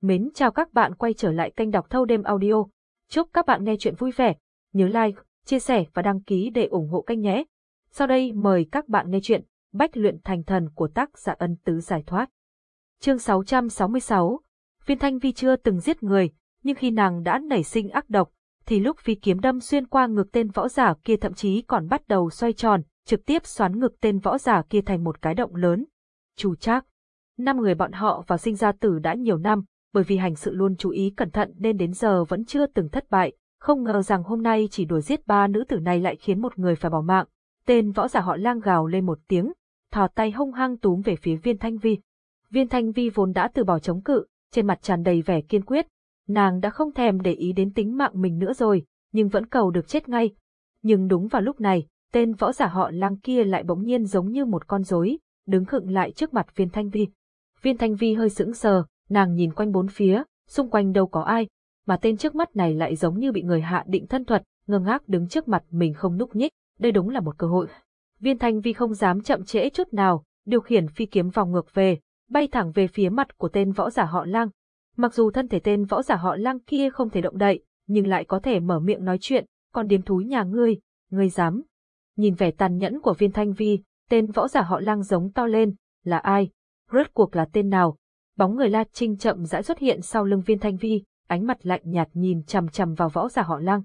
Mến chào các bạn quay trở lại kênh đọc thâu đêm audio. Chúc các bạn nghe chuyện vui vẻ. Nhớ like, chia sẻ và đăng ký để ủng hộ kênh nhé. Sau đây mời các bạn nghe chuyện Bách luyện thành thần của tác giả ân tứ giải thoát. Chương 666 Viên Thanh Vi chưa từng giết người, nhưng khi nàng đã nảy sinh ác độc, thì lúc phi kiếm đâm xuyên qua ngực tên võ giả kia thậm chí còn bắt đầu xoay tròn, trực tiếp xoắn ngực tên võ giả kia thành một cái động lớn. Chu Trác Năm người bọn họ vào sinh ra tử đã nhiều năm, bởi vì hành sự luôn chú ý cẩn thận nên đến giờ vẫn chưa từng thất bại, không ngờ rằng hôm nay chỉ đuổi giết ba nữ tử này lại khiến một người phải bỏ mạng. Tên võ giả họ lang gào lên một tiếng, thò tay hung hăng túm về phía viên thanh vi. Viên thanh vi vốn đã từ bỏ chống cự, trên mặt tràn đầy vẻ kiên quyết. Nàng đã không thèm để ý đến tính mạng mình nữa rồi, nhưng vẫn cầu được chết ngay. Nhưng đúng vào lúc này, tên võ giả họ lang kia lại bỗng nhiên giống như một con rối, đứng khựng lại trước mặt viên thanh vi. Viên thanh vi hơi sững sờ, nàng nhìn quanh bốn phía, xung quanh đâu có ai, mà tên trước mắt này lại giống như bị người hạ định thân thuật, ngơ ngác đứng trước mặt mình không núc nhích, đây đúng là một cơ hội. Viên thanh vi không dám chậm trễ chút nào, điều khiển phi kiếm vòng ngược về, bay thẳng về phía mặt của tên võ giả họ lang. Mặc dù thân thể tên võ giả họ lang kia không thể động đậy, nhưng lại có thể mở miệng nói chuyện, còn điếm thúi nhà ngươi, ngươi dám. Nhìn vẻ tàn nhẫn của viên thanh vi, tên võ giả họ lang giống to lên, là ai? Rốt cuộc là tên nào? Bóng người La Trinh chậm rãi xuất hiện sau lưng viên thanh vi, ánh mặt lạnh nhạt nhìn chằm chằm vào võ giả họ lang.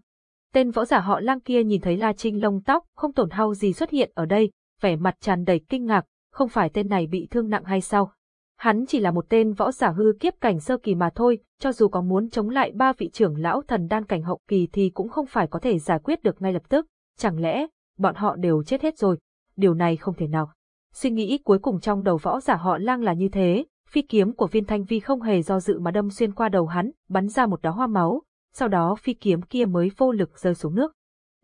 Tên võ giả họ lang kia nhìn thấy La Trinh lông tóc không tổn hao gì xuất hiện ở đây, vẻ mặt tràn đầy kinh ngạc, không phải tên này bị thương nặng hay sao? Hắn chỉ là một tên võ giả hư kiếp cảnh sơ kỳ mà thôi, cho dù có muốn chống lại ba vị trưởng lão thần đan cảnh hậu kỳ thì cũng không phải có thể giải quyết được ngay lập tức, chẳng lẽ, bọn họ đều chết hết rồi, điều này không thể nào. Suy nghĩ cuối cùng trong đầu võ giả họ lang là như thế, phi kiếm của viên thanh vi không hề do dự mà đâm xuyên qua đầu hắn, bắn ra một đóa hoa máu, sau đó phi kiếm kia mới vô lực rơi xuống nước.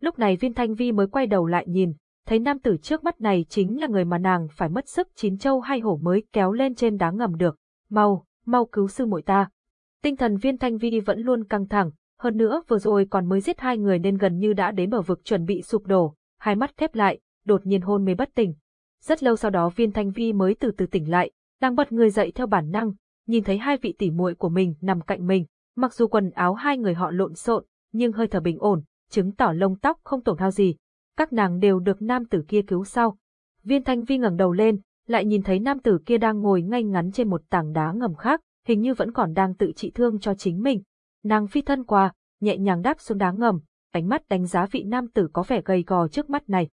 Lúc này viên thanh vi mới quay đầu lại nhìn, thấy nam tử trước mắt này chính là người mà nàng phải mất sức chín châu hay hổ mới kéo lên trên đá ngầm được. Mau, mau cứu sư muội ta. Tinh thần viên thanh vi vẫn luôn căng thẳng, hơn nữa vừa rồi còn mới giết hai người nên gần như đã đến bờ vực chuẩn bị sụp đổ, hai mắt khép lại, đột nhiên hôn mê bất tỉnh. Rất lâu sau đó viên thanh vi mới từ từ tỉnh lại, đang bật người dậy theo bản năng, nhìn thấy hai vị tỷ muội của mình nằm cạnh mình, mặc dù quần áo hai người họ lộn xộn, nhưng hơi thở bình ổn, chứng tỏ lông tóc không tổn hao gì. Các nàng đều được nam tử kia cứu sau. Viên Thanh Vi ngẩng đầu lên, lại nhìn thấy nam tử kia đang ngồi ngay ngắn trên một tảng đá ngầm khác, hình như vẫn còn đang tự trị thương cho chính mình. Nàng phi thân qua, nhẹ nhàng đáp xuống đá ngầm, ánh mắt đánh giá vị nam tử có vẻ gầy gò trước mắt này.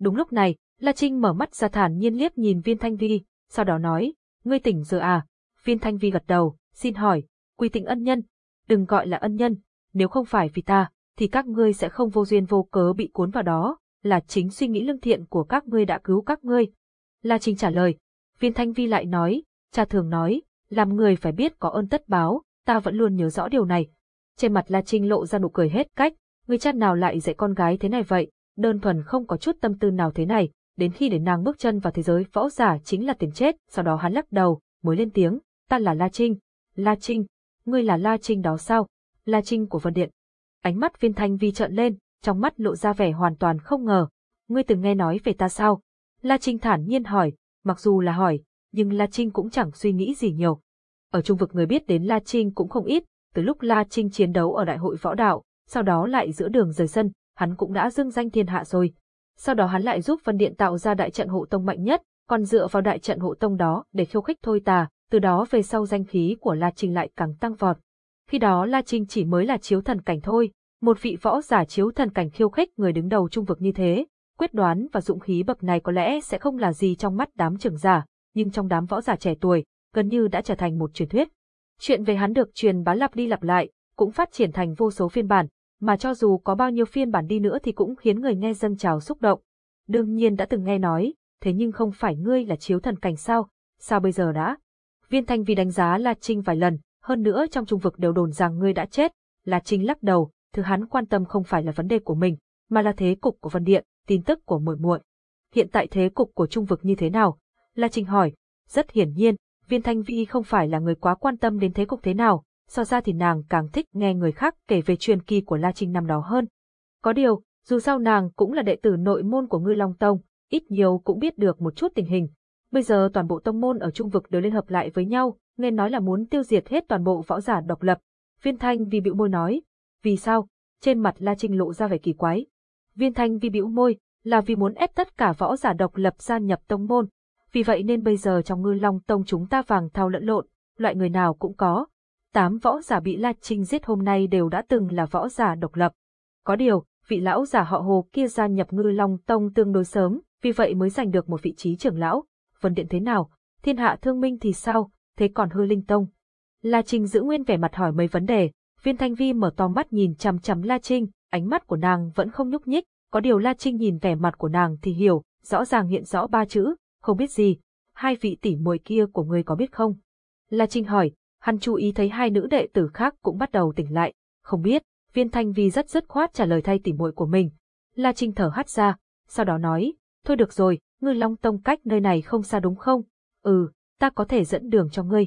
Đúng lúc này, La Trinh mở mắt ra thản nhiên liếc nhìn Viên Thanh Vi, sau đó nói, ngươi tỉnh giờ à? Viên Thanh Vi gật đầu, xin hỏi, quy tịnh ân nhân, đừng gọi là ân nhân, nếu không phải vì ta, thì các ngươi sẽ không vô duyên vô cớ bị cuốn vào đó, là chính suy nghĩ lương thiện của các ngươi đã cứu các ngươi. La Trinh trả lời, Viên Thanh Vi lại nói, cha thường nói, làm người phải biết có ơn tất báo, ta vẫn luôn nhớ rõ điều này. Trên mặt La Trinh lộ ra nụ cười hết cách, người cha nào lại dạy con gái thế này vậy, đơn thuần không có chút tâm tư nào thế này, đến khi để nàng bước chân vào thế giới võ giả chính là tiền chết, sau đó hắn lắc đầu, mới lên tiếng, ta là La Trinh. La Trinh, ngươi là La Trinh đó sao? La Trinh của Vân Điện. Ánh mắt viên thanh vi trợn lên, trong mắt lộ ra vẻ hoàn toàn không ngờ. Ngươi từng nghe nói về ta sao? La Trinh thản nhiên hỏi, mặc dù là hỏi, nhưng La Trinh cũng chẳng suy nghĩ gì nhiều. Ở trung vực người biết đến La Trinh cũng không ít, từ lúc La Trinh chiến đấu ở đại hội võ đạo, sau đó lại giữa đường rời sân, hắn cũng đã dưng danh thiên hạ rồi, sau đó hắn lại giúp Vân Điện tạo ra đại trận hộ tông mạnh nhất, còn dựa vào đại trận hộ tông đó để khiêu khích thôi tà, từ đó về sau danh khí của La Trinh lại càng tăng vọt. Khi đó La Trinh chỉ mới là chiếu thần cảnh thôi, một vị võ giả chiếu thần cảnh khiêu khích người đứng đầu trung vực như thế, quyết đoán và dụng khí bậc này có lẽ sẽ không là gì trong mắt đám trưởng giả, nhưng trong đám võ giả trẻ tuổi, gần như đã trở thành một truyền thuyết. Chuyện về hắn được truyền bá lặp đi lặp lại, cũng phát triển thành vô số phiên bản, mà cho dù có bao nhiêu phiên bản đi nữa thì cũng khiến người nghe dân trào xúc động. Đương nhiên đã từng nghe nói, thế nhưng không phải ngươi là chiếu thần cảnh sao, sao bây giờ đã? Viên Thanh vì đánh giá La Trinh vài lần, hơn nữa trong trung vực đều đồn rằng ngươi đã chết, La Trinh lắc đầu, thứ hắn quan tâm không phải là vấn đề của mình, mà là thế cục của Vân Điện, tin tức của muội muội. Hiện tại thế cục của trung vực như thế nào? La Trinh hỏi, rất hiển nhiên, Viên Thanh Vi không phải là người quá quan tâm đến thế cục thế nào, so ra thì nàng càng thích nghe người khác kể về truyền kỳ của La Trinh năm đó hơn. Có điều, dù sao nàng cũng là đệ tử nội môn của Ngư Long Tông, ít nhiều cũng biết được một chút tình hình. Bây giờ toàn bộ tông môn ở trung vực đều liên hợp lại với nhau, nên nói là muốn tiêu diệt hết toàn bộ võ giả độc lập. Viên Thanh Vi bĩu môi nói, vì sao? Trên mặt La Trinh lộ ra vẻ kỳ quái. Viên Thanh Vi bĩu môi, là vì muốn ép tất cả võ giả độc lập gia nhập tông môn. Vì vậy nên bây giờ trong ngư long tông chúng ta vàng thao lẫn lộn, loại người nào cũng có. Tám võ giả bị La Trinh giết hôm nay đều đã từng là võ giả độc lập. Có điều, vị lão giả họ hồ kia gia nhập ngư long tông tương đối sớm, vì vậy mới giành được một vị trí trưởng lão. Vân Điện thế nào? Thiên hạ thương minh thì sao? Thế còn hư linh tông? La Trinh giữ nguyên vẻ mặt hỏi mấy vấn đề, viên thanh vi mở to mắt nhìn chằm chằm La Trinh, ánh mắt của nàng vẫn không nhúc nhích, có điều La Trinh nhìn vẻ mặt của nàng thì hiểu, rõ ràng hiện rõ ba chữ, không biết gì. Hai vị tỷ muội kia của ngươi có biết không? La Trinh hỏi, hắn chú ý thấy hai nữ đệ tử khác cũng bắt đầu tỉnh lại, không biết, viên thanh vi rất dứt khoát trả lời thay tỉ muội của mình. La Trinh thở hắt ra, sau đó nói, thôi được rồi, Ngư Long Tông cách nơi này không xa đúng không? Ừ, ta có thể dẫn đường cho ngươi.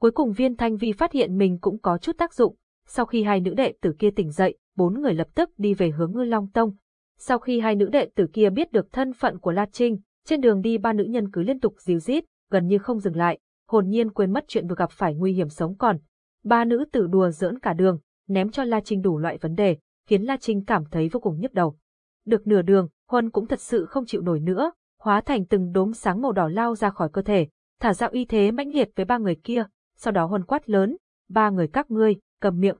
Cuối cùng viên thanh vi phát hiện mình cũng có chút tác dụng, sau khi hai nữ đệ tử kia tỉnh dậy, bốn người lập tức đi về hướng ngư Long Tông. Sau khi hai nữ đệ tử kia biết được thân phận của La Trinh, trên đường đi ba nữ nhân cứ liên tục díu dít, gần như không dừng lại, hồn nhiên quên mất chuyện vừa gặp phải nguy hiểm sống còn. Ba nữ tử đùa giỡn cả đường, ném cho La Trinh đủ loại vấn đề, khiến La Trinh cảm thấy vô cùng nhức đầu. Được nửa đường, Huân cũng thật sự không chịu nổi nữa, hóa thành từng đốm sáng màu đỏ lao ra khỏi cơ thể, thả ra uy thế mãnh liệt với ba người kia, sau đó Huân quát lớn, ba người các ngươi, cầm miệng.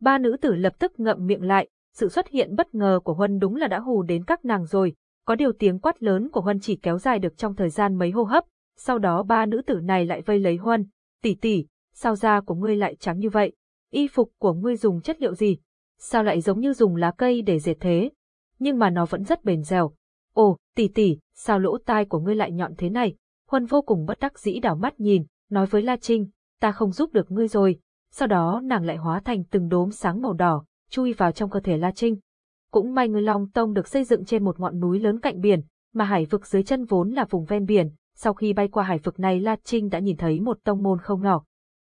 Ba nữ tử lập tức ngậm miệng lại, sự xuất hiện bất ngờ của Huân đúng là đã hù đến các nàng rồi, có điều tiếng quát lớn của Huân chỉ kéo dài được trong thời gian mấy hô hấp, sau đó ba nữ tử này lại vây lấy Huân, tỷ tỷ, sao da của ngươi lại trắng như vậy? Y phục của ngươi dùng chất liệu gì? Sao lại giống như dùng lá cây để dệt thế? Nhưng mà nó vẫn rất bền dẻo. Ồ, tỷ tỷ, sao lỗ tai của ngươi lại nhọn thế này? Huân vô cùng bất đắc dĩ đảo mắt nhìn, nói với La Trinh, ta không giúp được ngươi rồi. Sau đó nàng lại hóa thành từng đốm sáng màu đỏ, chui vào trong cơ thể La Trinh. Cũng may Ngư Long Tông được xây dựng trên một ngọn núi lớn cạnh biển, mà hải vực dưới chân vốn là vùng ven biển, sau khi bay qua hải vực này La Trinh đã nhìn thấy một tông môn không nhỏ.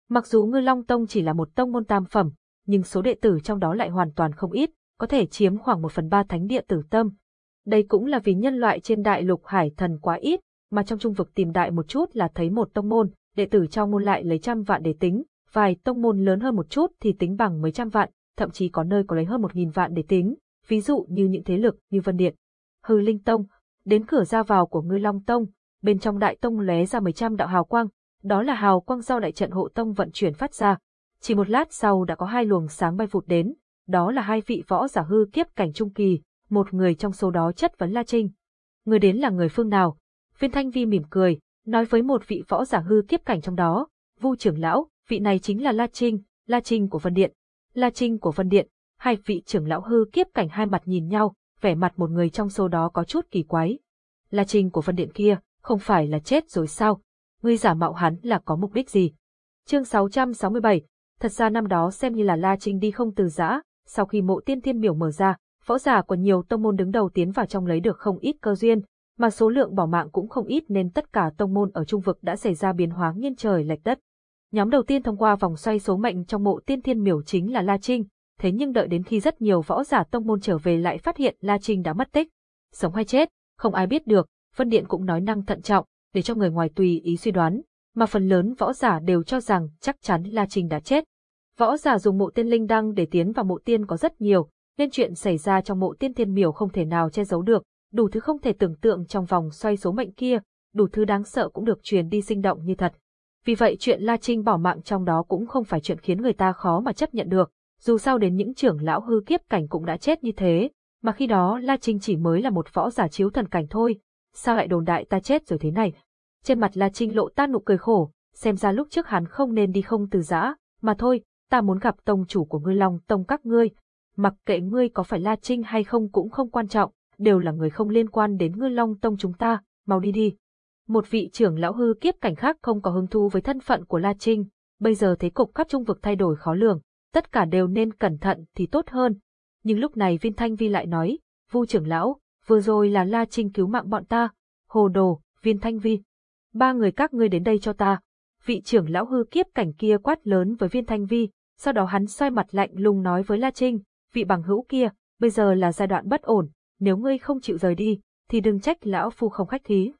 Mặc dù Ngư Long Tông chỉ là một tông môn tam phẩm, nhưng số đệ tử trong đó lại hoàn toàn không ít, có thể chiếm khoảng một phần ba thánh địa tử tâm. Đây cũng là vì nhân loại trên đại lục hải thần quá ít, mà trong trung vực tìm đại một chút là thấy một tông môn, đệ tử trong môn lại lấy trăm vạn để tính, vài tông môn lớn hơn một chút thì tính bằng mấy trăm vạn, thậm chí có nơi có lấy hơn một nghìn vạn để tính, ví dụ như những thế lực như Vân Điện, Hư Linh Tông, đến cửa ra vào của Ngư Long Tông, bên trong đại tông lóe ra mấy trăm đạo hào quang, đó là hào quang do đại trận hộ tông vận chuyển phát ra. Chỉ một lát sau đã có hai luồng sáng bay vụt đến, đó là hai vị võ giả hư kiếp cảnh trung kỳ, một người trong số đó chất vấn La Trinh. Người đến là người phương nào? Viên Thanh Vi mỉm cười, nói với một vị võ giả hư kiếp cảnh trong đó, Vu trưởng lão, vị này chính là La Trinh, La Trinh của Vân Điện. La Trinh của Vân Điện, hai vị trưởng lão hư kiếp cảnh hai mặt nhìn nhau, vẻ mặt một người trong số đó có chút kỳ quái. La Trinh của Vân Điện kia, không phải là chết rồi sao? Ngươi giả mạo hắn là có mục đích gì? Chương 667, thật ra năm đó xem như là La Trinh đi không từ giã, sau khi mộ tiên thiên miểu mở ra, võ giả của nhiều tông môn đứng đầu tiến vào trong lấy được không ít cơ duyên, mà số lượng bỏ mạng cũng không ít nên tất cả tông môn ở trung vực đã xảy ra biến hóa nghiêng trời lệch đất. Nhóm đầu tiên thông qua vòng xoay số mệnh trong mộ tiên thiên miểu chính là La Trinh, thế nhưng đợi đến khi rất nhiều võ giả tông môn trở về lại phát hiện La Trinh đã mất tích. Sống hay chết, không ai biết được, Vân Điện cũng nói năng thận trọng, để cho người ngoài tùy ý suy đoán, mà phần lớn võ giả đều cho rằng chắc chắn La Trình đã chết. Võ giả dùng mộ tiên linh đăng để tiến vào mộ tiên có rất nhiều, nên chuyện xảy ra trong mộ tiên thiên miểu không thể nào che giấu được, đủ thứ không thể tưởng tượng trong vòng xoay số mệnh kia, đủ thứ đáng sợ cũng được truyền đi sinh động như thật. Vì vậy chuyện La Trinh bỏ mạng trong đó cũng không phải chuyện khiến người ta khó mà chấp nhận được, dù sao đến những trưởng lão hư kiếp cảnh cũng đã chết như thế, mà khi đó La Trinh chỉ mới là một võ giả chiếu thần cảnh thôi, sao lại đồn đại ta chết rồi thế này. Trên mặt La Trinh lộ ta nụ cười khổ, xem ra lúc trước hắn không nên đi không từ giã, mà thôi, ta muốn gặp tông chủ của ngươi Long Tông các ngươi. Mặc kệ ngươi có phải La Trinh hay không cũng không quan trọng, đều là người không liên quan đến ngươi Long Tông chúng ta, mau đi đi. Một vị trưởng lão hư kiếp cảnh khác không có hứng thú với thân phận của La Trinh, bây giờ thế cục khắp trung vực thay đổi khó lường, tất cả đều nên cẩn thận thì tốt hơn. Nhưng lúc này Viên Thanh Vi lại nói, Vu trưởng lão, vừa rồi là La Trinh cứu mạng bọn ta, hồ đồ, Viên Thanh Vi. Ba người các ngươi đến đây cho ta. Vị trưởng lão hư kiếp cảnh kia quát lớn với Viên Thanh Vi, sau đó hắn xoay mặt lạnh lùng nói với La Trinh, vị bằng hữu kia, bây giờ là giai đoạn bất ổn, nếu ngươi không chịu rời đi, thì đừng trách lão phu không khách khí.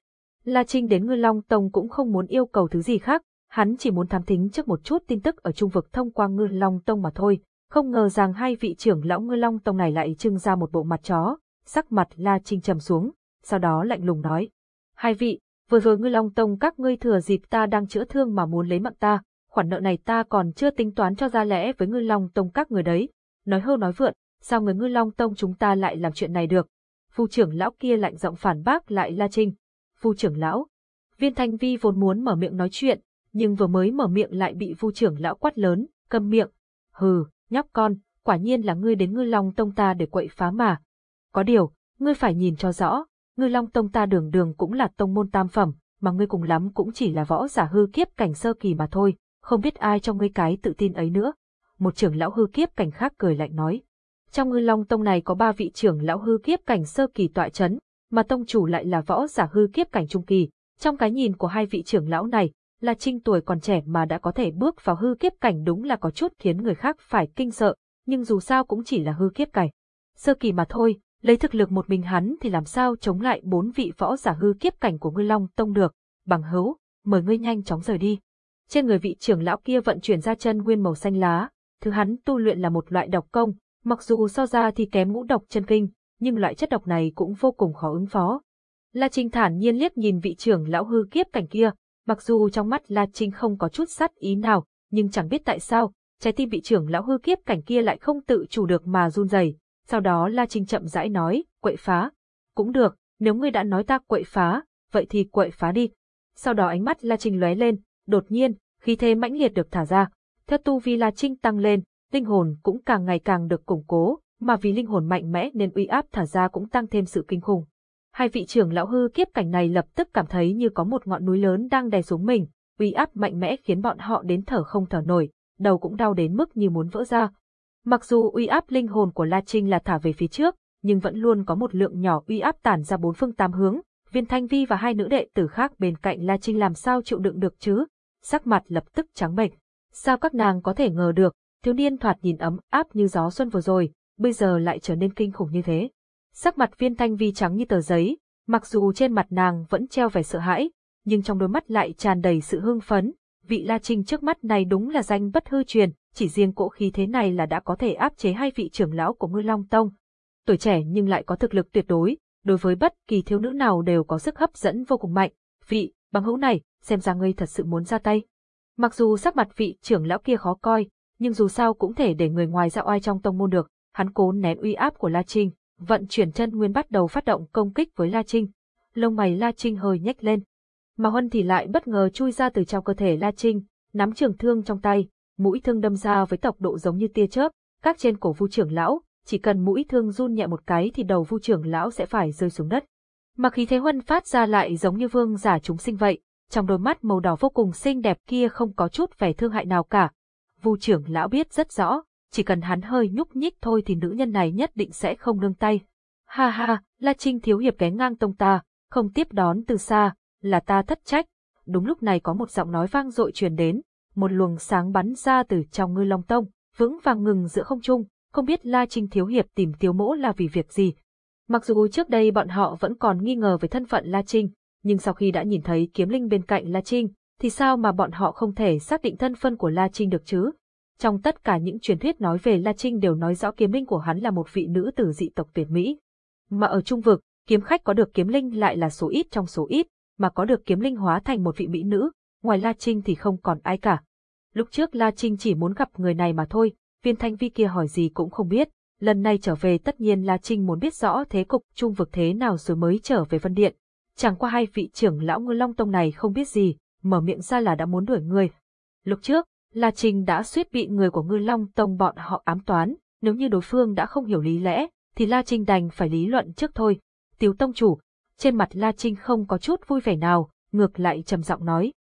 La Trinh đến Ngư Long Tông cũng không muốn yêu cầu thứ gì khác, hắn chỉ muốn thám thính trước một chút tin tức ở trung vực thông qua ngư long tông mà thôi, không ngờ rằng hai vị trưởng lão ngư long tông này lại trưng ra một bộ mặt chó, sắc mặt La Trinh trầm xuống, sau đó lạnh lùng nói. Hai vị, vừa rồi ngư long tông các ngươi thừa dịp ta đang chữa thương mà muốn lấy mạng ta, khoản nợ này ta còn chưa tính toán cho ra lẽ với ngư long tông các người đấy. Nói hâu nói vượn, sao người ngư long tông chúng ta lại làm chuyện này được? Phu trưởng lão kia lạnh giọng phản bác lại La Trinh. Phu trưởng lão. Viên Thanh Vi vốn muốn mở miệng nói chuyện, nhưng vừa mới mở miệng lại bị phu trưởng lão quát lớn, câm miệng. Hừ, nhóc con, quả nhiên là ngươi đến ngư long tông ta để quậy phá mà. Có điều, ngươi phải nhìn cho rõ, ngư long tông ta đường đường cũng là tông môn tam phẩm, mà ngươi cùng lắm cũng chỉ là võ giả hư kiếp cảnh sơ kỳ mà thôi, không biết ai trong ngươi cái tự tin ấy nữa. Một trưởng lão hư kiếp cảnh khác cười lạnh nói. Trong ngư long tông này có ba vị trưởng lão hư kiếp cảnh sơ kỳ tọa chấn, mà tông chủ lại là võ giả hư kiếp cảnh trung kỳ. Trong cái nhìn của hai vị trưởng lão này, là trinh tuổi còn trẻ mà đã có thể bước vào hư kiếp cảnh đúng là có chút khiến người khác phải kinh sợ, nhưng dù sao cũng chỉ là hư kiếp cảnh. Sơ kỳ mà thôi, lấy thực lực một mình hắn thì làm sao chống lại bốn vị võ giả hư kiếp cảnh của Ngư Long Tông được, bằng hữu, mời ngươi nhanh chóng rời đi. Trên người vị trưởng lão kia vận chuyển ra chân nguyên màu xanh lá, thứ hắn tu luyện là một loại độc công, mặc dù so ra thì kém ngũ độc chân kinh, nhưng loại chất độc này cũng vô cùng khó ứng phó. La Trinh thản nhiên liếc nhìn vị trưởng lão hư kiếp cảnh kia, mặc dù trong mắt La Trinh không có chút sát ý nào, nhưng chẳng biết tại sao, trái tim vị trưởng lão hư kiếp cảnh kia lại không tự chủ được mà run rẩy. Sau đó La Trinh chậm rãi nói, quậy phá. Cũng được, nếu ngươi đã nói ta quậy phá, vậy thì quậy phá đi. Sau đó ánh mắt La Trinh lóe lên, đột nhiên, khí thế mãnh liệt được thả ra. Theo tu vi La Trinh tăng lên, linh hồn cũng càng ngày càng được củng cố, mà vì linh hồn mạnh mẽ nên uy áp thả ra cũng tăng thêm sự kinh khủng. Hai vị trưởng lão hư kiếp cảnh này lập tức cảm thấy như có một ngọn núi lớn đang đè xuống mình, uy áp mạnh mẽ khiến bọn họ đến thở không thở nổi, đầu cũng đau đến mức như muốn vỡ ra. Mặc dù uy áp linh hồn của La Trinh là thả về phía trước, nhưng vẫn luôn có một lượng nhỏ uy áp tản ra bốn phương tám hướng, viên thanh vi và hai nữ đệ tử khác bên cạnh La Trinh làm sao chịu đựng được chứ, sắc mặt lập tức trắng bệch. Sao các nàng có thể ngờ được, thiếu niên thoạt nhìn ấm áp như gió xuân vừa rồi, bây giờ lại trở nên kinh khủng như thế. Sắc mặt viên thanh vi trắng như tờ giấy, mặc dù trên mặt nàng vẫn treo vẻ sợ hãi, nhưng trong đôi mắt lại tràn đầy sự hưng phấn. Vị La Trinh trước mắt này đúng là danh bất hư truyền, chỉ riêng cỗ khí thế này là đã có thể áp chế hai vị trưởng lão của Ngư Long Tông. Tuổi trẻ nhưng lại có thực lực tuyệt đối, đối với bất kỳ thiếu nữ nào đều có sức hấp dẫn vô cùng mạnh. Vị, bằng hữu này, xem ra ngươi thật sự muốn ra tay. Mặc dù sắc mặt vị trưởng lão kia khó coi, nhưng dù sao cũng thể để người ngoài ra oai trong tông môn được, hắn cố nén uy áp của La Trinh, vận chuyển chân nguyên bắt đầu phát động công kích với La Trinh. Lông mày La Trinh hơi nhếch lên. Mà Huân thì lại bất ngờ chui ra từ trong cơ thể La Trinh, nắm trường thương trong tay, mũi thương đâm ra với tốc độ giống như tia chớp, các trên cổ vu trưởng lão, chỉ cần mũi thương run nhẹ một cái thì đầu vu trưởng lão sẽ phải rơi xuống đất. Mà khí thế Huân phát ra lại giống như vương giả chúng sinh vậy, trong đôi mắt màu đỏ vô cùng xinh đẹp kia không có chút vẻ thương hại nào cả. Vu trưởng lão biết rất rõ, chỉ cần hắn hơi nhúc nhích thôi thì nữ nhân này nhất định sẽ không nương tay. Ha ha, La Trinh thiếu hiệp ké ngang tông ta, không tiếp đón từ xa, là ta thất trách. Đúng lúc này có một giọng nói vang dội truyền đến, một luồng sáng bắn ra từ trong ngư long tông, vững vàng ngừng giữa không trung, không biết La Trinh thiếu hiệp tìm Tiếu mỗ là vì việc gì. Mặc dù trước đây bọn họ vẫn còn nghi ngờ về thân phận La Trinh, nhưng sau khi đã nhìn thấy kiếm linh bên cạnh La Trinh, thì sao mà bọn họ không thể xác định thân phận của La Trinh được chứ? Trong tất cả những truyền thuyết nói về La Trinh đều nói rõ kiếm linh của hắn là một vị nữ tử dị tộc Việt Mỹ. Mà ở trung vực, kiếm khách có được kiếm linh lại là số ít trong số ít, mà có được kiếm linh hóa thành một vị mỹ nữ, ngoài La Trinh thì không còn ai cả. Lúc trước La Trinh chỉ muốn gặp người này mà thôi, viên thanh vi kia hỏi gì cũng không biết, lần này trở về tất nhiên La Trinh muốn biết rõ thế cục trung vực thế nào rồi mới trở về Vân Điện. Chẳng qua hai vị trưởng lão ngư long tông này không biết gì, mở miệng ra là đã muốn đuổi người. Lúc trước, La Trinh đã suýt bị người của ngư long tông bọn họ ám toán, nếu như đối phương đã không hiểu lý lẽ, thì La Trinh đành phải lý luận trước thôi. Tiếu tông chủ, trên mặt La Trinh không có chút vui vẻ nào, ngược lại trầm giọng nói.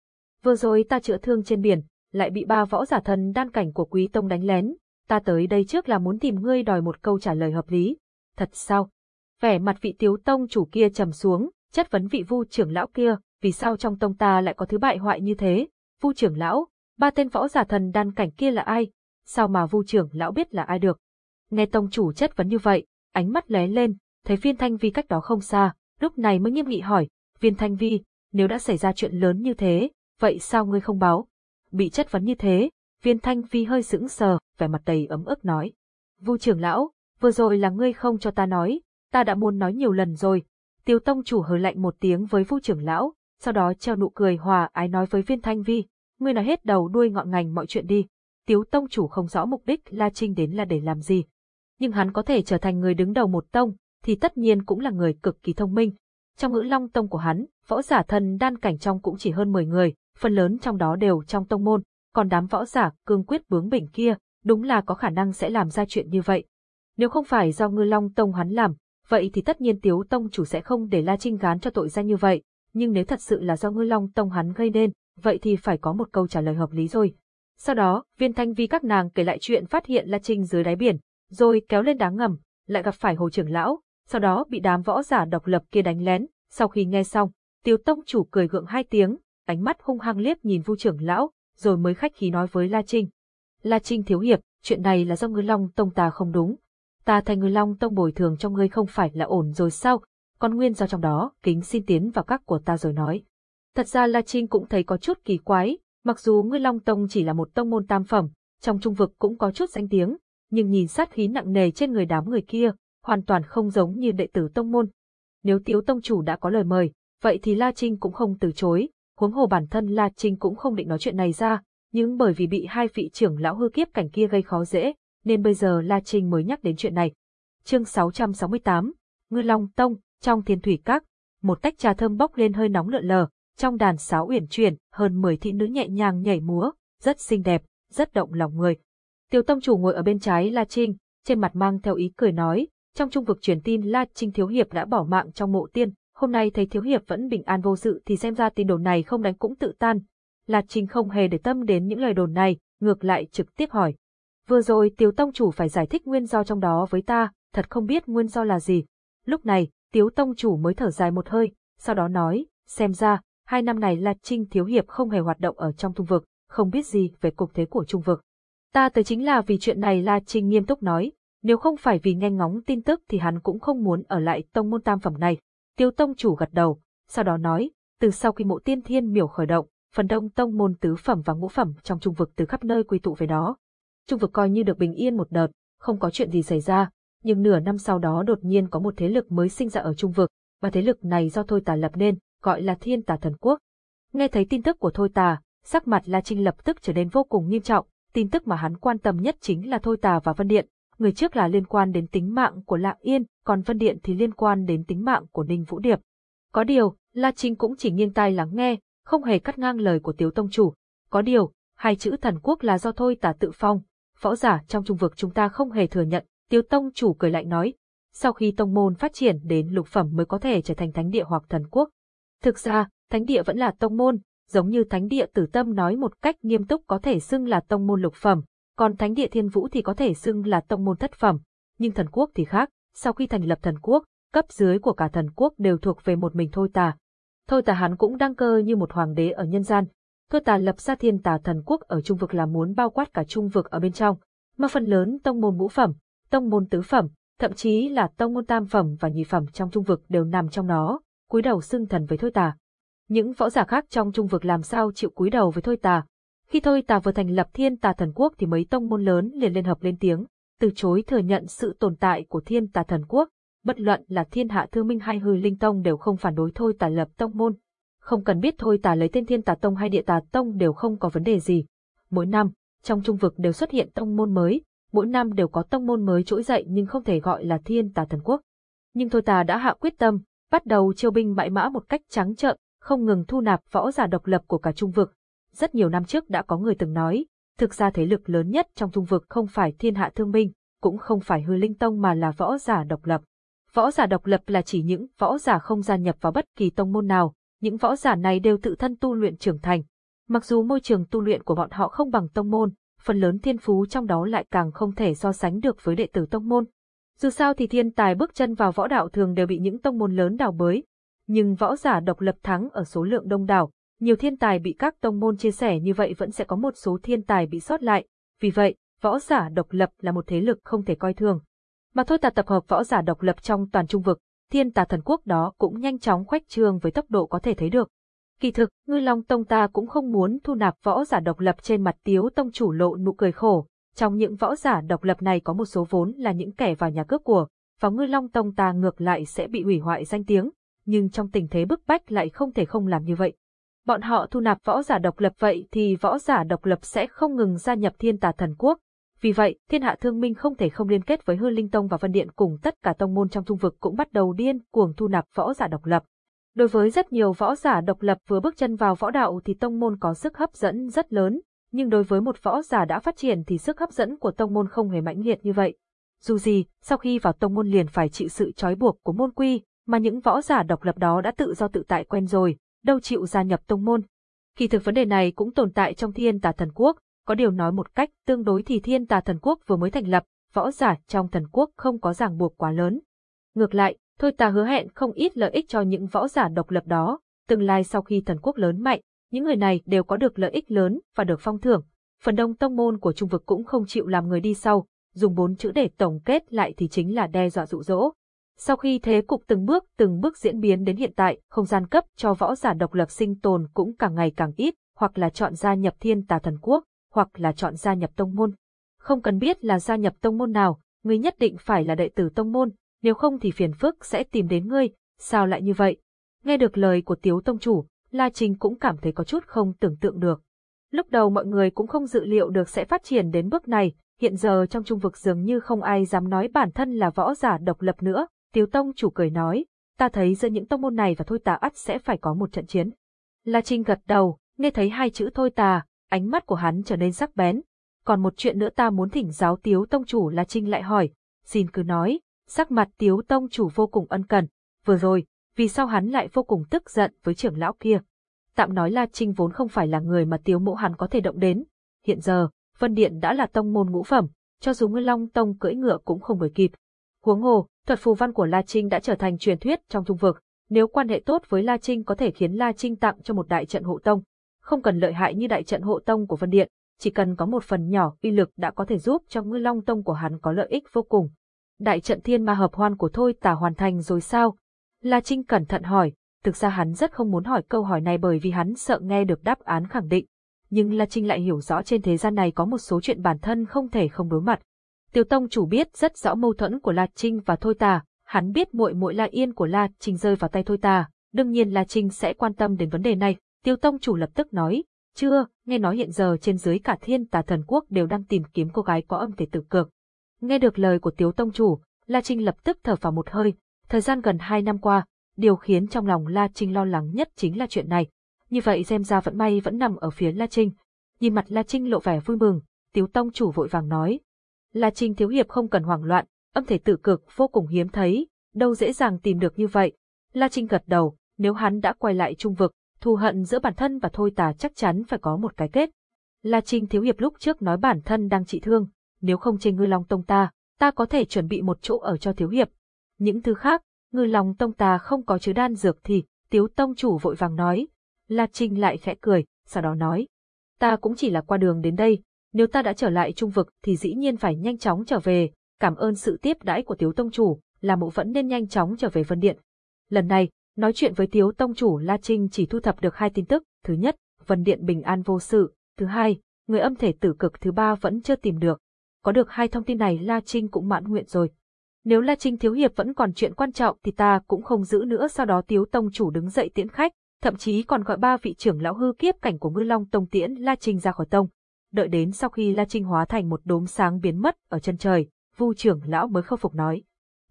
Vừa rồi ta chữa thương trên biển, lại bị ba võ giả thần đan cảnh của quý tông đánh lén, ta tới đây trước là muốn tìm ngươi đòi một câu trả lời hợp lý. Thật sao? Vẻ mặt vị tiếu tông chủ kia trầm xuống, chất vấn vị vu trưởng lão kia, vì sao trong tông ta lại có thứ bại hoại như thế? Vu trưởng lão, ba tên võ giả thần đan cảnh kia là ai? Sao mà vu trưởng lão biết là ai được? Nghe tông chủ chất vấn như vậy, ánh mắt lóe lên, thấy viên thanh vi cách đó không xa, lúc này mới nghiêm nghị hỏi, viên thanh vi, nếu đã xảy ra chuyện lớn như thế, vậy sao ngươi không báo? Bị chất vấn như thế, viên thanh phi hơi sững sờ, vẻ mặt đầy ấm ức nói. Vu trưởng lão, vừa rồi là ngươi không cho ta nói, ta đã muốn nói nhiều lần rồi. Tiêu tông chủ hờ lạnh một tiếng với vu trưởng lão, sau đó treo nụ cười hòa ái nói với viên thanh vi, ngươi nói hết đầu đuôi ngọn ngành mọi chuyện đi. Tiếu tông chủ không rõ mục đích La Trinh đến là để làm gì. Nhưng hắn có thể trở thành người đứng đầu một tông, thì tất nhiên cũng là người cực kỳ thông minh. Trong ngữ long tông của hắn, võ giả thần đan cảnh trong cũng chỉ hơn 10 người, phần lớn trong đó đều trong tông môn, còn đám võ giả cương quyết bướng bỉnh kia, đúng là có khả năng sẽ làm ra chuyện như vậy. Nếu không phải do ngư long tông hắn làm, vậy thì tất nhiên tiếu tông chủ sẽ không để La Trinh gán cho tội danh như vậy, nhưng nếu thật sự là do ngư long tông hắn gây nên, vậy thì phải có một câu trả lời hợp lý rồi. Sau đó, viên thanh vi các nàng kể lại chuyện phát hiện La Trinh dưới đáy biển, rồi kéo lên đá ngầm, lại gặp phải hồ trưởng lão, sau đó bị đám võ giả độc lập kia đánh lén. Sau khi nghe xong, tiêu tông chủ cười gượng hai tiếng, ánh mắt hung hăng liếc nhìn vu trưởng lão, rồi mới khách khí nói với La Trinh. La Trinh thiếu hiệp, chuyện này là do ngư long tông ta không đúng. Ta thành ngư long tông bồi thường cho ngươi không phải là ổn rồi sao, còn nguyên do trong đó, kính xin tiến vào các của ta rồi nói. Thật ra La Trinh cũng thấy có chút kỳ quái, mặc dù ngư long tông chỉ là một tông môn tam phẩm, trong trung vực cũng có chút danh tiếng, nhưng nhìn sát khí nặng nề trên người đám người kia, hoàn toàn không giống như đệ tử tông môn. Nếu Tiếu tông chủ đã có lời mời, vậy thì La Trinh cũng không từ chối, huống hồ bản thân La Trinh cũng không định nói chuyện này ra, nhưng bởi vì bị hai vị trưởng lão hư kiếp cảnh kia gây khó dễ, nên bây giờ La Trinh mới nhắc đến chuyện này. Chương 668, Ngư Long Tông, trong Thiên Thủy Các, một tách trà thơm bốc lên hơi nóng lượn lờ, trong đàn sáo uyển chuyển, hơn 10 thị nữ nhẹ nhàng nhảy múa, rất xinh đẹp, rất động lòng người. Tiêu Tông chủ ngồi ở bên trái La Trinh, trên mặt mang theo ý cười nói, trong trung vực truyền tin La Trinh thiếu hiệp đã bỏ mạng trong mộ tiên, hôm nay thấy thiếu hiệp vẫn bình an vô sự thì xem ra tin đồn này không đánh cũng tự tan. là Trinh không hề để tâm đến những lời đồn này, ngược lại trực tiếp hỏi. Vừa rồi Tiếu Tông chủ phải giải thích nguyên do trong đó với ta, thật không biết nguyên do là gì. Lúc này, Tiếu Tông chủ mới thở dài một hơi, sau đó nói, xem ra, hai năm này là Trinh thiếu hiệp không hề hoạt động ở trong trung vực, không biết gì về cục thế của trung vực. Ta tới chính là vì chuyện này La Trinh nghiêm túc nói, nếu không phải vì nghe ngóng tin tức thì hắn cũng không muốn ở lại tông môn tam phẩm này. Tiêu tông chủ gật đầu, sau đó nói, từ sau khi mộ tiên thiên miểu khởi động, phần đông tông môn tứ phẩm và ngũ phẩm trong trung vực từ khắp nơi quy tụ về đó. Trung vực coi như được bình yên một đợt, không có chuyện gì xảy ra, nhưng nửa năm sau đó đột nhiên có một thế lực mới sinh ra ở trung vực, và thế lực này do Thôi Tà lập nên, gọi là Thiên Tà Thần Quốc. Nghe thấy tin tức của Thôi Tà, sắc mặt La Trinh lập tức trở nên vô cùng nghiêm trọng, tin tức mà hắn quan tâm nhất chính là Thôi Tà và Vân Điện, người trước là liên quan đến tính mạng của Lạng Yên, còn Vân Điện thì liên quan đến tính mạng của Ninh Vũ Điệp. Có điều, La Trinh cũng chỉ nghiêng tai lắng nghe, không hề cắt ngang lời của Tiếu Tông Chủ. Có điều, hai chữ thần quốc là do thôi tả tự phong, võ giả trong trung vực chúng ta không hề thừa nhận, Tiếu Tông Chủ cười lạnh nói. Sau khi tông môn phát triển đến lục phẩm mới có thể trở thành thánh địa hoặc thần quốc. Thực ra, thánh địa vẫn là tông môn, giống như thánh địa tử tâm nói một cách nghiêm túc có thể xưng là tông môn lục phẩm, còn thánh địa thiên vũ thì có thể xưng là tông môn thất phẩm, nhưng thần quốc thì khác, sau khi thành lập thần quốc, cấp dưới của cả thần quốc đều thuộc về một mình thôi tà. Thôi tà hắn cũng đăng cơ như một hoàng đế ở nhân gian. Thôi tà lập ra thiên tà thần quốc ở trung vực là muốn bao quát cả trung vực ở bên trong, mà phần lớn tông môn ngũ phẩm, tông môn tứ phẩm, thậm chí là tông môn tam phẩm và nhị phẩm trong trung vực đều nằm trong nó, cúi đầu xưng thần với thôi tà. Những võ giả khác trong trung vực làm sao chịu cúi đầu với thôi tà, khi thôi tà vừa thành lập thiên tà thần quốc thì mấy tông môn lớn liền liên hợp lên tiếng, từ chối thừa nhận sự tồn tại của thiên tà thần quốc, bất luận là thiên hạ thương minh hay hư linh tông đều không phản đối thôi tà lập tông môn. Không cần biết thôi tà lấy tên thiên tà tông hay địa tà tông đều không có vấn đề gì. Mỗi năm, trong trung vực đều xuất hiện tông môn mới, mỗi năm đều có tông môn mới trỗi dậy nhưng không thể gọi là thiên tà thần quốc. Nhưng thôi tà đã hạ quyết tâm, bắt đầu chiêu binh bại mã một cách trắng trợn, không ngừng thu nạp võ giả độc lập của cả trung vực, rất nhiều năm trước đã có người từng nói, thực ra thế lực lớn nhất trong trung vực không phải thiên hạ thương minh, cũng không phải hư linh tông mà là võ giả độc lập. Võ giả độc lập là chỉ những võ giả không gia nhập vào bất kỳ tông môn nào, những võ giả này đều tự thân tu luyện trưởng thành. Mặc dù môi trường tu luyện của bọn họ không bằng tông môn, phần lớn thiên phú trong đó lại càng không thể so sánh được với đệ tử tông môn. Dù sao thì thiên tài bước chân vào võ đạo thường đều bị những tông môn lớn đào bới, nhưng võ giả độc lập thắng ở số lượng đông đảo, nhiều thiên tài bị các tông môn chia sẻ như vậy vẫn sẽ có một số thiên tài bị sót lại, vì vậy, võ giả độc lập là một thế lực không thể coi thường. Mà thôi tà tập hợp võ giả độc lập trong toàn trung vực, thiên tà thần quốc đó cũng nhanh chóng khoách trương với tốc độ có thể thấy được. Kỳ thực, Ngư Long Tông ta cũng không muốn thu nạp võ giả độc lập trên mặt Tiếu Tông chủ lộ nụ cười khổ. Trong những võ giả độc lập này có một số vốn là những kẻ vào nhà cướp của, và Ngư Long Tông ta ngược lại sẽ bị hủy hoại danh tiếng, nhưng trong tình thế bức bách lại không thể không làm như vậy. Bọn họ thu nạp võ giả độc lập vậy thì võ giả độc lập sẽ không ngừng gia nhập thiên tà thần quốc. Vì vậy, thiên hạ thương minh không thể không liên kết với hư linh tông và vân điện cùng tất cả tông môn trong trung vực cũng bắt đầu điên cuồng thu nạp võ giả độc lập. Đối với rất nhiều võ giả độc lập vừa bước chân vào võ đạo thì tông môn có sức hấp dẫn rất lớn, nhưng đối với một võ giả đã phát triển thì sức hấp dẫn của tông môn không hề mãnh liệt như vậy. Dù gì, sau khi vào tông môn liền phải chịu sự trói buộc của môn quy, mà những võ giả độc lập đó đã tự do tự tại quen rồi, đâu chịu gia nhập tông môn. Kỳ thực vấn đề này cũng tồn tại trong thiên tà thần quốc, có điều nói một cách tương đối thì thiên tà thần quốc vừa mới thành lập, võ giả trong thần quốc không có ràng buộc quá lớn. Ngược lại, thôi ta hứa hẹn không ít lợi ích cho những võ giả độc lập đó, tương lai sau khi thần quốc lớn mạnh, những người này đều có được lợi ích lớn và được phong thưởng. Phần đông tông môn của trung vực cũng không chịu làm người đi sau, dùng bốn chữ để tổng kết lại thì chính là đe dọa dụ dỗ. Sau khi thế cục từng bước từng bước diễn biến đến hiện tại, không gian cấp cho võ giả độc lập sinh tồn cũng càng ngày càng ít, hoặc là chọn gia nhập thiên tà thần quốc, hoặc là chọn gia nhập tông môn. Không cần biết là gia nhập tông môn nào, ngươi nhất định phải là đệ tử tông môn, nếu không thì phiền phức sẽ tìm đến ngươi, sao lại như vậy? Nghe được lời của Tiếu Tông Chủ, La Trình cũng cảm thấy có chút không tưởng tượng được. Lúc đầu mọi người cũng không dự liệu được sẽ phát triển đến bước này, hiện giờ trong trung vực dường như không ai dám nói bản thân là võ giả độc lập nữa, Tiếu Tông Chủ cười nói, ta thấy giữa những tông môn này và thôi tà ắt sẽ phải có một trận chiến. La Trinh gật đầu, nghe thấy hai chữ thôi tà, ánh mắt của hắn trở nên sắc bén. Còn một chuyện nữa ta muốn thỉnh giáo Tiếu Tông Chủ La Trinh lại hỏi, xin cứ nói, sắc mặt Tiếu Tông Chủ vô cùng ân cần, vừa rồi, vì sao hắn lại vô cùng tức giận với trưởng lão kia. Tạm nói La Trinh vốn không phải là người mà Tiếu Mộ hắn có thể động đến. Hiện giờ, Vân Điện đã là tông môn ngũ phẩm, cho dù Nguyên Long Tông cưỡi ngựa cũng không đuổi kịp. Huống hồ, thuật phù văn của La Trinh đã trở thành truyền thuyết trong trung vực, nếu quan hệ tốt với La Trinh có thể khiến La Trinh tặng cho một đại trận hộ tông. Không cần lợi hại như đại trận hộ tông của Vân Điện, chỉ cần có một phần nhỏ uy lực đã có thể giúp cho Ngư Long Tông của hắn có lợi ích vô cùng. Đại trận thiên ma hợp hoan của Thôi tả hoàn thành rồi sao? La Trinh cẩn thận hỏi, thực ra hắn rất không muốn hỏi câu hỏi này bởi vì hắn sợ nghe được đáp án khẳng định. Nhưng La Trinh lại hiểu rõ trên thế gian này có một số chuyện bản thân không thể không đối mặt. Tiêu Tông chủ biết rất rõ mâu thuẫn của La Trinh và Thôi Tà, hắn biết muội muội La Yên của La Trinh rơi vào tay Thôi Tà, đương nhiên La Trinh sẽ quan tâm đến vấn đề này. Tiêu Tông chủ lập tức nói, chưa, nghe nói hiện giờ trên dưới cả thiên tà thần quốc đều đang tìm kiếm cô gái có âm thể tử cực. Nghe được lời của Tiêu Tông chủ, La Trinh lập tức thở vào một hơi, thời gian gần hai năm qua, điều khiến trong lòng La Trinh lo lắng nhất chính là chuyện này. Như vậy xem ra vận may vẫn nằm ở phía La Trinh. Nhìn mặt La Trinh lộ vẻ vui mừng, Tiếu Tông chủ vội vàng nói, là Trình Thiếu Hiệp không cần hoảng loạn, âm thể tử cực vô cùng hiếm thấy, đâu dễ dàng tìm được như vậy. La Trinh gật đầu, nếu hắn đã quay lại trung vực, thù hận giữa bản thân và Thôi Tà chắc chắn phải có một cái kết. La Trinh Thiếu Hiệp lúc trước nói bản thân đang trị thương, nếu không trên ngư long tông ta, ta có thể chuẩn bị một chỗ ở cho Thiếu Hiệp. Những thứ khác, ngư long tông ta không có chứa đan dược thì, Tiếu Tông chủ vội vàng nói. La Trinh lại khẽ cười, sau đó nói. Ta cũng chỉ là qua đường đến đây, nếu ta đã trở lại trung vực thì dĩ nhiên phải nhanh chóng trở về, cảm ơn sự tiếp đãi của Tiếu Tông Chủ, là mộ vẫn nên nhanh chóng trở về Vân Điện. Lần này, nói chuyện với Tiếu Tông Chủ La Trinh chỉ thu thập được hai tin tức, thứ nhất, Vân Điện bình an vô sự, thứ hai, người âm thể tử cực thứ ba vẫn chưa tìm được. Có được hai thông tin này La Trinh cũng mãn nguyện rồi. Nếu La Trinh Thiếu Hiệp vẫn còn chuyện quan trọng thì ta cũng không giữ nữa sau đó Tiếu Tông Chủ đứng dậy tiễn khách, thậm chí còn gọi ba vị trưởng lão hư kiếp cảnh của Ngư Long Tông tiễn La Trinh ra khỏi tông đợi đến sau khi La Trinh hóa thành một đốm sáng biến mất ở chân trời, Vu trưởng lão mới khôi phục nói.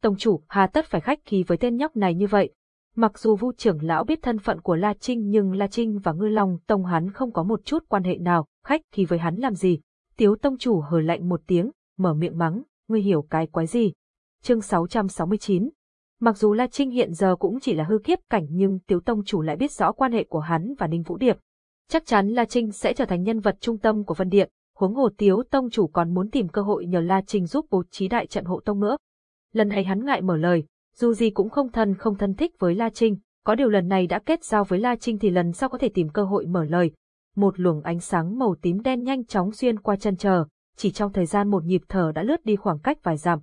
Tông chủ, hà tất phải khách khí với tên nhóc này như vậy. Mặc dù Vu trưởng lão biết thân phận của La Trinh nhưng La Trinh và Ngư Long Tông hắn không có một chút quan hệ nào, khách khí với hắn làm gì. Tiếu Tông chủ hờ lạnh một tiếng, mở miệng mắng, ngươi hiểu cái quái gì. Chương 669 Mặc dù La Trinh hiện giờ cũng chỉ là hư kiếp cảnh nhưng Tiếu Tông chủ lại biết rõ quan hệ của hắn và Ninh Vũ Điệp, Chắc chắn La Trinh sẽ trở thành nhân vật trung tâm của Vân Điện, huống hồ Tiếu Tông chủ còn muốn tìm cơ hội nhờ La Trinh giúp bố trí đại trận hộ tông nữa. Lần này hắn ngại mở lời, dù gì cũng không thân không thân thích với La Trinh, có điều lần này đã kết giao với La Trinh thì lần sau có thể tìm cơ hội mở lời. Một luồng ánh sáng màu tím đen nhanh chóng xuyên qua chân trời, chỉ trong thời gian một nhịp thở đã lướt đi khoảng cách vài dặm.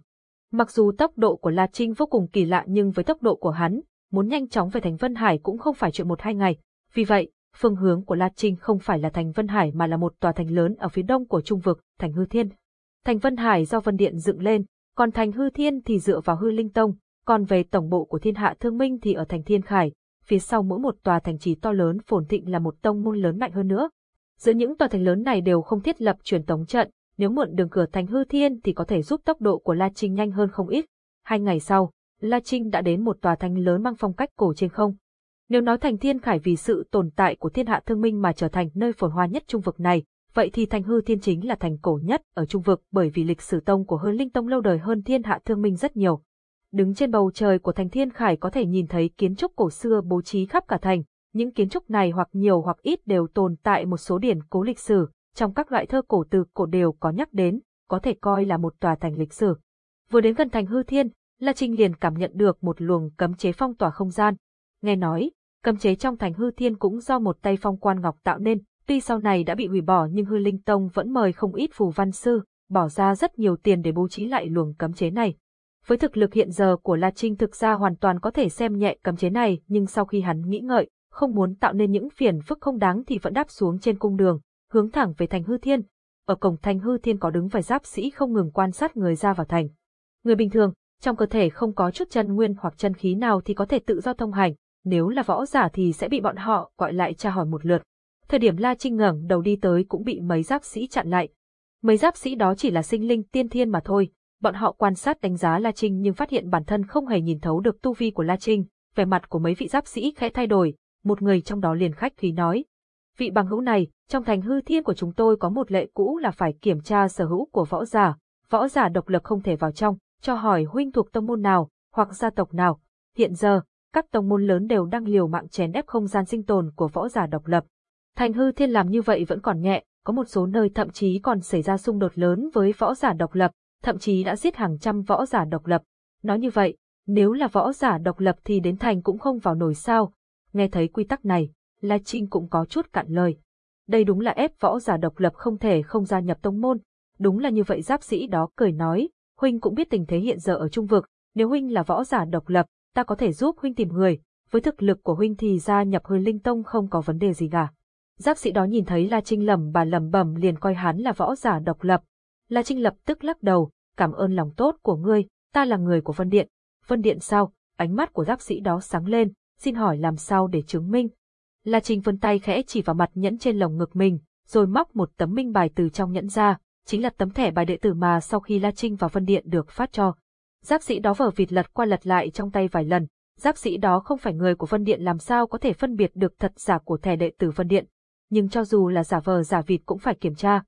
Mặc dù tốc độ của La Trinh vô cùng kỳ lạ nhưng với tốc độ của hắn, muốn nhanh chóng về thành Vân Hải cũng không phải chuyện một hai ngày, Vì vậy, phương hướng của La Trinh không phải là thành Vân Hải mà là một tòa thành lớn ở phía đông của trung vực, thành Hư Thiên. Thành Vân Hải do Vân Điện dựng lên, còn thành Hư Thiên thì dựa vào Hư Linh Tông, còn về tổng bộ của Thiên Hạ Thương Minh thì ở thành Thiên Khải, phía sau mỗi một tòa thành trì to lớn phồn thịnh là một tông môn lớn mạnh hơn nữa. Giữa những tòa thành lớn này đều không thiết lập truyền tống trận, nếu mượn đường cửa thành Hư Thiên thì có thể giúp tốc độ của La Trinh nhanh hơn không ít. Hai ngày sau, La Trinh đã đến một tòa thành lớn mang phong cách cổ trên không. Nếu nói thành Thiên Khải vì sự tồn tại của thiên hạ thương minh mà trở thành nơi phồn hoa nhất trung vực này, vậy thì thành hư thiên chính là thành cổ nhất ở trung vực bởi vì lịch sử tông của hơn linh tông lâu đời hơn thiên hạ thương minh rất nhiều. Đứng trên bầu trời của thành Thiên Khải có thể nhìn thấy kiến trúc cổ xưa bố trí khắp cả thành, những kiến trúc này hoặc nhiều hoặc ít đều tồn tại một số điển cố lịch sử, trong các loại thơ cổ từ cổ đều có nhắc đến, có thể coi là một tòa thành lịch sử. Vừa đến gần thành hư thiên, La Trinh liền cảm nhận được một luồng cấm chế phong tỏa không gian. Nghe nói, cấm chế trong thành hư thiên cũng do một tay phong quan ngọc tạo nên, tuy sau này đã bị hủy bỏ nhưng hư linh tông vẫn mời không ít phù văn sư, bỏ ra rất nhiều tiền để bố trí lại luồng cấm chế này. Với thực lực hiện giờ của La Trinh thực ra hoàn toàn có thể xem nhẹ cấm chế này nhưng sau khi hắn nghĩ ngợi, không muốn tạo nên những phiền phức không đáng thì vẫn đáp xuống trên cung đường, hướng thẳng về thành hư thiên. Ở cổng thành hư thiên có đứng vài giáp sĩ không ngừng quan sát người ra vào thành. Người bình thường, trong cơ thể không có chút chân nguyên hoặc chân khí nào thì có thể tự do thông hành, nếu là võ giả thì sẽ bị bọn họ gọi lại tra hỏi một lượt. Thời điểm La Trinh ngẩng đầu đi tới cũng bị mấy giáp sĩ chặn lại. Mấy giáp sĩ đó chỉ là sinh linh tiên thiên mà thôi, bọn họ quan sát đánh giá La Trinh nhưng phát hiện bản thân không hề nhìn thấu được tu vi của La Trinh, vẻ mặt của mấy vị giáp sĩ khẽ thay đổi, một người trong đó liền khách khí nói. Vị bằng hữu này, trong thành hư thiên của chúng tôi có một lệ cũ là phải kiểm tra sở hữu của võ giả, võ giả độc lập không thể vào trong, cho hỏi huynh thuộc tông môn nào, hoặc gia tộc nào. Hiện giờ, các tông môn lớn đều đang liều mạng chèn ép không gian sinh tồn của võ giả độc lập. Thành hư thiên làm như vậy vẫn còn nhẹ, có một số nơi thậm chí còn xảy ra xung đột lớn với võ giả độc lập, thậm chí đã giết hàng trăm võ giả độc lập. Nói như vậy, nếu là võ giả độc lập thì đến thành cũng không vào nổi sao. Nghe thấy quy tắc này, La Trinh cũng có chút cạn lời. Đây đúng là ép võ giả độc lập không thể không gia nhập tông môn. Đúng là như vậy giáp sĩ đó cười nói, Huynh cũng biết tình thế hiện giờ ở trung vực, nếu Huynh là võ giả độc lập, ta có thể giúp Huynh tìm người, với thực lực của Huynh thì gia nhập hơi linh tông không có vấn đề gì cả. Giáp sĩ đó nhìn thấy La Trinh lầm bà lầm bầm liền coi hắn là võ giả độc lập. La Trinh lập tức lắc đầu, cảm ơn lòng tốt của ngươi, ta là người của Vân Điện. Vân Điện sao? Ánh mắt của giáp sĩ đó sáng lên, xin hỏi làm sao để chứng minh. La Trinh vân tay khẽ chỉ vào mặt nhẫn trên lồng ngực mình, rồi móc một tấm minh bài từ trong nhẫn ra, chính là tấm thẻ bài đệ tử mà sau khi La Trinh vào Vân Điện được phát cho. Giáp sĩ đó vở vịt lật qua lật lại trong tay vài lần, giáp sĩ đó không phải người của Vân Điện làm sao có thể phân biệt được thật giả của thẻ đệ tử Vân Điện, nhưng cho dù là giả vờ giả vịt cũng phải kiểm tra.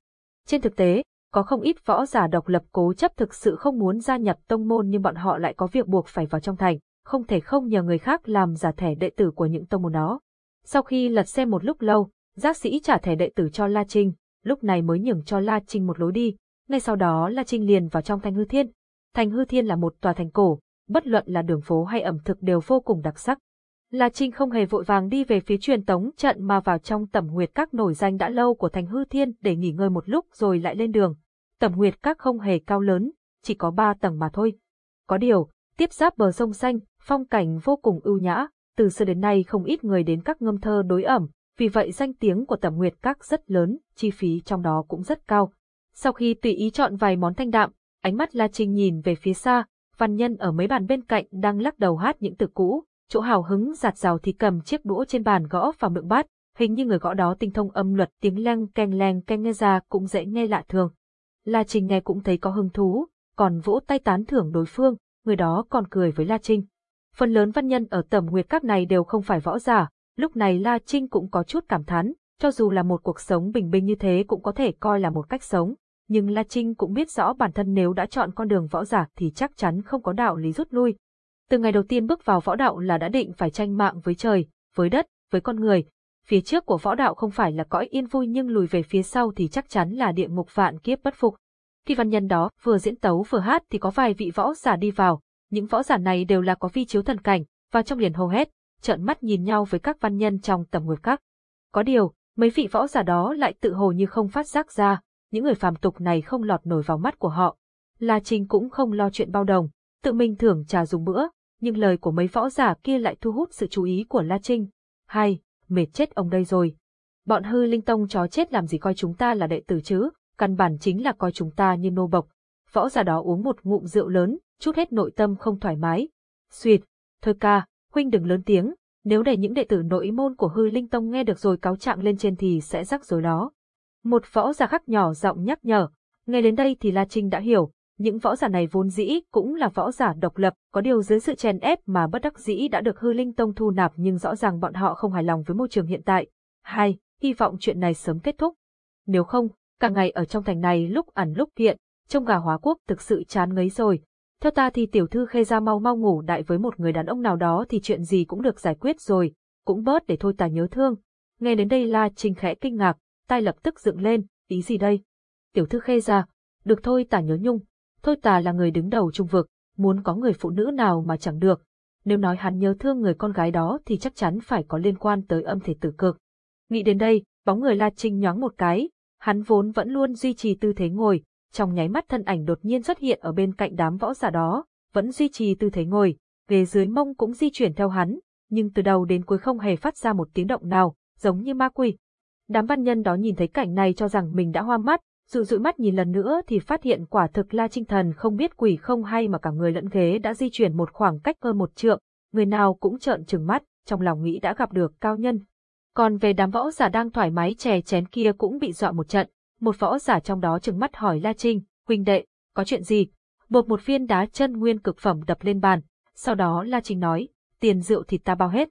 Trên thực tế, có không ít võ giả độc lập cố chấp thực sự không muốn gia nhập tông môn nhưng bọn họ lại có việc buộc phải vào trong thành, không thể không nhờ người khác làm giả thẻ đệ tử của những tông môn đó. Sau khi lật xem một lúc lâu, giác sĩ trả thẻ đệ tử cho La Trinh, lúc này mới nhường cho La Trinh một lối đi. Ngay sau đó La Trinh liền vào trong thành hư thiên. Thành hư thiên là một tòa thành cổ, bất luận là đường phố hay ẩm thực đều vô cùng đặc sắc. La Trinh không hề vội vàng đi về phía truyền tống trận mà vào trong tẩm nguyệt các nổi danh đã lâu của thành hư thiên để nghỉ ngơi một lúc rồi lại lên đường. Tẩm nguyệt các không hề cao lớn, chỉ có ba tầng mà thôi. Có điều, tiếp giáp bờ sông xanh, phong cảnh vô cùng ưu nhã, từ xưa đến nay không ít người đến các ngâm thơ đối ẩm, vì vậy danh tiếng của tẩm nguyệt các rất lớn, chi phí trong đó cũng rất cao. Sau khi tùy ý chọn vài món thanh đạm, ánh mắt La Trinh nhìn về phía xa, văn nhân ở mấy bàn bên cạnh đang lắc đầu hát những từ cũ, chỗ hào hứng giạt rào thì cầm chiếc đũa trên bàn gõ vào miệng bát, hình như người gõ đó tinh thông âm luật tiếng leng keng leng keng nghe ra cũng dễ nghe lạ thường. La Trinh nghe cũng thấy có hứng thú, còn vỗ tay tán thưởng đối phương, người đó còn cười với La Trinh. Phần lớn văn nhân ở tầm nguyệt các này đều không phải võ giả, lúc này La Trinh cũng có chút cảm thán, cho dù là một cuộc sống bình bình như thế cũng có thể coi là một cách sống, nhưng La Trinh cũng biết rõ bản thân nếu đã chọn con đường võ giả thì chắc chắn không có đạo lý rút lui. Từ ngày đầu tiên bước vào võ đạo là đã định phải tranh mạng với trời, với đất, với con người. Phía trước của võ đạo không phải là cõi yên vui nhưng lùi về phía sau thì chắc chắn là địa ngục vạn kiếp bất phục. Khi văn nhân đó vừa diễn tấu vừa hát thì có vài vị võ giả đi vào, những võ giả này đều là có vi chiếu thần cảnh, và trong liền hô hét, trợn mắt nhìn nhau với các văn nhân trong tầm nguyệt các. Có điều, mấy vị võ giả đó lại tự hồ như không phát giác ra, những người phàm tục này không lọt nổi vào mắt của họ. La Trinh cũng không lo chuyện bao đồng, tự mình thưởng trà dùng bữa, nhưng lời của mấy võ giả kia lại thu hút sự chú ý của La Trinh. Hay, mệt chết ông đây rồi. Bọn hư linh tông chó chết làm gì coi chúng ta là đệ tử chứ, căn bản chính là coi chúng ta như nô bộc. Võ giả đó uống một ngụm rượu lớn, chút hết nội tâm không thoải mái. Xuyệt, thôi ca, huynh đừng lớn tiếng, nếu để những đệ tử nội môn của hư linh tông nghe được rồi cáo trạng lên trên thì sẽ rắc rối đó. Một võ giả khác nhỏ giọng nhắc nhở, nghe đến đây thì La Trinh đã hiểu, những võ giả này vốn dĩ cũng là võ giả độc lập, có điều dưới sự chèn ép mà bất đắc dĩ đã được hư linh tông thu nạp nhưng rõ ràng bọn họ không hài lòng với môi trường hiện tại. Hai, hy vọng chuyện này sớm kết thúc. Nếu không, cả ngày ở trong thành này lúc ẩn lúc hiện, trông gà hóa quốc thực sự chán ngấy rồi. Theo ta thì tiểu thư khê ra mau mau ngủ đại với một người đàn ông nào đó thì chuyện gì cũng được giải quyết rồi, cũng bớt để thôi ta nhớ thương. Nghe đến đây La Trinh khẽ kinh ngạc, tai lập tức dựng lên, ý gì đây? Tiểu thư khê ra, được thôi ta nhớ nhung, thôi ta là người đứng đầu trung vực, muốn có người phụ nữ nào mà chẳng được. Nếu nói hắn nhớ thương người con gái đó thì chắc chắn phải có liên quan tới âm thể tử cực. Nghĩ đến đây, bóng người La Trinh nhoáng một cái, hắn vốn vẫn luôn duy trì tư thế ngồi, trong nháy mắt thân ảnh đột nhiên xuất hiện ở bên cạnh đám võ giả đó, vẫn duy trì tư thế ngồi, ghế dưới mông cũng di chuyển theo hắn, nhưng từ đầu đến cuối không hề phát ra một tiếng động nào, giống như ma quỷ. Đám văn nhân đó nhìn thấy cảnh này cho rằng mình đã hoa mắt, dụ dụi mắt nhìn lần nữa thì phát hiện quả thực La Trinh Thần không biết quỷ không hay mà cả người lẫn ghế đã di chuyển một khoảng cách hơn một trượng, người nào cũng trợn trừng mắt, trong lòng nghĩ đã gặp được cao nhân. Còn về đám võ giả đang thoải mái chè chén kia cũng bị dọa một trận, một võ giả trong đó trừng mắt hỏi La Trinh, huynh đệ, có chuyện gì? Bột một viên đá chân nguyên cực phẩm đập lên bàn, sau đó La Trinh nói, tiền rượu thịt ta bao hết.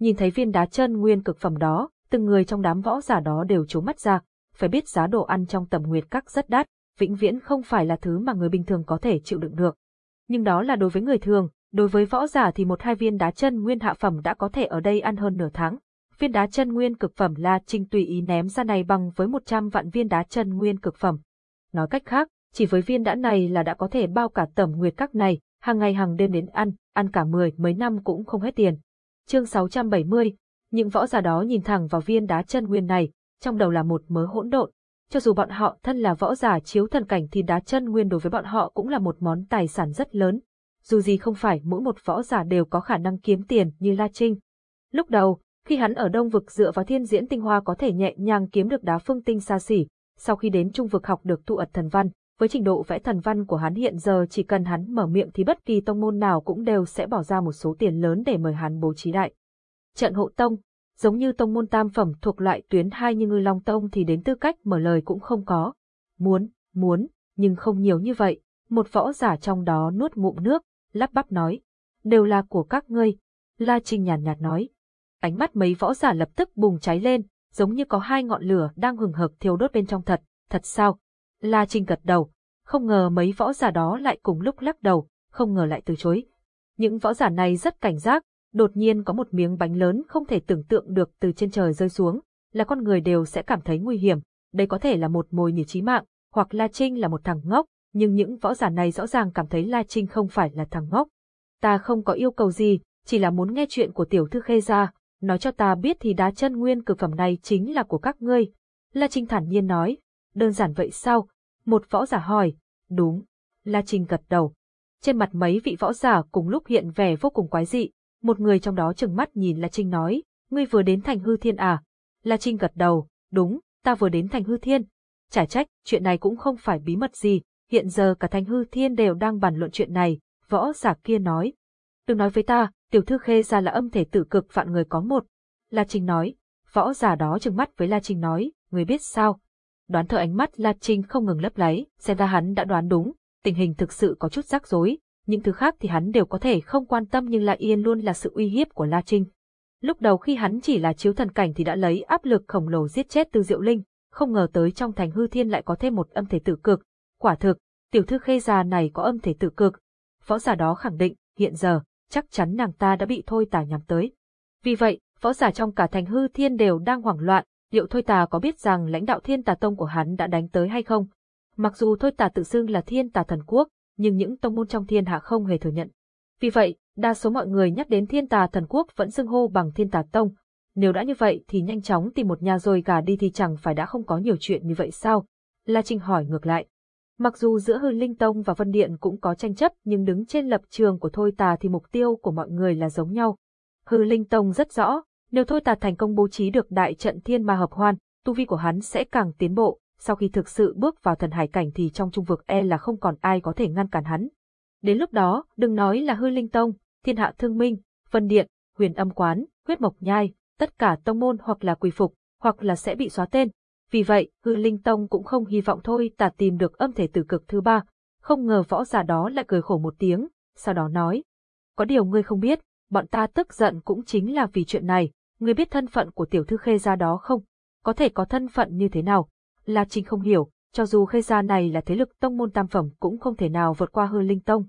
Nhìn thấy viên đá chân nguyên cực phẩm đó, từng người trong đám võ giả đó đều trố mắt ra, phải biết giá đồ ăn trong tầm nguyệt các rất đắt, vĩnh viễn không phải là thứ mà người bình thường có thể chịu đựng được. Nhưng đó là đối với người thường, đối với võ giả thì một hai viên đá chân nguyên hạ phẩm đã có thể ở đây ăn hơn nửa tháng. Viên đá chân nguyên cực phẩm La Trinh tùy ý ném ra này bằng với 100 vạn viên đá chân nguyên cực phẩm. Nói cách khác, chỉ với viên đá này là đã có thể bao cả tầm nguyệt các này, hàng ngày hàng đêm đến ăn, ăn cả mười mấy năm cũng không hết tiền. Chương 670, những võ giả đó nhìn thẳng vào viên đá chân nguyên này, trong đầu là một mớ hỗn độn. Cho dù bọn họ thân là võ giả chiếu thần cảnh thì đá chân nguyên đối với bọn họ cũng là một món tài sản rất lớn. Dù gì không phải mỗi một võ giả đều có khả năng kiếm tiền như La Trinh. Lúc đầu, khi hắn ở Đông Vực dựa vào thiên diễn tinh hoa có thể nhẹ nhàng kiếm được đá phương tinh xa xỉ, sau khi đến Trung Vực học được tụ ật thần văn, với trình độ vẽ thần văn của hắn hiện giờ chỉ cần hắn mở miệng thì bất kỳ tông môn nào cũng đều sẽ bỏ ra một số tiền lớn để mời hắn bố trí đại. Trận hộ tông, giống như tông môn tam phẩm thuộc loại tuyến hai như ngư long tông thì đến tư cách mở lời cũng không có. Muốn, muốn, nhưng không nhiều như vậy, một võ giả trong đó nuốt ngụm nước, lắp bắp nói, đều là của các ngươi. La Trinh nhàn nhạt, nhạt nói. Ánh mắt mấy võ giả lập tức bùng cháy lên, giống như có hai ngọn lửa đang hừng hực thiêu đốt bên trong thật, thật sao? La Trinh gật đầu, không ngờ mấy võ giả đó lại cùng lúc lắc đầu, không ngờ lại từ chối. Những võ giả này rất cảnh giác, đột nhiên có một miếng bánh lớn không thể tưởng tượng được từ trên trời rơi xuống, là con người đều sẽ cảm thấy nguy hiểm, đây có thể là một mồi nhử chí mạng, hoặc La Trinh là một thằng ngốc, nhưng những võ giả này rõ ràng cảm thấy La Trinh không phải là thằng ngốc. Ta không có yêu cầu gì, chỉ là muốn nghe chuyện của tiểu thư khê ra, nói cho ta biết thì đá chân nguyên cực phẩm này chính là của các ngươi. La Trinh thản nhiên nói, đơn giản vậy sao? Một võ giả hỏi, đúng. La Trinh gật đầu. Trên mặt mấy vị võ giả cùng lúc hiện vẻ vô cùng quái dị, một người trong đó chừng mắt nhìn La Trinh nói, ngươi vừa đến thành hư thiên à? La Trinh gật đầu, đúng, ta vừa đến thành hư thiên. Chả trách, chuyện này cũng không phải bí mật gì, hiện giờ cả thành hư thiên đều đang bàn luận chuyện này, võ giả kia nói. Đừng nói với ta, tiểu thư khê ra là âm thể tử cực vạn người có một. La Trinh nói, võ giả đó chừng mắt với La Trinh nói, người biết sao? Đoán thở ánh mắt La Trinh không ngừng lấp láy, xem ra hắn đã đoán đúng, tình hình thực sự có chút rắc rối, những thứ khác thì hắn đều có thể không quan tâm nhưng lại yên luôn là sự uy hiếp của La Trinh. Lúc đầu khi hắn chỉ là chiếu thần cảnh thì đã lấy áp lực khổng lồ giết chết Tư Diệu Linh, không ngờ tới trong thành hư thiên lại có thêm một âm thể tử cực. Quả thực, tiểu thư khê già này có âm thể tử cực. Võ giả đó khẳng định, hiện giờ, chắc chắn nàng ta đã bị thôi tà nhắm tới. Vì vậy, võ giả trong cả thành hư thiên đều đang hoảng loạn, liệu thôi tà có biết rằng lãnh đạo thiên tà tông của hắn đã đánh tới hay không? Mặc dù thôi tà tự xưng là thiên tà thần quốc, nhưng những tông môn trong thiên hạ không hề thừa nhận. Vì vậy, đa số mọi người nhắc đến thiên tà thần quốc vẫn xưng hô bằng thiên tà tông. Nếu đã như vậy thì nhanh chóng tìm một nhà rồi gà đi thì chẳng phải đã không có nhiều chuyện như vậy sao? La Trinh hỏi ngược lại. Mặc dù giữa Hư Linh Tông và Vân Điện cũng có tranh chấp nhưng đứng trên lập trường của Thôi Tà thì mục tiêu của mọi người là giống nhau. Hư Linh Tông rất rõ, Nếu thôi tà thành công bố trí được đại trận thiên ma hợp hoan, tu vi của hắn sẽ càng tiến bộ, sau khi thực sự bước vào thần hải cảnh thì trong trung vực e là không còn ai có thể ngăn cản hắn. Đến lúc đó, đừng nói là hư linh tông, thiên hạ thương minh, phân điện, huyền âm quán, huyết mộc nhai, tất cả tông môn hoặc là quỳ phục, hoặc là sẽ bị xóa tên. Vì vậy, hư linh tông cũng không hy vọng thôi tà tìm được âm thể tử cực thứ ba. Không ngờ võ giả đó lại cười khổ một tiếng, sau đó nói. Có điều ngươi không biết, bọn ta tức giận cũng chính là vì chuyện này, ngươi biết thân phận của tiểu thư khê gia đó không? Có thể có thân phận như thế nào? La Trinh không hiểu, cho dù khê gia này là thế lực tông môn tam phẩm cũng không thể nào vượt qua hư linh tông.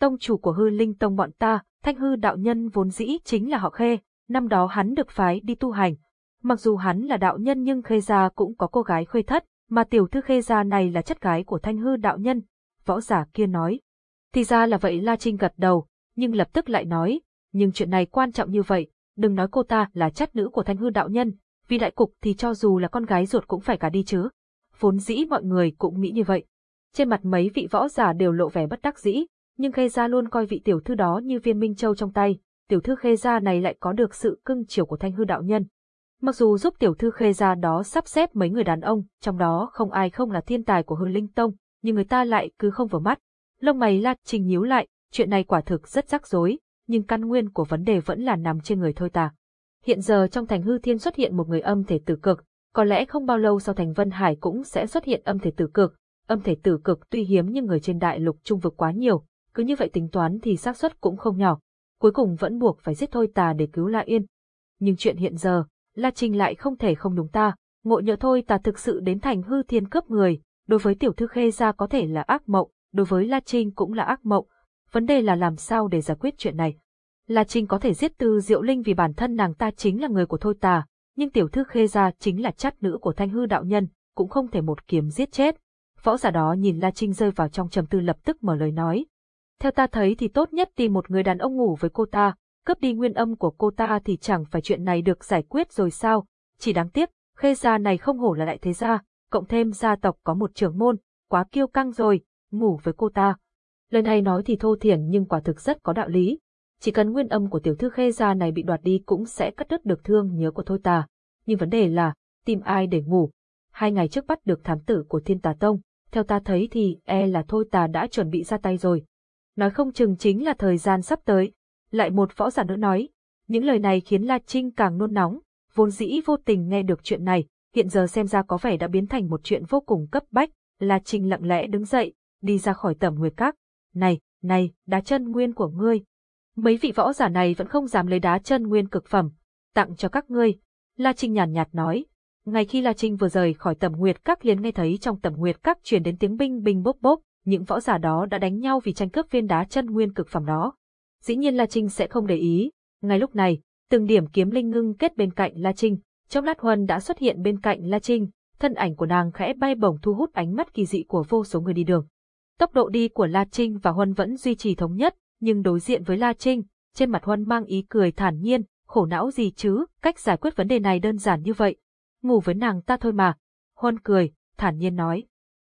Tông chủ của hư linh tông bọn ta, thanh hư đạo nhân vốn dĩ chính là họ khê, năm đó hắn được phái đi tu hành. Mặc dù hắn là đạo nhân nhưng khê gia cũng có cô gái khuê thất, mà tiểu thư khê gia này là chất gái của thanh hư đạo nhân. Võ giả kia nói. Thì ra là vậy La Trinh gật đầu, nhưng lập tức lại nói, nhưng chuyện này quan trọng như vậy, đừng nói cô ta là chất nữ của thanh hư đạo nhân, vì đại cục thì cho dù là con gái ruột cũng phải cả đi chứ. Vốn dĩ mọi người cũng nghĩ như vậy. Trên mặt mấy vị võ giả đều lộ vẻ bất đắc dĩ, nhưng Khê Gia luôn coi vị tiểu thư đó như viên minh châu trong tay, tiểu thư Khê Gia này lại có được sự cưng chiều của thanh hư đạo nhân. Mặc dù giúp tiểu thư Khê Gia đó sắp xếp mấy người đàn ông, trong đó không ai không là thiên tài của hư linh tông, nhưng người ta lại cứ không vừa mắt. Lông mày La Trình nhíu lại, chuyện này quả thực rất rắc rối, nhưng căn nguyên của vấn đề vẫn là nằm trên người thôi tà. Hiện giờ trong thành hư thiên xuất hiện một người âm thể tử cực, có lẽ không bao lâu sau thành Vân Hải cũng sẽ xuất hiện âm thể tử cực. Âm thể tử cực tuy hiếm nhưng người trên đại lục trung vực quá nhiều, cứ như vậy tính toán thì xác suất cũng không nhỏ. Cuối cùng vẫn buộc phải giết thôi tà để cứu La Yên. Nhưng chuyện hiện giờ, La Trinh lại không thể không đúng ta, ngộ nhỡ thôi tà thực sự đến thành hư thiên cướp người, đối với tiểu thư khê gia có thể là ác mộng, đối với La Trinh cũng là ác mộng. Vấn đề là làm sao để giải quyết chuyện này. La Trinh có thể giết Tư Diệu Linh vì bản thân nàng ta chính là người của Thôi Tà, nhưng tiểu thư Khê gia chính là chắt nữ của Thanh Hư đạo nhân, cũng không thể một kiếm giết chết. Võ giả đó nhìn La Trinh rơi vào trong trầm tư lập tức mở lời nói. Theo ta thấy thì tốt nhất tìm một người đàn ông ngủ với cô ta, cướp đi nguyên âm của cô ta thì chẳng phải chuyện này được giải quyết rồi sao, chỉ đáng tiếc, Khê gia này không hổ là đại thế gia, cộng thêm gia tộc có một trưởng môn, quá kiêu căng rồi, ngủ với cô ta. Lời này nói thì thô thiển nhưng quả thực rất có đạo lý, chỉ cần nguyên âm của tiểu thư khê gia này bị đoạt đi cũng sẽ cắt đứt được thương nhớ của Thôi Tà. Nhưng vấn đề là, tìm ai để ngủ? Hai ngày trước bắt được thám tử của Thiên Tà Tông, theo ta thấy thì e là Thôi Tà đã chuẩn bị ra tay rồi. Nói không chừng chính là thời gian sắp tới. Lại một võ giả nữa nói, những lời này khiến La Trinh càng nôn nóng, vốn dĩ vô tình nghe được chuyện này, hiện giờ xem ra có vẻ đã biến thành một chuyện vô cùng cấp bách. La Trinh lặng lẽ đứng dậy, đi ra khỏi tầm nguyệt các. Này, này, đá chân nguyên của ngươi, Mấy vị võ giả này vẫn không dám lấy đá chân nguyên cực phẩm, tặng cho các ngươi. La Trinh nhàn nhạt nói. Ngay khi La Trinh vừa rời khỏi tầm nguyệt các liền nghe thấy trong tầm nguyệt các truyền đến tiếng binh binh bốc bốc, những võ giả đó đã đánh nhau vì tranh cướp viên đá chân nguyên cực phẩm đó. Dĩ nhiên La Trinh sẽ không để ý. Ngay lúc này, từng điểm kiếm linh ngưng kết bên cạnh La Trinh, trong lát huân đã xuất hiện bên cạnh La Trinh, thân ảnh của nàng khẽ bay bổng thu hút ánh mắt kỳ dị của vô số người đi đường. Tốc độ đi của La Trinh và Huân vẫn duy trì thống nhất, nhưng đối diện với La Trinh, trên mặt Huân mang ý cười thản nhiên, khổ não gì chứ, cách giải quyết vấn đề này đơn giản như vậy. Ngủ với nàng ta thôi mà. Huân cười, thản nhiên nói.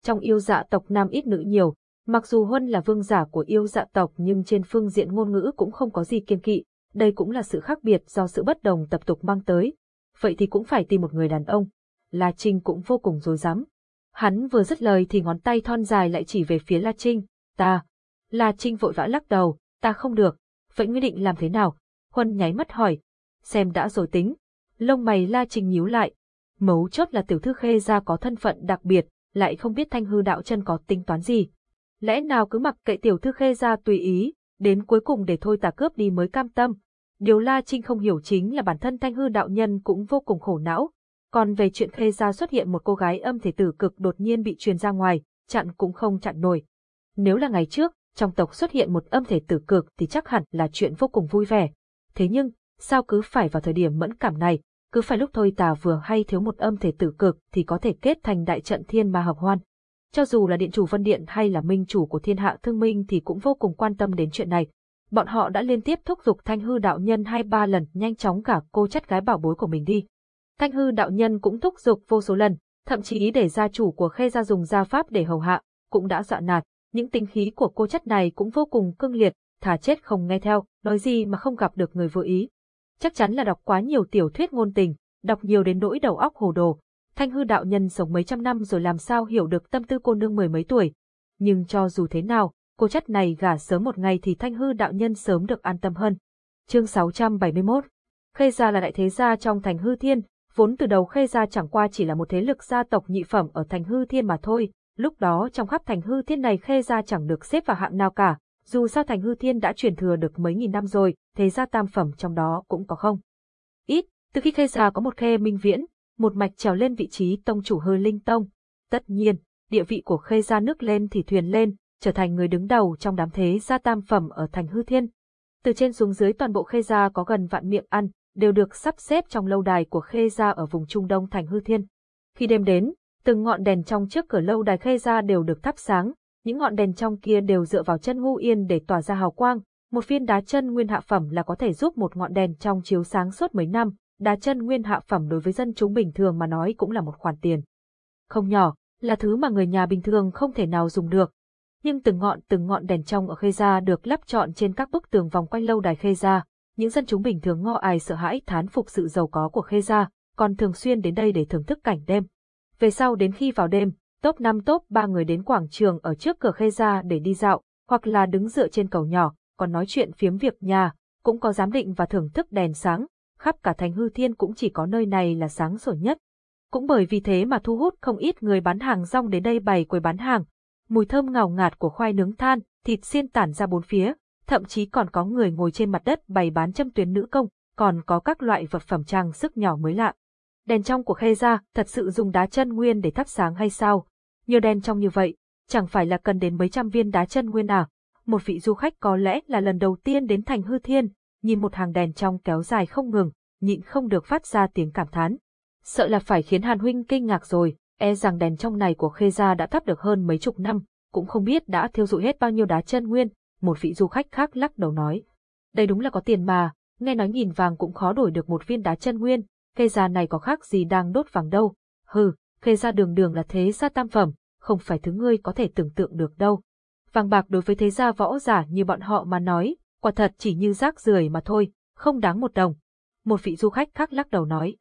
Trong yêu dạ tộc nam ít nữ nhiều, mặc dù Huân là vương giả của yêu dạ tộc nhưng trên phương diện ngôn ngữ cũng không có gì kiên kỵ, đây cũng là sự khác biệt do sự bất đồng tập tục mang tới. Vậy thì cũng phải tìm một người đàn ông. La Trinh cũng vô cùng dối rắm Hắn vừa dứt lời thì ngón tay thon dài lại chỉ về phía La Trinh. Ta. La Trinh vội vã lắc đầu, ta không được, vậy ngươi định làm thế nào? Huân nháy mắt hỏi, xem đã rồi tính. Lông mày La Trinh nhíu lại, mấu chốt là tiểu thư khê gia có thân phận đặc biệt, lại không biết thanh hư đạo chân có tính toán gì. Lẽ nào cứ mặc kệ tiểu thư khê gia tùy ý, đến cuối cùng để thôi tà cướp đi mới cam tâm. Điều La Trinh không hiểu chính là bản thân thanh hư đạo nhân cũng vô cùng khổ não. Còn về chuyện khê gia xuất hiện một cô gái âm thể tử cực đột nhiên bị truyền ra ngoài, chặn cũng không chặn nổi. Nếu là ngày trước, trong tộc xuất hiện một âm thể tử cực thì chắc hẳn là chuyện vô cùng vui vẻ. Thế nhưng, sao cứ phải vào thời điểm mẫn cảm này, cứ phải lúc thôi tà vừa hay thiếu một âm thể tử cực thì có thể kết thành đại trận thiên ma hợp hoan. Cho dù là điện chủ Vân Điện hay là minh chủ của thiên hạ thương minh thì cũng vô cùng quan tâm đến chuyện này. Bọn họ đã liên tiếp thúc giục thanh hư đạo nhân hai ba lần nhanh chóng cả cô chất gái bảo bối của mình đi. Thanh hư đạo nhân cũng thúc giục vô số lần, thậm chí để gia chủ của khê gia dùng gia pháp để hầu hạ, cũng đã dọa nạt, những tính khí của cô chất này cũng vô cùng cương liệt, thà chết không nghe theo, nói gì mà không gặp được người vừa ý. chắc chắn là đọc quá nhiều tiểu thuyết ngôn tình, đọc nhiều đến nỗi đầu óc hồ đồ. Thanh hư đạo nhân sống mấy trăm năm rồi làm sao hiểu được tâm tư cô nương mười mấy tuổi. Nhưng cho dù thế nào, cô chất này gả sớm một ngày thì thanh hư đạo nhân sớm được an tâm hơn. Chương 671 Khê gia là đại thế gia trong thành hư thiên, vốn từ đầu Khê gia chẳng qua chỉ là một thế lực gia tộc nhị phẩm ở thành hư thiên mà thôi. Lúc đó trong khắp thành hư thiên này Khê gia chẳng được xếp vào hạng nào cả, dù sao thành hư thiên đã truyền thừa được mấy nghìn năm rồi, thế gia tam phẩm trong đó cũng có không. Ít, từ khi Khê gia có một Khê Minh Viễn, một mạch trèo lên vị trí tông chủ hư linh tông. Tất nhiên, địa vị của Khê gia nước lên thì thuyền lên, trở thành người đứng đầu trong đám thế gia tam phẩm ở thành hư thiên. Từ trên xuống dưới toàn bộ Khê gia có gần vạn miệng ăn, đều được sắp xếp trong lâu đài của Khê gia ở vùng Trung Đông thành hư thiên. Khi đêm đến, từng ngọn đèn trong trước cửa lâu đài Khê gia đều được thắp sáng, những ngọn đèn trong kia đều dựa vào chân ngu yên để tỏa ra hào quang, một viên đá chân nguyên hạ phẩm là có thể giúp một ngọn đèn trong chiếu sáng suốt mấy năm, đá chân nguyên hạ phẩm đối với dân chúng bình thường mà nói cũng là một khoản tiền. Không nhỏ, là thứ mà người nhà bình thường không thể nào dùng được. Nhưng từng ngọn từng ngọn đèn trong ở Khê Gia được lắp trọn trên các bức tường vòng quanh lâu đài Khê Gia, những dân chúng bình thường ngọ ai sợ hãi thán phục sự giàu có của Khê Gia, còn thường xuyên đến đây để thưởng thức cảnh đêm. Về sau đến khi vào đêm, top 5 top 3 người đến quảng trường ở trước cửa Khê ra để đi dạo, hoặc là đứng dựa trên cầu nhỏ, còn nói chuyện phiếm việc nhà, cũng có giám định và thưởng thức đèn sáng, khắp cả thành hư thiên cũng chỉ có nơi này là sáng sủa nhất. Cũng bởi vì thế mà thu hút không ít người bán hàng rong đến đây bày quầy bán hàng. Mùi thơm ngào ngạt của khoai nướng than, thịt xiên tản ra bốn phía, thậm chí còn có người ngồi trên mặt đất bày bán châm tuyến nữ công, còn có các loại vật phẩm trang sức nhỏ mới lạ. Đèn trong của khe ra thật sự dùng đá chân nguyên để thắp sáng hay sao? Nhiều đèn trong như vậy, chẳng phải là cần đến mấy trăm viên đá chân nguyên à? Một vị du khách có lẽ là lần đầu tiên đến thành hư thiên, nhìn một hàng đèn trong kéo dài không ngừng, nhịn không được phát ra tiếng cảm thán. Sợ là phải khiến Hàn Huynh kinh ngạc rồi, e rằng đèn trong này của Khê Gia đã thắp được hơn mấy chục năm, cũng không biết đã thiêu dụi hết bao nhiêu đá chân nguyên, một vị du khách khác lắc đầu nói. Đây đúng là có tiền mà, nghe nói nghìn vàng cũng khó đổi được một viên đá chân nguyên, Khê Gia này có khác gì đang đốt vàng đâu. Hừ, Khê Gia đường đường là thế gia tam phẩm, không phải thứ ngươi có thể tưởng tượng được đâu. Vàng bạc đối với thế gia võ giả như bọn họ mà nói, quả thật chỉ như rác rưởi mà thôi, không đáng một đồng. Một vị du khách khác lắc đầu nói.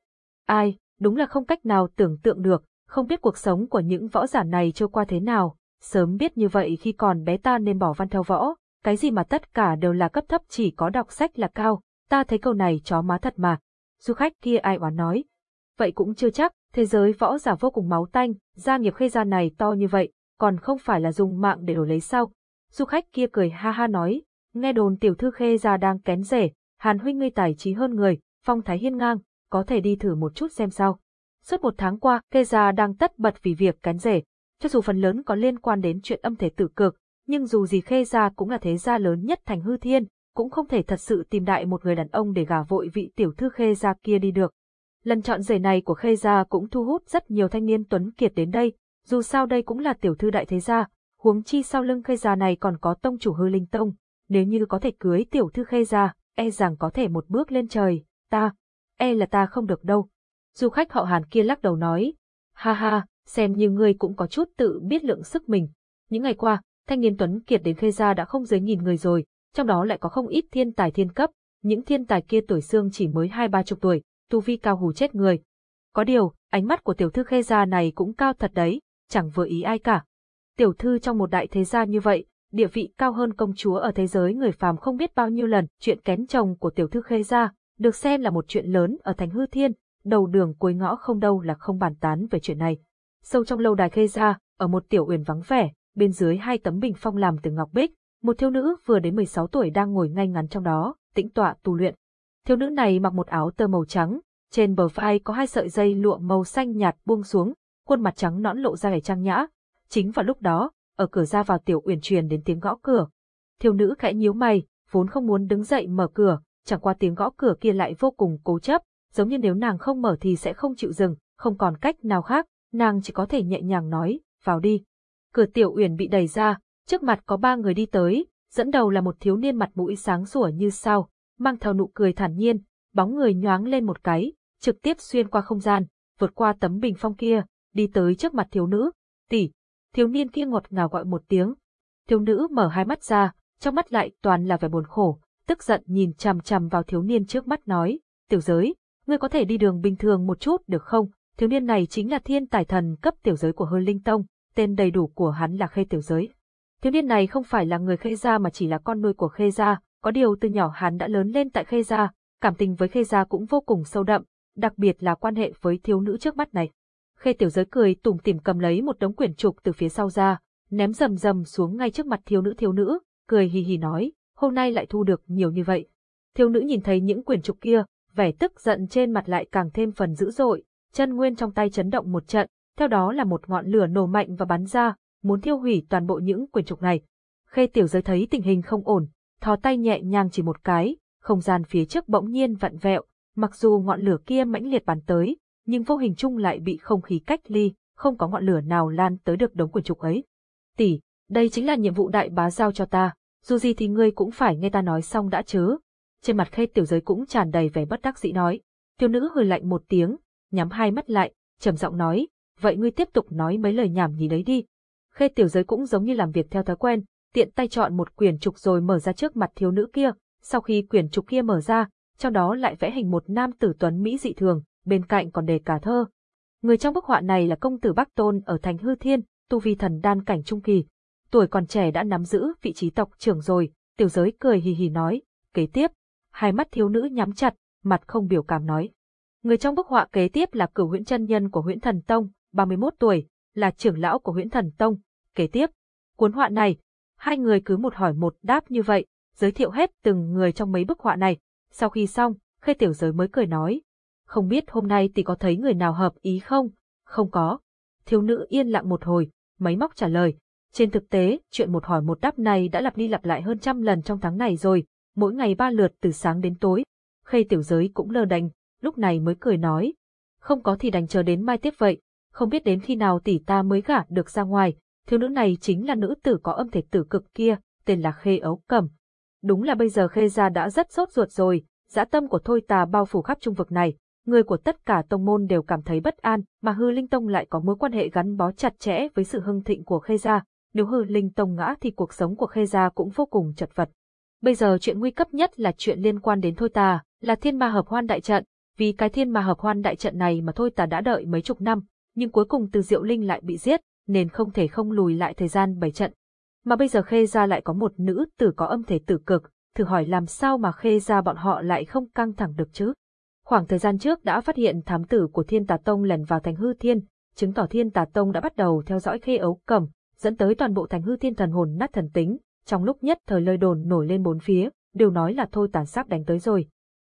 Ai, đúng là không cách nào tưởng tượng được, không biết cuộc sống của những võ giả này trôi qua thế nào, sớm biết như vậy khi còn bé ta nên bỏ văn theo võ, cái gì mà tất cả đều là cấp thấp chỉ có đọc sách là cao, ta thấy câu này chó má thật mà. Du khách kia ai oán nói. Vậy cũng chưa chắc, thế giới võ giả vô cùng máu tanh, gia nghiệp khê gia này to như vậy, còn không phải là dùng mạng để đổi lấy sao. Du khách kia cười ha ha nói, nghe đồn tiểu thư khê gia đang kén rể, hàn huynh ngươi tài trí hơn người, phong thái hiên ngang, có thể đi thử một chút xem sao. Suốt một tháng qua, khê gia đang tất bật vì việc kén rể, cho dù phần lớn có liên quan đến chuyện âm thể tử cực, nhưng dù gì khê gia cũng là thế gia lớn nhất thành hư thiên, cũng không thể thật sự tìm đại một người đàn ông để gả vội vị tiểu thư khê gia kia đi được. Lần chọn rể này của khê gia cũng thu hút rất nhiều thanh niên tuấn kiệt đến đây, dù sao đây cũng là tiểu thư đại thế gia, huống chi sau lưng khê gia này còn có tông chủ hư linh tông, nếu như có thể cưới tiểu thư khê gia, e rằng có thể một bước lên trời, ta, e là ta không được đâu. Du khách họ hàn kia lắc đầu nói, ha ha, xem như ngươi cũng có chút tự biết lượng sức mình. Những ngày qua, thanh niên tuấn kiệt đến khê gia đã không dưới nghìn người rồi, trong đó lại có không ít thiên tài thiên cấp, những thiên tài kia tuổi xương chỉ mới hai ba chục tuổi, tu vi cao hù chết người. Có điều, ánh mắt của tiểu thư khê gia này cũng cao thật đấy, chẳng vừa ý ai cả. Tiểu thư trong một đại thế gia như vậy, địa vị cao hơn công chúa ở thế giới người phàm không biết bao nhiêu lần, chuyện kén chồng của tiểu thư khê gia, được xem là một chuyện lớn ở thành hư thiên, đầu đường cuối ngõ không đâu là không bàn tán về chuyện này. Sâu trong lâu đài khê gia, ở một tiểu uyển vắng vẻ, bên dưới hai tấm bình phong làm từ ngọc bích, một thiếu nữ vừa đến 16 tuổi đang ngồi ngay ngắn trong đó, tĩnh tọa tu luyện. Thiếu nữ này mặc một áo tơ màu trắng, trên bờ vai có hai sợi dây lụa màu xanh nhạt buông xuống, khuôn mặt trắng nõn lộ ra vẻ trang nhã. Chính vào lúc đó, ở cửa ra vào tiểu uyển truyền đến tiếng gõ cửa. Thiếu nữ khẽ nhíu mày, vốn không muốn đứng dậy mở cửa, chẳng qua tiếng gõ cửa kia lại vô cùng cố chấp, giống như nếu nàng không mở thì sẽ không chịu dừng, không còn cách nào khác, nàng chỉ có thể nhẹ nhàng nói, vào đi. Cửa tiểu uyển bị đẩy ra, trước mặt có ba người đi tới, dẫn đầu là một thiếu niên mặt mũi sáng sủa như sao, mang theo nụ cười thản nhiên, bóng người nhoáng lên một cái, trực tiếp xuyên qua không gian, vượt qua tấm bình phong kia, đi tới trước mặt thiếu nữ, tỷ. Thiếu niên kia ngọt ngào gọi một tiếng. Thiếu nữ mở hai mắt ra, trong mắt lại toàn là vẻ buồn khổ, tức giận nhìn chằm chằm vào thiếu niên trước mắt nói, tiểu giới, ngươi có thể đi đường bình thường một chút được không? Thiếu niên này chính là thiên tài thần cấp tiểu giới của Hư Linh Tông, tên đầy đủ của hắn là Khê Tiểu Giới. Thiếu niên này không phải là người Khê Gia mà chỉ là con nuôi của Khê Gia, có điều từ nhỏ hắn đã lớn lên tại Khê Gia, cảm tình với Khê Gia cũng vô cùng sâu đậm, đặc biệt là quan hệ với thiếu nữ trước mắt này. Khê Tiểu Giới cười tủm tỉm cầm lấy một đống quyển trục từ phía sau ra, ném rầm rầm xuống ngay trước mặt thiếu nữ thiếu nữ, cười hì hì nói, hôm nay lại thu được nhiều như vậy. Thiếu nữ nhìn thấy những quyển trục kia, vẻ tức giận trên mặt lại càng thêm phần dữ dội, chân nguyên trong tay chấn động một trận, theo đó là một ngọn lửa nổ mạnh và bắn ra, muốn thiêu hủy toàn bộ những quyển trục này. Khê Tiểu Giới thấy tình hình không ổn, thò tay nhẹ nhàng chỉ một cái, không gian phía trước bỗng nhiên vặn vẹo, mặc dù ngọn lửa kia mãnh liệt bắn tới, nhưng vô hình chung lại bị không khí cách ly, không có ngọn lửa nào lan tới được đống quyển trục ấy. Tỷ, đây chính là nhiệm vụ đại bá giao cho ta, dù gì thì ngươi cũng phải nghe ta nói xong đã chứ. Trên mặt khê tiểu giới cũng tràn đầy vẻ bất đắc dĩ nói. tiêu nữ hơi lạnh một tiếng, nhắm hai mắt lại, trầm giọng nói, vậy ngươi tiếp tục nói mấy lời nhảm nhí đấy đi. Khê tiểu giới cũng giống như làm việc theo thói quen, tiện tay chọn một quyển trục rồi mở ra trước mặt thiếu nữ kia, sau khi quyển trục kia mở ra, trong đó lại vẽ hình một nam tử tuấn Mỹ dị thường, bên cạnh còn đề cả thơ. Người trong bức họa này là công tử Bắc Tôn ở thành Hư Thiên, tu vi thần đan cảnh trung kỳ. Tuổi còn trẻ đã nắm giữ vị trí tộc trưởng rồi, tiểu giới cười hì hì nói, kế tiếp, hai mắt thiếu nữ nhắm chặt, mặt không biểu cảm nói. Người trong bức họa kế tiếp là cửu huyễn chân nhân của huyễn thần tông, 31 tuổi, là trưởng lão của huyễn thần tông. Kế tiếp, cuốn họa này, hai người cứ một hỏi một đáp như vậy, giới thiệu hết từng người trong mấy bức họa này. Sau khi xong, khê tiểu giới mới cười nói. Không biết hôm nay tỷ có thấy người nào hợp ý không? Không có. Thiếu nữ yên lặng một hồi, máy móc trả lời. Trên thực tế, chuyện một hỏi một đáp này đã lặp đi lặp lại hơn trăm lần trong tháng này rồi, mỗi ngày ba lượt từ sáng đến tối. Khê tiểu giới cũng lơ đành, lúc này mới cười nói. Không có thì đành chờ đến mai tiếp vậy, không biết đến khi nào tỷ ta mới gả được ra ngoài, thiếu nữ này chính là nữ tử có âm thể tử cực kia, tên là Khê Ấu Cẩm. Đúng là bây giờ Khê gia đã rất sốt ruột rồi, dã tâm của Thôi Tà bao phủ khắp trung vực này, người của tất cả tông môn đều cảm thấy bất an, mà Hư Linh Tông lại có mối quan hệ gắn bó chặt chẽ với sự hưng thịnh của Khê gia, nếu Hư Linh Tông ngã thì cuộc sống của Khê gia cũng vô cùng chật vật. Bây giờ chuyện nguy cấp nhất là chuyện liên quan đến Thôi Tà, là Thiên Ma Hợp Hoan đại trận, vì cái Thiên Ma Hợp Hoan đại trận này mà Thôi Tà đã đợi mấy chục năm, nhưng cuối cùng Từ Diệu Linh lại bị giết, nên không thể không lùi lại thời gian bảy trận. Mà bây giờ Khê gia lại có một nữ tử có âm thể tử cực, thử hỏi làm sao mà Khê gia bọn họ lại không căng thẳng được chứ? Khoảng thời gian trước đã phát hiện thám tử của Thiên Tà Tông lẻn vào thành hư thiên, chứng tỏ Thiên Tà Tông đã bắt đầu theo dõi Khê ấu cẩm, dẫn tới toàn bộ thành hư thiên thần hồn nát thần tính, trong lúc nhất thời lời đồn nổi lên bốn phía, đều nói là thôi tàn sắp đánh tới rồi.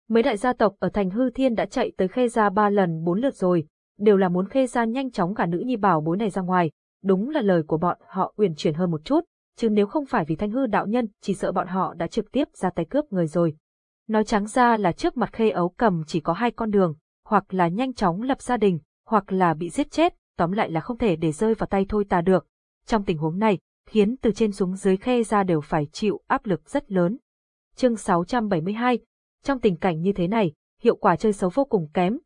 Mấy đại gia tộc ở thành hư thiên đã chạy tới Khê gia ba lần bốn lượt rồi, đều là muốn Khê Gian nhanh chóng cả nữ nhi bảo bối này ra ngoài, đúng là lời của bọn họ uyển chuyển hơn một chút, chứ nếu không phải vì thanh hư đạo nhân, chỉ sợ bọn họ đã trực tiếp ra tay cướp người rồi. Nói trắng ra là trước mặt khê ấu cầm chỉ có hai con đường, hoặc là nhanh chóng lập gia đình, hoặc là bị giết chết, tóm lại là không thể để rơi vào tay thôi ta được. Trong tình huống này, khiến từ trên xuống dưới khê ra đều phải chịu áp lực rất lớn. Chương 672 Trong tình cảnh như thế này, hiệu quả chơi xấu vô cùng kém.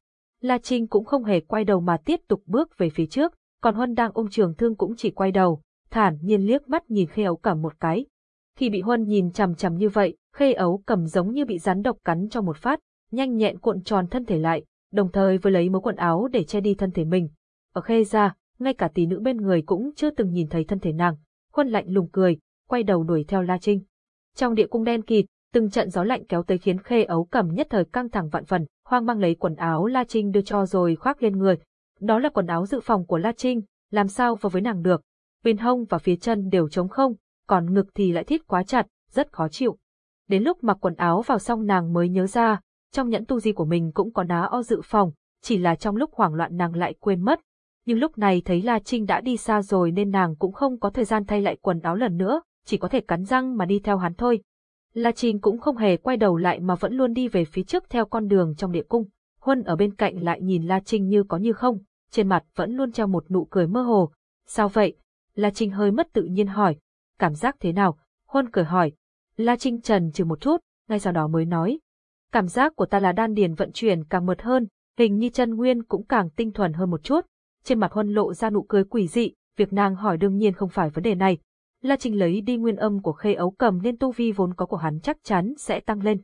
La Trinh cũng không hề quay đầu mà tiếp tục bước về phía trước, còn Huân đang ôm trường thương cũng chỉ quay đầu, thản nhiên liếc mắt nhìn khê ấu cầm một cái. Khi bị Huân nhìn chằm chằm như vậy, khê ấu cầm giống như bị rắn độc cắn cho một phát, nhanh nhẹn cuộn tròn thân thể lại, đồng thời với lấy mớ quần áo để che đi thân thể mình. Ở khê ra, ngay cả tỷ nữ bên người cũng chưa từng nhìn thấy thân thể nàng. Huân lạnh lùng cười, quay đầu đuổi theo La Trinh. Trong địa cung đen kịt, từng trận gió lạnh kéo tới khiến khê ấu cầm nhất thời căng thẳng vạn phần, hoang mang lấy quần áo La Trinh đưa cho rồi khoác lên người. Đó là quần áo dự phòng của La Trinh, làm sao vào với nàng được. Bên hông và phía chân đều trống không, còn ngực thì lại thít quá chặt, rất khó chịu. Đến lúc mặc quần áo vào xong nàng mới nhớ ra, trong nhẫn tu di của mình cũng có ná o dự phòng, chỉ là trong lúc hoảng loạn nàng lại quên mất. Nhưng lúc này thấy La Trinh đã đi xa rồi nên nàng cũng không có thời gian thay lại quần áo lần nữa, chỉ có thể cắn răng mà đi theo hắn thôi. La Trinh cũng không hề quay đầu lại mà vẫn luôn đi về phía trước theo con đường trong địa cung. Huân ở bên cạnh lại nhìn La Trinh như có như không, trên mặt vẫn luôn treo một nụ cười mơ hồ. Sao vậy? La Trinh hơi mất tự nhiên hỏi. Cảm giác thế nào? Huân cười hỏi. La Trinh trần trừ một chút, ngay sau đó mới nói. Cảm giác của ta là đan điền vận chuyển càng mượt hơn, hình như chân nguyên cũng càng tinh thuần hơn một chút. Trên mặt Huân lộ ra nụ cười quỷ dị, việc nàng hỏi đương nhiên không phải vấn đề này. La Trinh lấy đi nguyên âm của khê ấu cầm nên tu vi vốn có của hắn chắc chắn sẽ tăng lên.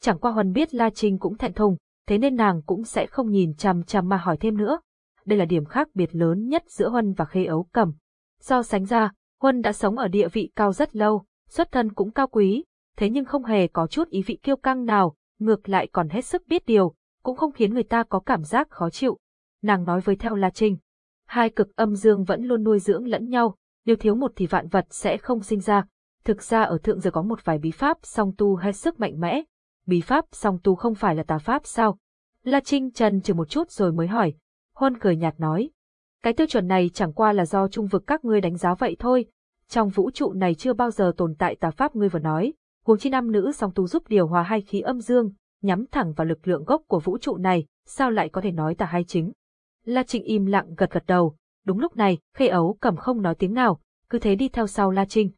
Chẳng qua Huân biết La Trinh cũng thẹn thùng, thế nên nàng cũng sẽ không nhìn chằm chằm mà hỏi thêm nữa. Đây là điểm khác biệt lớn nhất giữa Huân và Khê Ấu Cầm. So sánh ra, Huân đã sống ở địa vị cao rất lâu, xuất thân cũng cao quý, thế nhưng không hề có chút ý vị kiêu căng nào, ngược lại còn hết sức biết điều, cũng không khiến người ta có cảm giác khó chịu. Nàng nói với theo La Trinh, hai cực âm dương vẫn luôn nuôi dưỡng lẫn nhau, nếu thiếu một thì vạn vật sẽ không sinh ra. Thực ra ở thượng giới có một vài bí pháp song tu hết sức mạnh mẽ. Bí pháp song tu không phải là tà pháp sao? La Trinh trần trừ một chút rồi mới hỏi. Huân cười nhạt nói. Cái tiêu chuẩn này chẳng qua là do trung vực các ngươi đánh giá vậy thôi. Trong vũ trụ này chưa bao giờ tồn tại tà pháp ngươi vừa nói. Huống chi nam nữ song tu giúp điều hòa hai khí âm dương, nhắm thẳng vào lực lượng gốc của vũ trụ này, sao lại có thể nói tà hay chính? La Trinh im lặng gật gật đầu, Đúng lúc này, Khê Ấu cẩm không nói tiếng nào, cứ thế đi theo sau La Trinh.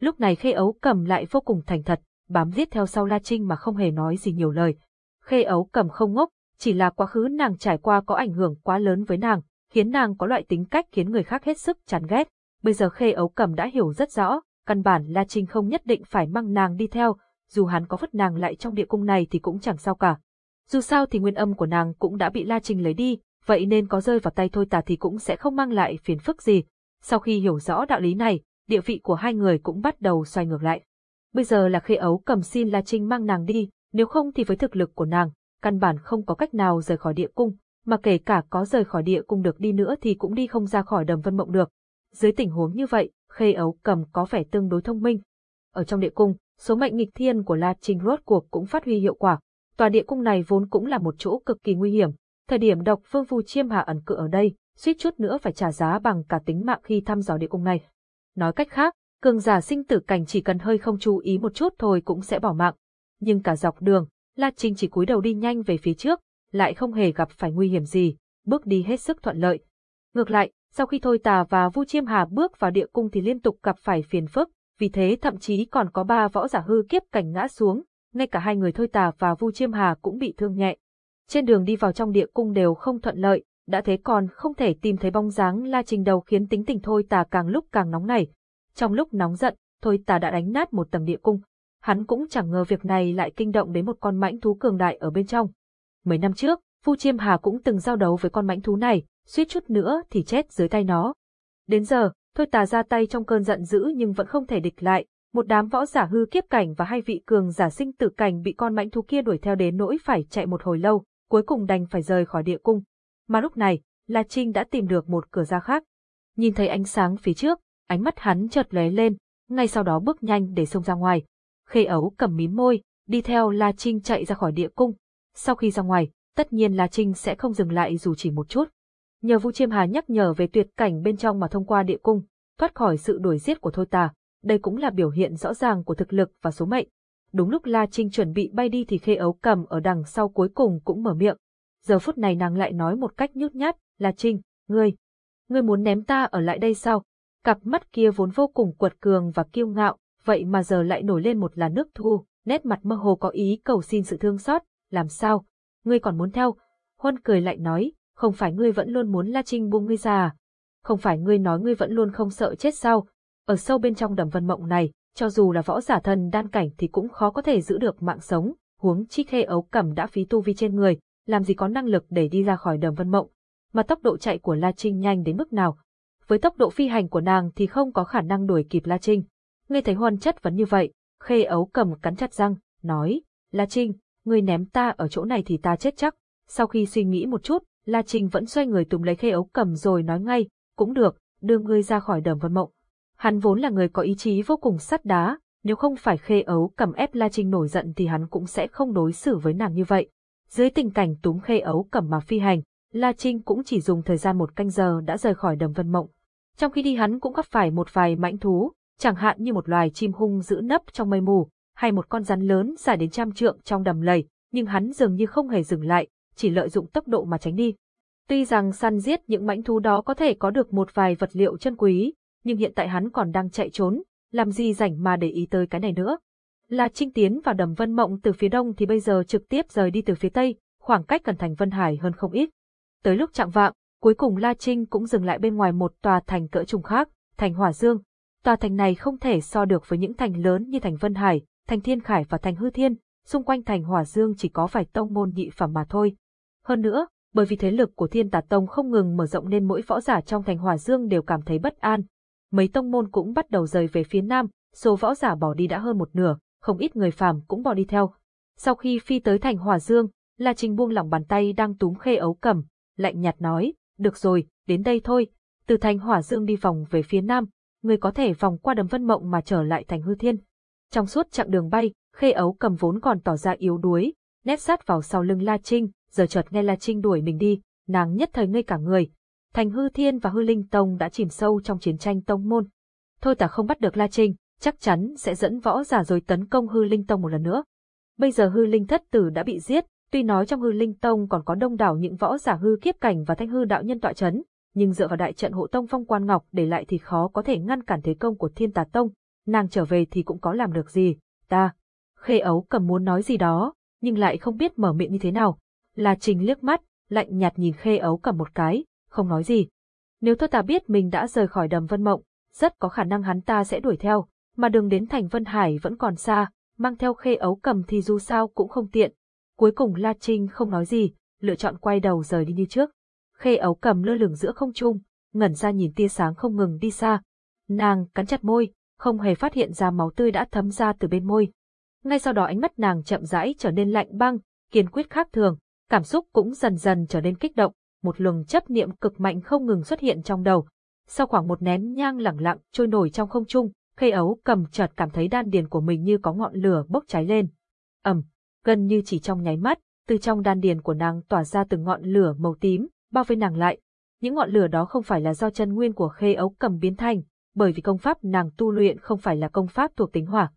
Lúc này Khê Ấu cẩm lại vô cùng thành thật, bám giết theo sau La Trinh mà không hề nói gì nhiều lời. Khê Ấu cẩm không ngốc, chỉ là quá khứ nàng trải qua có ảnh hưởng quá lớn với nàng, khiến nàng có loại tính cách khiến người khác hết sức chán ghét. Bây giờ Khê Ấu cẩm đã hiểu rất rõ, căn bản La Trinh không nhất định phải mang nàng đi theo, dù hắn có vứt nàng lại trong địa cung này thì cũng chẳng sao cả. Dù sao thì nguyên âm của nàng cũng đã bị La Trinh lấy đi, vậy nên có rơi vào tay thôi tà thì cũng sẽ không mang lại phiền phức gì. Sau khi hiểu rõ đạo lý này, địa vị của hai người cũng bắt đầu xoay ngược lại. Bây giờ là khê ấu cầm xin La Trinh mang nàng đi, nếu không thì với thực lực của nàng, căn bản không có cách nào rời khỏi địa cung, mà kể cả có rời khỏi địa cung được đi nữa thì cũng đi không ra khỏi đầm vân mộng được. Dưới tình huống như vậy, khê ấu cầm có vẻ tương đối thông minh. Ở trong địa cung, số mệnh nghịch thiên của La Trinh rốt cuộc cũng phát huy hiệu quả. Tòa địa cung này vốn cũng là một chỗ cực kỳ nguy hiểm, Thời điểm độc vương Vu Chiêm Hà ẩn cự ở đây, suýt chút nữa phải trả giá bằng cả tính mạng khi thăm dò địa cung này. Nói cách khác, cường giả sinh tử cảnh chỉ cần hơi không chú ý một chút thôi cũng sẽ bỏ mạng. Nhưng cả dọc đường, La Trinh chỉ cúi đầu đi nhanh về phía trước, lại không hề gặp phải nguy hiểm gì, bước đi hết sức thuận lợi. Ngược lại, sau khi Thôi Tà và Vu Chiêm Hà bước vào địa cung thì liên tục gặp phải phiền phức, vì thế thậm chí còn có ba võ giả hư kiếp cảnh ngã xuống, ngay cả hai người Thôi Tà và Vu Chiêm Hà cũng bị thương nhẹ. Trên đường đi vào trong địa cung đều không thuận lợi, đã thế còn không thể tìm thấy bóng dáng La Trình đầu khiến tính tình Thôi Tà càng lúc càng nóng nảy. Trong lúc nóng giận, Thôi Tà đã đánh nát một tầng địa cung. Hắn cũng chẳng ngờ việc này lại kinh động đến một con mãnh thú cường đại ở bên trong. Mấy năm trước, Phu Chiêm Hà cũng từng giao đấu với con mãnh thú này, suýt chút nữa thì chết dưới tay nó. Đến giờ, Thôi Tà ra tay trong cơn giận dữ nhưng vẫn không thể địch lại, một đám võ giả hư kiếp cảnh và hai vị cường giả sinh tử cảnh bị con mãnh thú kia đuổi theo đến nỗi phải chạy một hồi lâu, cuối cùng đành phải rời khỏi địa cung. Mà lúc này, La Trinh đã tìm được một cửa ra khác. Nhìn thấy ánh sáng phía trước, ánh mắt hắn chợt lóe lên, ngay sau đó bước nhanh để xông ra ngoài. Khê ấu cầm mím môi, đi theo La Trinh chạy ra khỏi địa cung. Sau khi ra ngoài, tất nhiên La Trinh sẽ không dừng lại dù chỉ một chút. Nhờ Vu Chiêm Hà nhắc nhở về tuyệt cảnh bên trong mà thông qua địa cung, thoát khỏi sự đuổi giết của Thôi Tà, đây cũng là biểu hiện rõ ràng của thực lực và số mệnh. Đúng lúc La Trinh chuẩn bị bay đi thì khê ấu cầm ở đằng sau cuối cùng cũng mở miệng. Giờ phút này nàng lại nói một cách nhút nhát, La Trinh, ngươi, ngươi muốn ném ta ở lại đây sao? Cặp mắt kia vốn vô cùng quật cường và kiêu ngạo, vậy mà giờ lại nổi lên một là nước thu, nét mặt mơ hồ có ý cầu xin sự thương xót, làm sao? Ngươi còn muốn theo? Huân cười lại nói, không phải ngươi vẫn luôn muốn La Trinh buông ngươi ra à? Không phải ngươi nói ngươi vẫn luôn không sợ chết sao? Ở sâu bên trong đầm vân mộng này, cho dù là võ giả thần đan cảnh thì cũng khó có thể giữ được mạng sống, huống chi khê ấu cẩm đã phí tu vi trên người, làm gì có năng lực để đi ra khỏi đầm vân mộng. Mà tốc độ chạy của La Trinh nhanh đến mức nào? Với tốc độ phi hành của nàng thì không có khả năng đuổi kịp La Trinh. Nghe thấy Huân chất vấn như vậy, khê ấu cầm cắn chặt răng, nói, La Trinh, ngươi ném ta ở chỗ này thì ta chết chắc. Sau khi suy nghĩ một chút, La Trinh vẫn xoay người túm lấy khê ấu cầm rồi nói ngay, cũng được, đưa ngươi ra khỏi đầm vân mộng. Hắn vốn là người có ý chí vô cùng sắt đá, nếu không phải khê ấu cầm ép La Trinh nổi giận thì hắn cũng sẽ không đối xử với nàng như vậy. Dưới tình cảnh túm khê ấu cầm mà phi hành, La Trinh cũng chỉ dùng thời gian một canh giờ đã rời khỏi đầm vân mộng. Trong khi đi hắn cũng gặp phải một vài mãnh thú, chẳng hạn như một loài chim hung giữ nấp trong mây mù, hay một con rắn lớn dài đến trăm trượng trong đầm lầy, nhưng hắn dường như không hề dừng lại, chỉ lợi dụng tốc độ mà tránh đi. Tuy rằng săn giết những mãnh thú đó có thể có được một vài vật liệu chân quý, nhưng hiện tại hắn còn đang chạy trốn, làm gì rảnh mà để ý tới cái này nữa. Là Trinh tiến vào đầm Vân Mộng từ phía đông thì bây giờ trực tiếp rời đi từ phía tây, khoảng cách gần thành Vân Hải hơn không ít. Tới lúc chạng vạng, cuối cùng La Trinh cũng dừng lại bên ngoài một tòa thành cỡ trùng khác, thành Hỏa Dương. Tòa thành này không thể so được với những thành lớn như thành Vân Hải, thành Thiên Khải và thành Hư Thiên, xung quanh thành Hỏa Dương chỉ có vài tông môn nhị phẩm mà thôi. Hơn nữa, bởi vì thế lực của Thiên Tà Tông không ngừng mở rộng nên mỗi võ giả trong thành Hỏa Dương đều cảm thấy bất an. Mấy tông môn cũng bắt đầu rời về phía nam, số võ giả bỏ đi đã hơn một nửa, không ít người phàm cũng bỏ đi theo. Sau khi phi tới thành Hòa Dương, La Trinh buông lỏng bàn tay đang túm khê ấu cầm, lạnh nhạt nói, được rồi, đến đây thôi, từ thành Hòa Dương đi vòng về phía nam, người có thể vòng qua đầm vân mộng mà trở lại thành hư thiên. Trong suốt chặng đường bay, khê ấu cầm vốn còn tỏ ra yếu đuối, nép sát vào sau lưng La Trinh, giờ chợt nghe La Trinh đuổi mình đi, nàng nhất thời ngây cả người. Thành hư thiên và hư linh tông đã chìm sâu trong chiến tranh tông môn. Thôi ta không bắt được La Trinh, chắc chắn sẽ dẫn võ giả rồi tấn công hư linh tông một lần nữa. Bây giờ hư linh thất tử đã bị giết, tuy nói trong hư linh tông còn có đông đảo những võ giả hư kiếp cảnh và thanh hư đạo nhân tọa chấn, nhưng dựa vào đại trận hộ tông phong quan ngọc để lại thì khó có thể ngăn cản thế công của thiên tà tông, nàng trở về thì cũng có làm được gì, ta. Khê ấu cầm muốn nói gì đó, nhưng lại không biết mở miệng như thế nào. La trình liếc mắt, lạnh nhạt nhìn khê ấu cầm một cái, không nói gì. Nếu thôi ta biết mình đã rời khỏi đầm vân mộng, rất có khả năng hắn ta sẽ đuổi theo, mà đường đến thành Vân Hải vẫn còn xa, mang theo khê ấu cầm thì dù sao cũng không tiện. Cuối cùng La Trinh không nói gì, lựa chọn quay đầu rời đi như trước. Khê ấu cầm lơ lửng giữa không trung, ngẩn ra nhìn tia sáng không ngừng đi xa. Nàng cắn chặt môi, không hề phát hiện ra máu tươi đã thấm ra từ bên môi. Ngay sau đó ánh mắt nàng chậm rãi trở nên lạnh băng, kiên quyết khác thường, cảm xúc cũng dần dần trở nên kích động, một luồng chấp niệm cực mạnh không ngừng xuất hiện trong đầu. Sau khoảng một nén nhang lẳng lặng trôi nổi trong không trung, Khê ấu cầm chợt cảm thấy đan điền của mình như có ngọn lửa bốc cháy lên. ầm, gần như chỉ trong nháy mắt, từ trong đan điền của nàng tỏa ra từng ngọn lửa màu tím, bao vây nàng lại. Những ngọn lửa đó không phải là do chân nguyên của khê ấu cầm biến thành, bởi vì công pháp nàng tu luyện không phải là công pháp thuộc tính hỏa.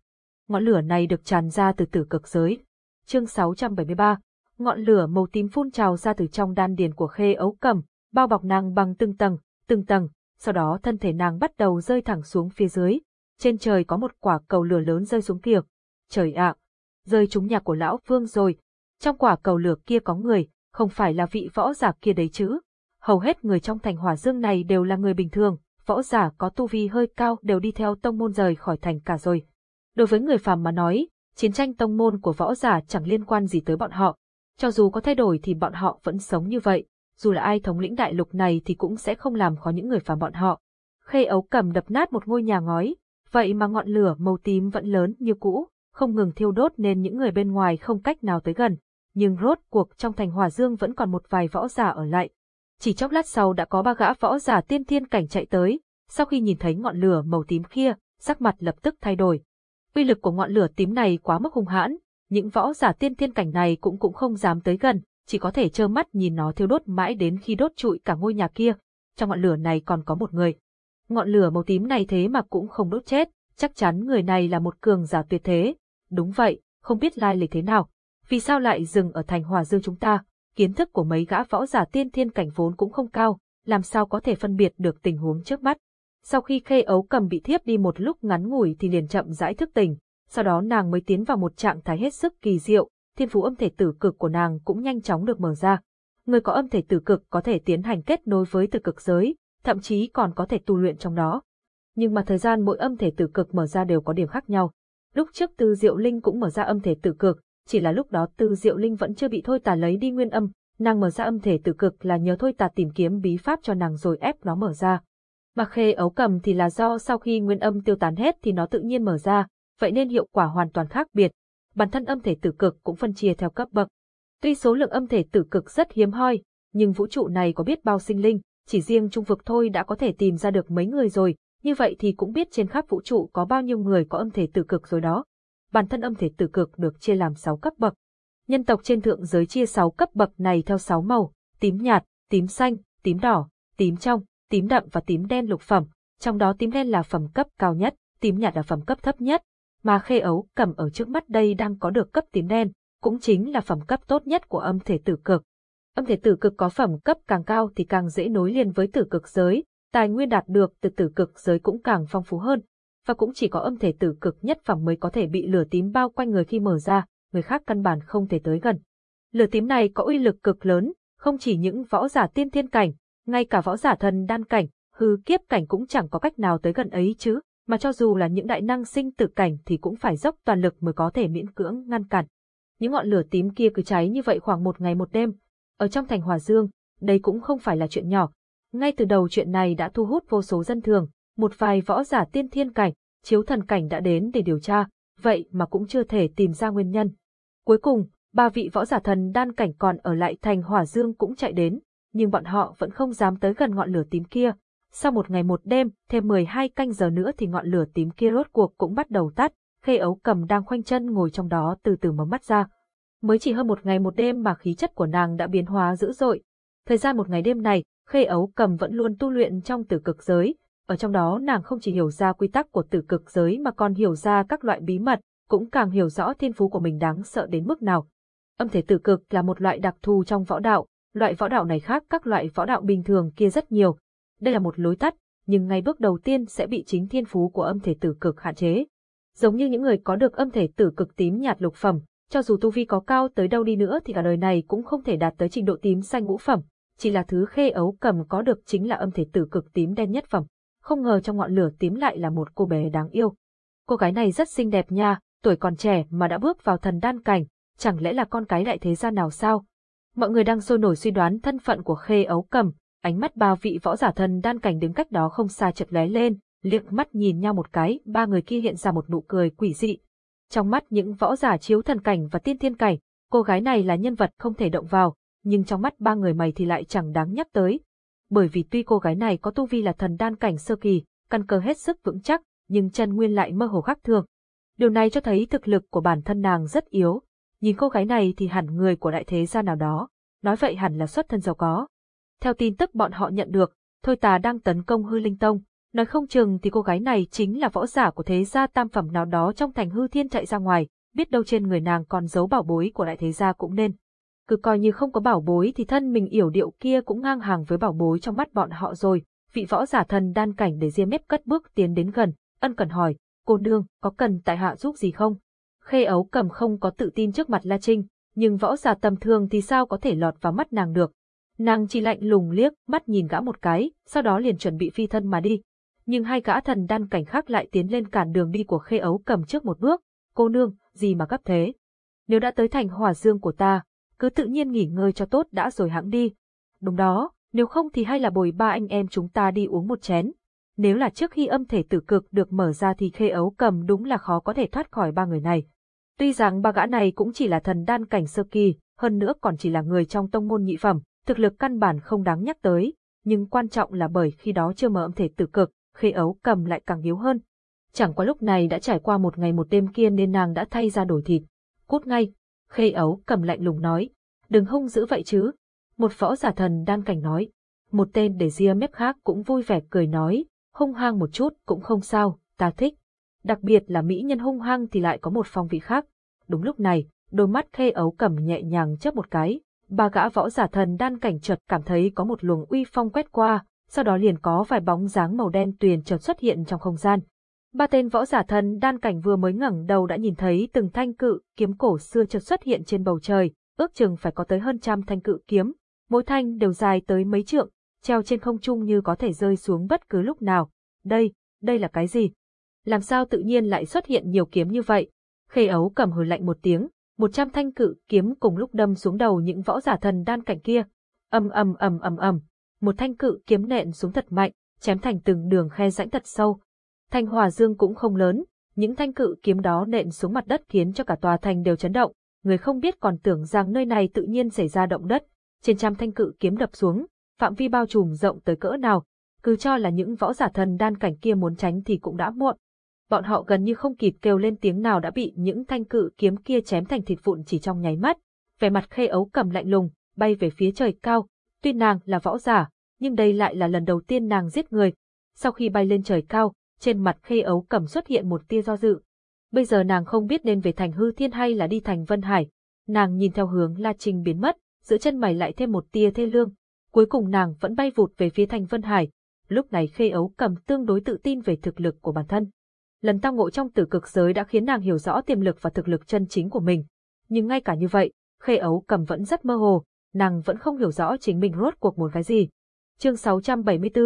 Ngọn lửa này được tràn ra từ tử cực giới. Chương 673 Ngọn lửa màu tím phun trào ra từ trong đan điền của khê ấu cẩm bao bọc nàng bằng từng tầng, từng tầng, sau đó thân thể nàng bắt đầu rơi thẳng xuống phía dưới, trên trời có một quả cầu lửa lớn rơi xuống kia. Trời ạ, rơi trúng nhà của lão Vương rồi. Trong quả cầu lửa kia có người, không phải là vị võ giả kia đấy chứ. Hầu hết người trong thành hỏa dương này đều là người bình thường, võ giả có tu vi hơi cao đều đi theo tông môn rời khỏi thành cả rồi. Đối với người phàm mà nói, chiến tranh tông môn của võ giả chẳng liên quan gì tới bọn họ. Cho dù có thay đổi thì bọn họ vẫn sống như vậy, dù là ai thống lĩnh đại lục này thì cũng sẽ không làm khó những người phàm bọn họ. Khê ấu cầm đập nát một ngôi nhà ngói, Vậy mà ngọn lửa màu tím vẫn lớn như cũ, không ngừng thiêu đốt nên những người bên ngoài không cách nào tới gần. Nhưng rốt cuộc trong thành Hòa Dương vẫn còn một vài võ giả ở lại. Chỉ chốc lát sau đã có ba gã võ giả tiên thiên cảnh chạy tới, sau khi nhìn thấy ngọn lửa màu tím kia, sắc mặt lập tức thay đổi. Uy lực của ngọn lửa tím này quá mức hung hãn, những võ giả tiên thiên cảnh này cũng cũng không dám tới gần, chỉ có thể trơ mắt nhìn nó thiêu đốt mãi đến khi đốt trụi cả ngôi nhà kia. Trong ngọn lửa này còn có một người, Ngọn lửa màu tím này thế mà cũng không đốt chết, chắc chắn người này là một cường giả tuyệt thế. Đúng vậy, không biết lai lịch thế nào. Vì sao lại dừng ở thành hòa dương chúng ta? Kiến thức của mấy gã võ giả tiên thiên cảnh vốn cũng không cao, làm sao có thể phân biệt được tình huống trước mắt. Sau khi khê ấu cầm bị thiếp đi một lúc ngắn ngủi thì liền chậm rãi thức tỉnh, sau đó nàng mới tiến vào một trạng thái hết sức kỳ diệu, thiên phú âm thể tử cực của nàng cũng nhanh chóng được mở ra. Người có âm thể tử cực có thể tiến hành kết nối với tử cực giới, thậm chí còn có thể tu luyện trong đó. Nhưng mà thời gian mỗi âm thể tử cực mở ra đều có điểm khác nhau. Lúc trước Tư Diệu Linh cũng mở ra âm thể tử cực, chỉ là lúc đó Tư Diệu Linh vẫn chưa bị Thôi Tà lấy đi nguyên âm, nàng mở ra âm thể tử cực là nhờ Thôi Tà tìm kiếm bí pháp cho nàng rồi ép nó mở ra. Mà khê ấu cầm thì là do sau khi nguyên âm tiêu tán hết thì nó tự nhiên mở ra, vậy nên hiệu quả hoàn toàn khác biệt. Bản thân âm thể tử cực cũng phân chia theo cấp bậc. Tuy số lượng âm thể tử cực rất hiếm hoi, nhưng vũ trụ này có biết bao sinh linh, chỉ riêng trung vực thôi đã có thể tìm ra được mấy người rồi, như vậy thì cũng biết trên khắp vũ trụ có bao nhiêu người có âm thể tử cực rồi đó. Bản thân âm thể tử cực được chia làm 6 cấp bậc. Nhân tộc trên thượng giới chia 6 cấp bậc này theo 6 màu, tím nhạt, tím xanh, tím đỏ, tím trong, tím đậm và tím đen lục phẩm, trong đó tím đen là phẩm cấp cao nhất, tím nhạt là phẩm cấp thấp nhất, mà khê ấu cầm ở trước mắt đây đang có được cấp tím đen, cũng chính là phẩm cấp tốt nhất của âm thể tử cực. Âm thể tử cực có phẩm cấp càng cao thì càng dễ nối liền với tử cực giới, tài nguyên đạt được từ tử cực giới cũng càng phong phú hơn, và cũng chỉ có âm thể tử cực nhất phẩm mới có thể bị lửa tím bao quanh người khi mở ra, người khác căn bản không thể tới gần. Lửa tím này có uy lực cực lớn, không chỉ những võ giả tiên thiên cảnh, ngay cả võ giả thần đan cảnh, hư kiếp cảnh cũng chẳng có cách nào tới gần ấy chứ, mà cho dù là những đại năng sinh tử cảnh thì cũng phải dốc toàn lực mới có thể miễn cưỡng ngăn cản. Những ngọn lửa tím kia cứ cháy như vậy khoảng một ngày một đêm. Ở trong thành Hòa Dương, đây cũng không phải là chuyện nhỏ. Ngay từ đầu chuyện này đã thu hút vô số dân thường, một vài võ giả tiên thiên cảnh, chiếu thần cảnh đã đến để điều tra, vậy mà cũng chưa thể tìm ra nguyên nhân. Cuối cùng, ba vị võ giả thần đan cảnh còn ở lại thành Hỏa Dương cũng chạy đến, nhưng bọn họ vẫn không dám tới gần ngọn lửa tím kia. Sau một ngày một đêm, thêm 12 canh giờ nữa thì ngọn lửa tím kia rốt cuộc cũng bắt đầu tắt, khê ấu cầm đang khoanh chân ngồi trong đó từ từ mở mắt ra. Mới chỉ hơn một ngày một đêm mà khí chất của nàng đã biến hóa dữ dội. Thời gian một ngày đêm này, khê ấu cầm vẫn luôn tu luyện trong tử cực giới, ở trong đó nàng không chỉ hiểu ra quy tắc của tử cực giới mà còn hiểu ra các loại bí mật, cũng càng hiểu rõ thiên phú của mình đáng sợ đến mức nào. Âm thể tử cực là một loại đặc thù trong võ đạo, loại võ đạo này khác các loại võ đạo bình thường kia rất nhiều. Đây là một lối tắt, nhưng ngay bước đầu tiên sẽ bị chính thiên phú của âm thể tử cực hạn chế. Giống như những người có được âm thể tử cực tím nhạt lục phẩm, cho dù tu vi có cao tới đâu đi nữa thì cả đời này cũng không thể đạt tới trình độ tím xanh ngũ phẩm, chỉ là thứ khê ấu cầm có được chính là âm thể tử cực tím đen nhất phẩm. Không ngờ trong ngọn lửa tím lại là một cô bé đáng yêu. Cô gái này rất xinh đẹp nha, tuổi còn trẻ mà đã bước vào thần đan cảnh, chẳng lẽ là con cái đại thế gia nào sao? Mọi người đang sôi nổi suy đoán thân phận của khê ấu cầm, ánh mắt ba vị võ giả thần đan cảnh đứng cách đó không xa chợt lóe lên, liếc mắt nhìn nhau một cái, ba người kia hiện ra một nụ cười quỷ dị. Trong mắt những võ giả chiếu thần cảnh và tiên thiên cảnh, cô gái này là nhân vật không thể động vào, nhưng trong mắt ba người mày thì lại chẳng đáng nhắc tới. Bởi vì tuy cô gái này có tu vi là thần đan cảnh sơ kỳ, căn cơ hết sức vững chắc, nhưng chân nguyên lại mơ hồ khác thường. Điều này cho thấy thực lực của bản thân nàng rất yếu. Nhìn cô gái này thì hẳn người của đại thế gia nào đó, nói vậy hẳn là xuất thân giàu có. Theo tin tức bọn họ nhận được, Thôi Tà đang tấn công hư linh tông, nói không chừng thì cô gái này chính là võ giả của thế gia tam phẩm nào đó trong thành hư thiên chạy ra ngoài, biết đâu trên người nàng còn giấu bảo bối của đại thế gia cũng nên. Cứ coi như không có bảo bối thì thân mình yểu điệu kia cũng ngang hàng với bảo bối trong mắt bọn họ rồi, vị võ giả thần đan cảnh để diêm mép cất bước tiến đến gần, ân cần hỏi, cô nương, có cần tại hạ giúp gì không? Khê ấu cầm không có tự tin trước mặt La Trinh, nhưng võ giả tầm thường thì sao có thể lọt vào mắt nàng được. Nàng chỉ lạnh lùng liếc, mắt nhìn gã một cái, sau đó liền chuẩn bị phi thân mà đi. Nhưng hai gã thần đan cảnh khác lại tiến lên cản đường đi của khê ấu cầm trước một bước. Cô nương, gì mà gấp thế? Nếu đã tới thành hòa dương của ta, cứ tự nhiên nghỉ ngơi cho tốt đã rồi hãng đi. Đúng đó, nếu không thì hay là bồi ba anh em chúng ta đi uống một chén. Nếu là trước khi âm thể tử cực được mở ra thì khê ấu cầm đúng là khó có thể thoát khỏi ba người này. Tuy rằng ba gã này cũng chỉ là thần đan cảnh sơ kỳ, hơn nữa còn chỉ là người trong tông môn nhị phẩm, thực lực căn bản không đáng nhắc tới, nhưng quan trọng là bởi khi đó chưa mở âm thể tử cực, khê ấu cầm lại càng yếu hơn. Chẳng qua lúc này đã trải qua một ngày một đêm kia nên nàng đã thay ra đổi thịt. Cút ngay, khê ấu cầm lạnh lùng nói, đừng hung dữ vậy chứ. Một võ giả thần đan cảnh nói, một tên để ria mép khác cũng vui vẻ cười nói, hung hăng một chút cũng không sao, ta thích. Đặc biệt là mỹ nhân hung hăng thì lại có một phong vị khác. Đúng lúc này, đôi mắt khê ấu cầm nhẹ nhàng chớp một cái, ba gã võ giả thần đan cảnh chợt cảm thấy có một luồng uy phong quét qua, sau đó liền có vài bóng dáng màu đen tuyền chợt xuất hiện trong không gian. Ba tên võ giả thần đan cảnh vừa mới ngẩng đầu đã nhìn thấy từng thanh cự kiếm cổ xưa chợt xuất hiện trên bầu trời, ước chừng phải có tới hơn trăm thanh cự kiếm, mỗi thanh đều dài tới mấy trượng, treo trên không trung như có thể rơi xuống bất cứ lúc nào. Đây, đây là cái gì? Làm sao tự nhiên lại xuất hiện nhiều kiếm như vậy? Khê ấu cầm hừ lạnh một tiếng, một trăm thanh cự kiếm cùng lúc đâm xuống đầu những võ giả thần đan cảnh kia. ầm ầm ầm ầm ầm, một thanh cự kiếm nện xuống thật mạnh, chém thành từng đường khe rãnh thật sâu. Thanh hòa dương cũng không lớn, những thanh cự kiếm đó nện xuống mặt đất khiến cho cả tòa thành đều chấn động. Người không biết còn tưởng rằng nơi này tự nhiên xảy ra động đất, trên trăm thanh cự kiếm đập xuống, phạm vi bao trùm rộng tới cỡ nào, cứ cho là những võ giả thần đan cảnh kia muốn tránh thì cũng đã muộn. Bọn họ gần như không kịp kêu lên tiếng nào đã bị những thanh cự kiếm kia chém thành thịt vụn chỉ trong nháy mắt. Vẻ mặt khê ấu cầm lạnh lùng, bay về phía trời cao. Tuy nàng là võ giả, nhưng đây lại là lần đầu tiên nàng giết người. Sau khi bay lên trời cao, trên mặt khê ấu cầm xuất hiện một tia do dự. Bây giờ nàng không biết nên về thành hư thiên hay là đi thành Vân Hải. Nàng nhìn theo hướng La Trinh biến mất, giữa chân mày lại thêm một tia thê lương. Cuối cùng nàng vẫn bay vụt về phía thành Vân Hải. Lúc này khê ấu cầm tương đối tự tin về thực lực của bản thân. Lần tao ngộ trong tử cực giới đã khiến nàng hiểu rõ tiềm lực và thực lực chân chính của mình. Nhưng ngay cả như vậy, khê ấu cầm vẫn rất mơ hồ, nàng vẫn không hiểu rõ chính mình rốt cuộc muốn cái gì. Chương 674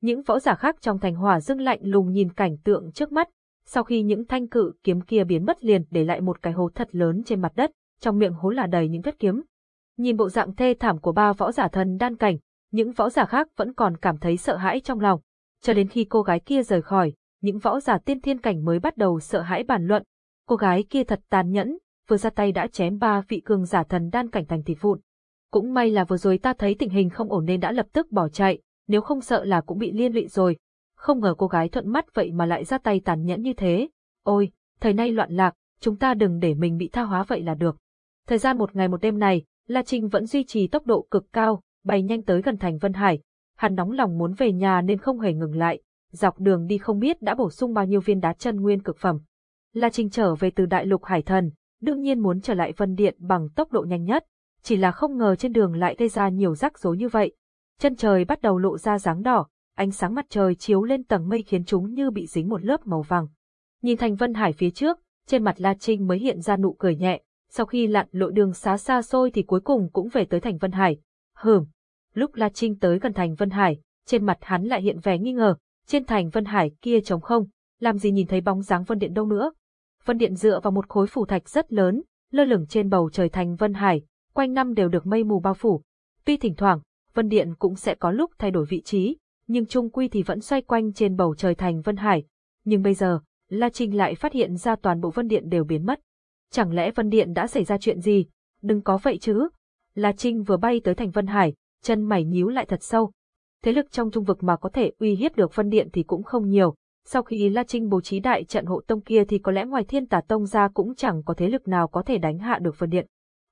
Những võ giả khác trong thành hỏa dưng lạnh lùng nhìn cảnh tượng trước mắt, sau khi những thanh cự kiếm kia biến mất liền để lại một cái hố thật lớn trên mặt đất, trong miệng hố là đầy những vết kiếm. Nhìn bộ dạng thê thảm của ba võ giả thần đan cảnh, những võ giả khác vẫn còn cảm thấy sợ hãi trong lòng. Cho đến khi cô gái kia rời khỏi, những võ giả tiên thiên cảnh mới bắt đầu sợ hãi bàn luận. Cô gái kia thật tàn nhẫn, vừa ra tay đã chém ba vị cường giả thần đan cảnh thành thịt vụn. Cũng may là vừa rồi ta thấy tình hình không ổn nên đã lập tức bỏ chạy, nếu không sợ là cũng bị liên lụy rồi. Không ngờ cô gái thuận mắt vậy mà lại ra tay tàn nhẫn như thế. Ôi, thời nay loạn lạc, chúng ta đừng để mình bị tha hóa vậy là được. Thời gian một ngày một đêm này, La Trinh vẫn duy trì tốc độ cực cao, bay nhanh tới gần thành Vân Hải. Hắn nóng lòng muốn về nhà nên không hề ngừng lại, dọc đường đi không biết đã bổ sung bao nhiêu viên đá chân nguyên cực phẩm. La Trinh trở về từ đại lục Hải Thần, đương nhiên muốn trở lại Vân Điện bằng tốc độ nhanh nhất, chỉ là không ngờ trên đường lại gây ra nhiều rắc rối như vậy. Chân trời bắt đầu lộ ra dáng đỏ, ánh sáng mặt trời chiếu lên tầng mây khiến chúng như bị dính một lớp màu vàng. Nhìn thành Vân Hải phía trước, trên mặt La Trinh mới hiện ra nụ cười nhẹ, sau khi lặn lội đường xá xa xôi thì cuối cùng cũng về tới thành Vân Hải. Hừm. Lúc La Trinh tới gần thành Vân Hải, trên mặt hắn lại hiện vẻ nghi ngờ, trên thành Vân Hải kia trống không, làm gì nhìn thấy bóng dáng Vân Điện đâu nữa. Vân Điện dựa vào một khối phủ thạch rất lớn, lơ lửng trên bầu trời thành Vân Hải, quanh năm đều được mây mù bao phủ. Tuy thỉnh thoảng, Vân Điện cũng sẽ có lúc thay đổi vị trí, nhưng chung quy thì vẫn xoay quanh trên bầu trời thành Vân Hải. Nhưng bây giờ, La Trinh lại phát hiện ra toàn bộ Vân Điện đều biến mất. Chẳng lẽ Vân Điện đã xảy ra chuyện gì? Đừng có vậy chứ. La Trinh vừa bay tới thành Vân Hải, chân mày nhíu lại thật sâu. Thế lực trong trung vực mà có thể uy hiếp được phân Điện thì cũng không nhiều. Sau khi La Trinh bố trí đại trận hộ tông kia thì có lẽ ngoài thiên tà tông ra cũng chẳng có thế lực nào có thể đánh hạ được phân Điện.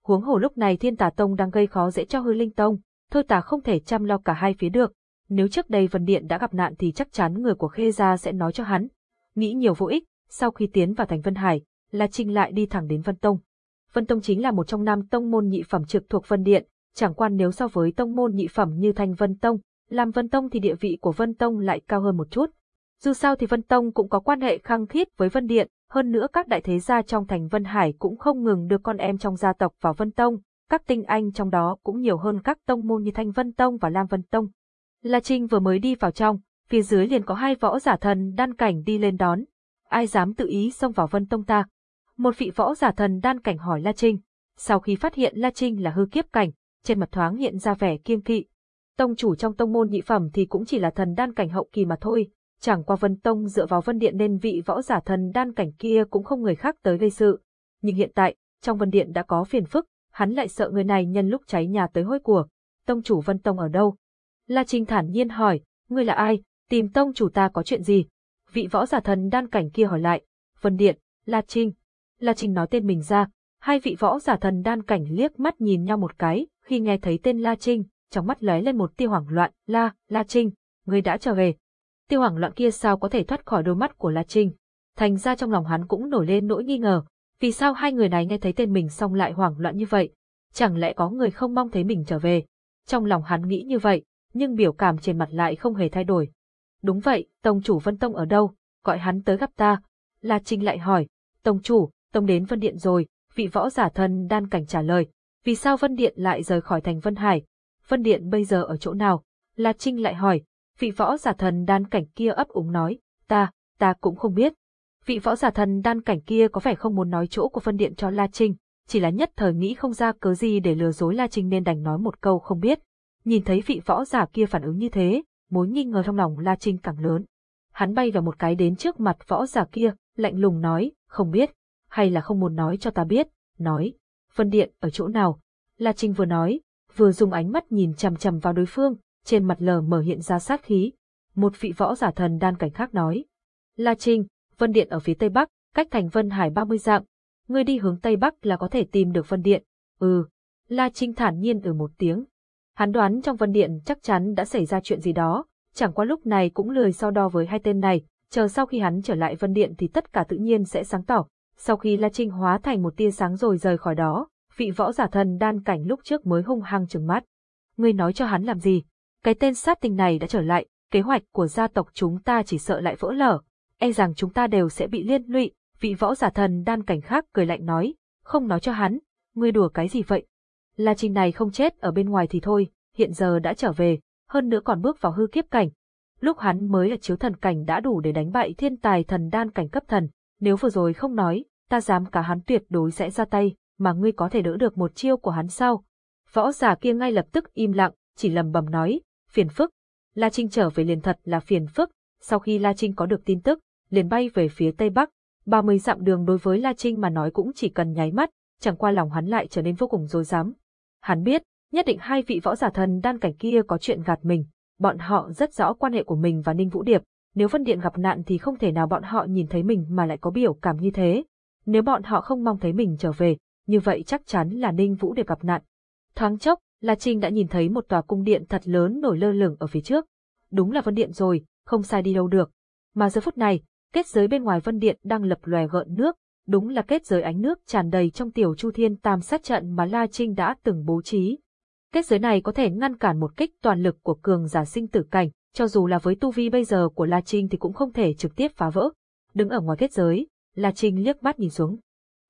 Huống hồ lúc này thiên tà tông đang gây khó dễ cho hư linh tông, thôi tà không thể chăm lo cả hai phía được. Nếu trước đây phân Điện đã gặp nạn thì chắc chắn người của Khê Gia sẽ nói cho hắn. Nghĩ nhiều vô ích, sau khi tiến vào thành Vân Hải, La Trinh lại đi thẳng đến Vân Tông. Vân Tông chính là một trong năm tông môn nhị phẩm trực thuộc Vân Điện, chẳng quan nếu so với tông môn nhị phẩm như Thanh Vân Tông, làm Vân Tông thì địa vị của Vân Tông lại cao hơn một chút. Dù sao thì Vân Tông cũng có quan hệ khăng khít với Vân Điện, hơn nữa các đại thế gia trong thành Vân Hải cũng không ngừng đưa con em trong gia tộc vào Vân Tông, các tinh anh trong đó cũng nhiều hơn các tông môn như Thanh Vân Tông và Lam Vân Tông. La Trinh vừa mới đi vào trong, phía dưới liền có hai võ giả thần đan cảnh đi lên đón. Ai dám tự ý xông vào Vân Tông ta? Một vị võ giả thần đan cảnh hỏi La Trinh. Sau khi phát hiện La Trinh là hư kiếp cảnh, trên mặt thoáng hiện ra vẻ kiêng kỵ. Tông chủ trong tông môn nhị phẩm thì cũng chỉ là thần đan cảnh hậu kỳ mà thôi, chẳng qua Vân Tông dựa vào Vân Điện nên vị võ giả thần đan cảnh kia cũng không người khác tới gây sự. Nhưng hiện tại, trong Vân Điện đã có phiền phức, hắn lại sợ người này nhân lúc cháy nhà tới hôi của. Tông chủ Vân Tông ở đâu? La Trinh thản nhiên hỏi, ngươi là ai, tìm tông chủ ta có chuyện gì? Vị võ giả thần đan cảnh kia hỏi lại, Vân Điện, La Trinh. La Trinh nói tên mình ra, hai vị võ giả thần đan cảnh liếc mắt nhìn nhau một cái, khi nghe thấy tên La Trinh, trong mắt lóe lên một tia hoảng loạn, La, La Trinh, ngươi đã trở về. Tiêu hoảng loạn kia sao có thể thoát khỏi đôi mắt của La Trinh. Thành ra trong lòng hắn cũng nổi lên nỗi nghi ngờ, vì sao hai người này nghe thấy tên mình xong lại hoảng loạn như vậy? Chẳng lẽ có người không mong thấy mình trở về? Trong lòng hắn nghĩ như vậy, nhưng biểu cảm trên mặt lại không hề thay đổi. Đúng vậy, Tông chủ Vân Tông ở đâu? Gọi hắn tới gặp ta. La Trinh lại hỏi, Tông chủ, Tông đến Vân Điện rồi, vị võ giả thân đan cảnh trả lời. Vì sao Vân Điện lại rời khỏi thành Vân Hải? Vân Điện bây giờ ở chỗ nào? La Trinh lại hỏi, vị võ giả thần đan cảnh kia ấp úng nói, ta, ta cũng không biết. Vị võ giả thần đan cảnh kia có vẻ không muốn nói chỗ của Vân Điện cho La Trinh, chỉ là nhất thời nghĩ không ra cớ gì để lừa dối La Trinh nên đành nói một câu không biết. Nhìn thấy vị võ giả kia phản ứng như thế, mối nghi ngờ trong lòng La Trinh càng lớn. Hắn bay vào một cái đến trước mặt võ giả kia, lạnh lùng nói, không biết, hay là không muốn nói cho ta biết, nói, Vân Điện ở chỗ nào? La Trinh vừa nói, vừa dùng ánh mắt nhìn chằm chằm vào đối phương, trên mặt lờ mở hiện ra sát khí. Một vị võ giả thần đan cảnh khác nói, La Trinh, Vân Điện ở phía tây bắc, cách thành Vân Hải 30 dặm, ngươi đi hướng tây bắc là có thể tìm được Vân Điện. Ừ, La Trinh thản nhiên ở một tiếng, Hắn đoán trong Vân Điện chắc chắn đã xảy ra chuyện gì đó, chẳng qua lúc này cũng lười so đo với hai tên này, chờ sau khi hắn trở lại Vân Điện thì tất cả tự nhiên sẽ sáng tỏ. Sau khi La Trinh hóa thành một tia sáng rồi rời khỏi đó, vị võ giả thần đan cảnh lúc trước mới hung hăng trừng mắt. Ngươi nói cho hắn làm gì? Cái tên sát tình này đã trở lại, kế hoạch của gia tộc chúng ta chỉ sợ lại vỡ lở, e rằng chúng ta đều sẽ bị liên lụy, vị võ giả thần đan cảnh khác cười lạnh nói, không nói cho hắn, ngươi đùa cái gì vậy? La Trinh này không chết ở bên ngoài thì thôi, hiện giờ đã trở về, hơn nữa còn bước vào hư kiếp cảnh. Lúc hắn mới là chiếu thần cảnh đã đủ để đánh bại thiên tài thần đan cảnh cấp thần, nếu vừa rồi không nói, ta dám cả hắn tuyệt đối sẽ ra tay, mà ngươi có thể đỡ được một chiêu của hắn sao? Võ giả kia ngay lập tức im lặng, chỉ lầm bầm nói, phiền phức. La Trinh trở về liền thật là phiền phức, sau khi La Trinh có được tin tức, liền bay về phía Tây Bắc, 30 dặm đường đối với La Trinh mà nói cũng chỉ cần nháy mắt, chẳng qua lòng hắn lại trở nên vô cùng dối dám. Hắn biết, nhất định hai vị võ giả thần đan cảnh kia có chuyện gạt mình, bọn họ rất rõ quan hệ của mình và Ninh Vũ Điệp, nếu Vân Điện gặp nạn thì không thể nào bọn họ nhìn thấy mình mà lại có biểu cảm như thế. Nếu bọn họ không mong thấy mình trở về, như vậy chắc chắn là Ninh Vũ Điệp gặp nạn. Thoáng chốc, La Trinh đã nhìn thấy một tòa cung điện thật lớn nổi lơ lửng ở phía trước. Đúng là Vân Điện rồi, không sai đi đâu được. Mà giờ phút này, kết giới bên ngoài Vân Điện đang lập lòe gợn nước, đúng là kết giới ánh nước tràn đầy trong tiểu chu thiên tam sát trận mà La Trinh đã từng bố trí. Kết giới này có thể ngăn cản một kích toàn lực của cường giả sinh tử cảnh, cho dù là với tu vi bây giờ của La Trinh thì cũng không thể trực tiếp phá vỡ. Đứng ở ngoài kết giới, La Trinh liếc mắt nhìn xuống.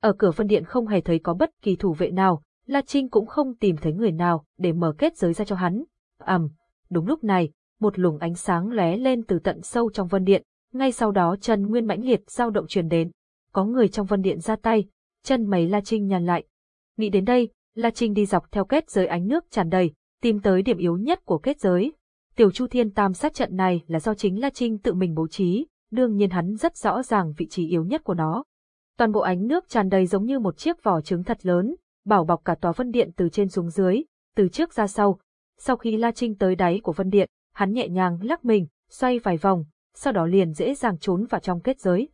Ở cửa phân điện không hề thấy có bất kỳ thủ vệ nào, La Trinh cũng không tìm thấy người nào để mở kết giới ra cho hắn. ầm, um, đúng lúc này, một luồng ánh sáng lóe lên từ tận sâu trong vân điện, ngay sau đó chân nguyên mãnh liệt dao động truyền đến. Có người trong vân điện ra tay, chân mày La Trinh nhàn lại. Nghĩ đến đây, La Trinh đi dọc theo kết giới ánh nước tràn đầy, tìm tới điểm yếu nhất của kết giới. Tiểu Chu Thiên Tam sát trận này là do chính La Trinh tự mình bố trí, đương nhiên hắn rất rõ ràng vị trí yếu nhất của nó. Toàn bộ ánh nước tràn đầy giống như một chiếc vỏ trứng thật lớn, bảo bọc cả tòa vân điện từ trên xuống dưới, từ trước ra sau. Sau khi La Trinh tới đáy của vân điện, hắn nhẹ nhàng lắc mình, xoay vài vòng, sau đó liền dễ dàng trốn vào trong kết giới.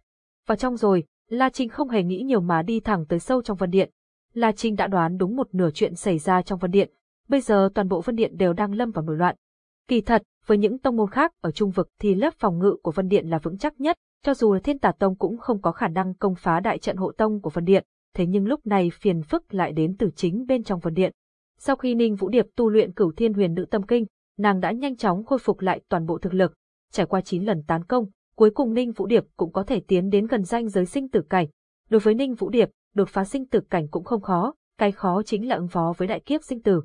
Vào trong rồi, La Trinh không hề nghĩ nhiều mà đi thẳng tới sâu trong vân điện. La Trinh đã đoán đúng một nửa chuyện xảy ra trong vân điện, bây giờ toàn bộ vân điện đều đang lâm vào nổi loạn. Kỳ thật, với những tông môn khác ở trung vực thì lớp phòng ngự của vân điện là vững chắc nhất, cho dù là thiên tà tông cũng không có khả năng công phá đại trận hộ tông của vân điện, thế nhưng lúc này phiền phức lại đến từ chính bên trong vân điện. Sau khi Ninh Vũ Điệp tu luyện cửu thiên huyền nữ tâm kinh, nàng đã nhanh chóng khôi phục lại toàn bộ thực lực, trải qua 9 lần tán công, cuối cùng Ninh Vũ Điệp cũng có thể tiến đến gần danh giới sinh tử cảnh. Đối với Ninh Vũ Điệp, đột phá sinh tử cảnh cũng không khó, cái khó chính là ứng phó với đại kiếp sinh tử.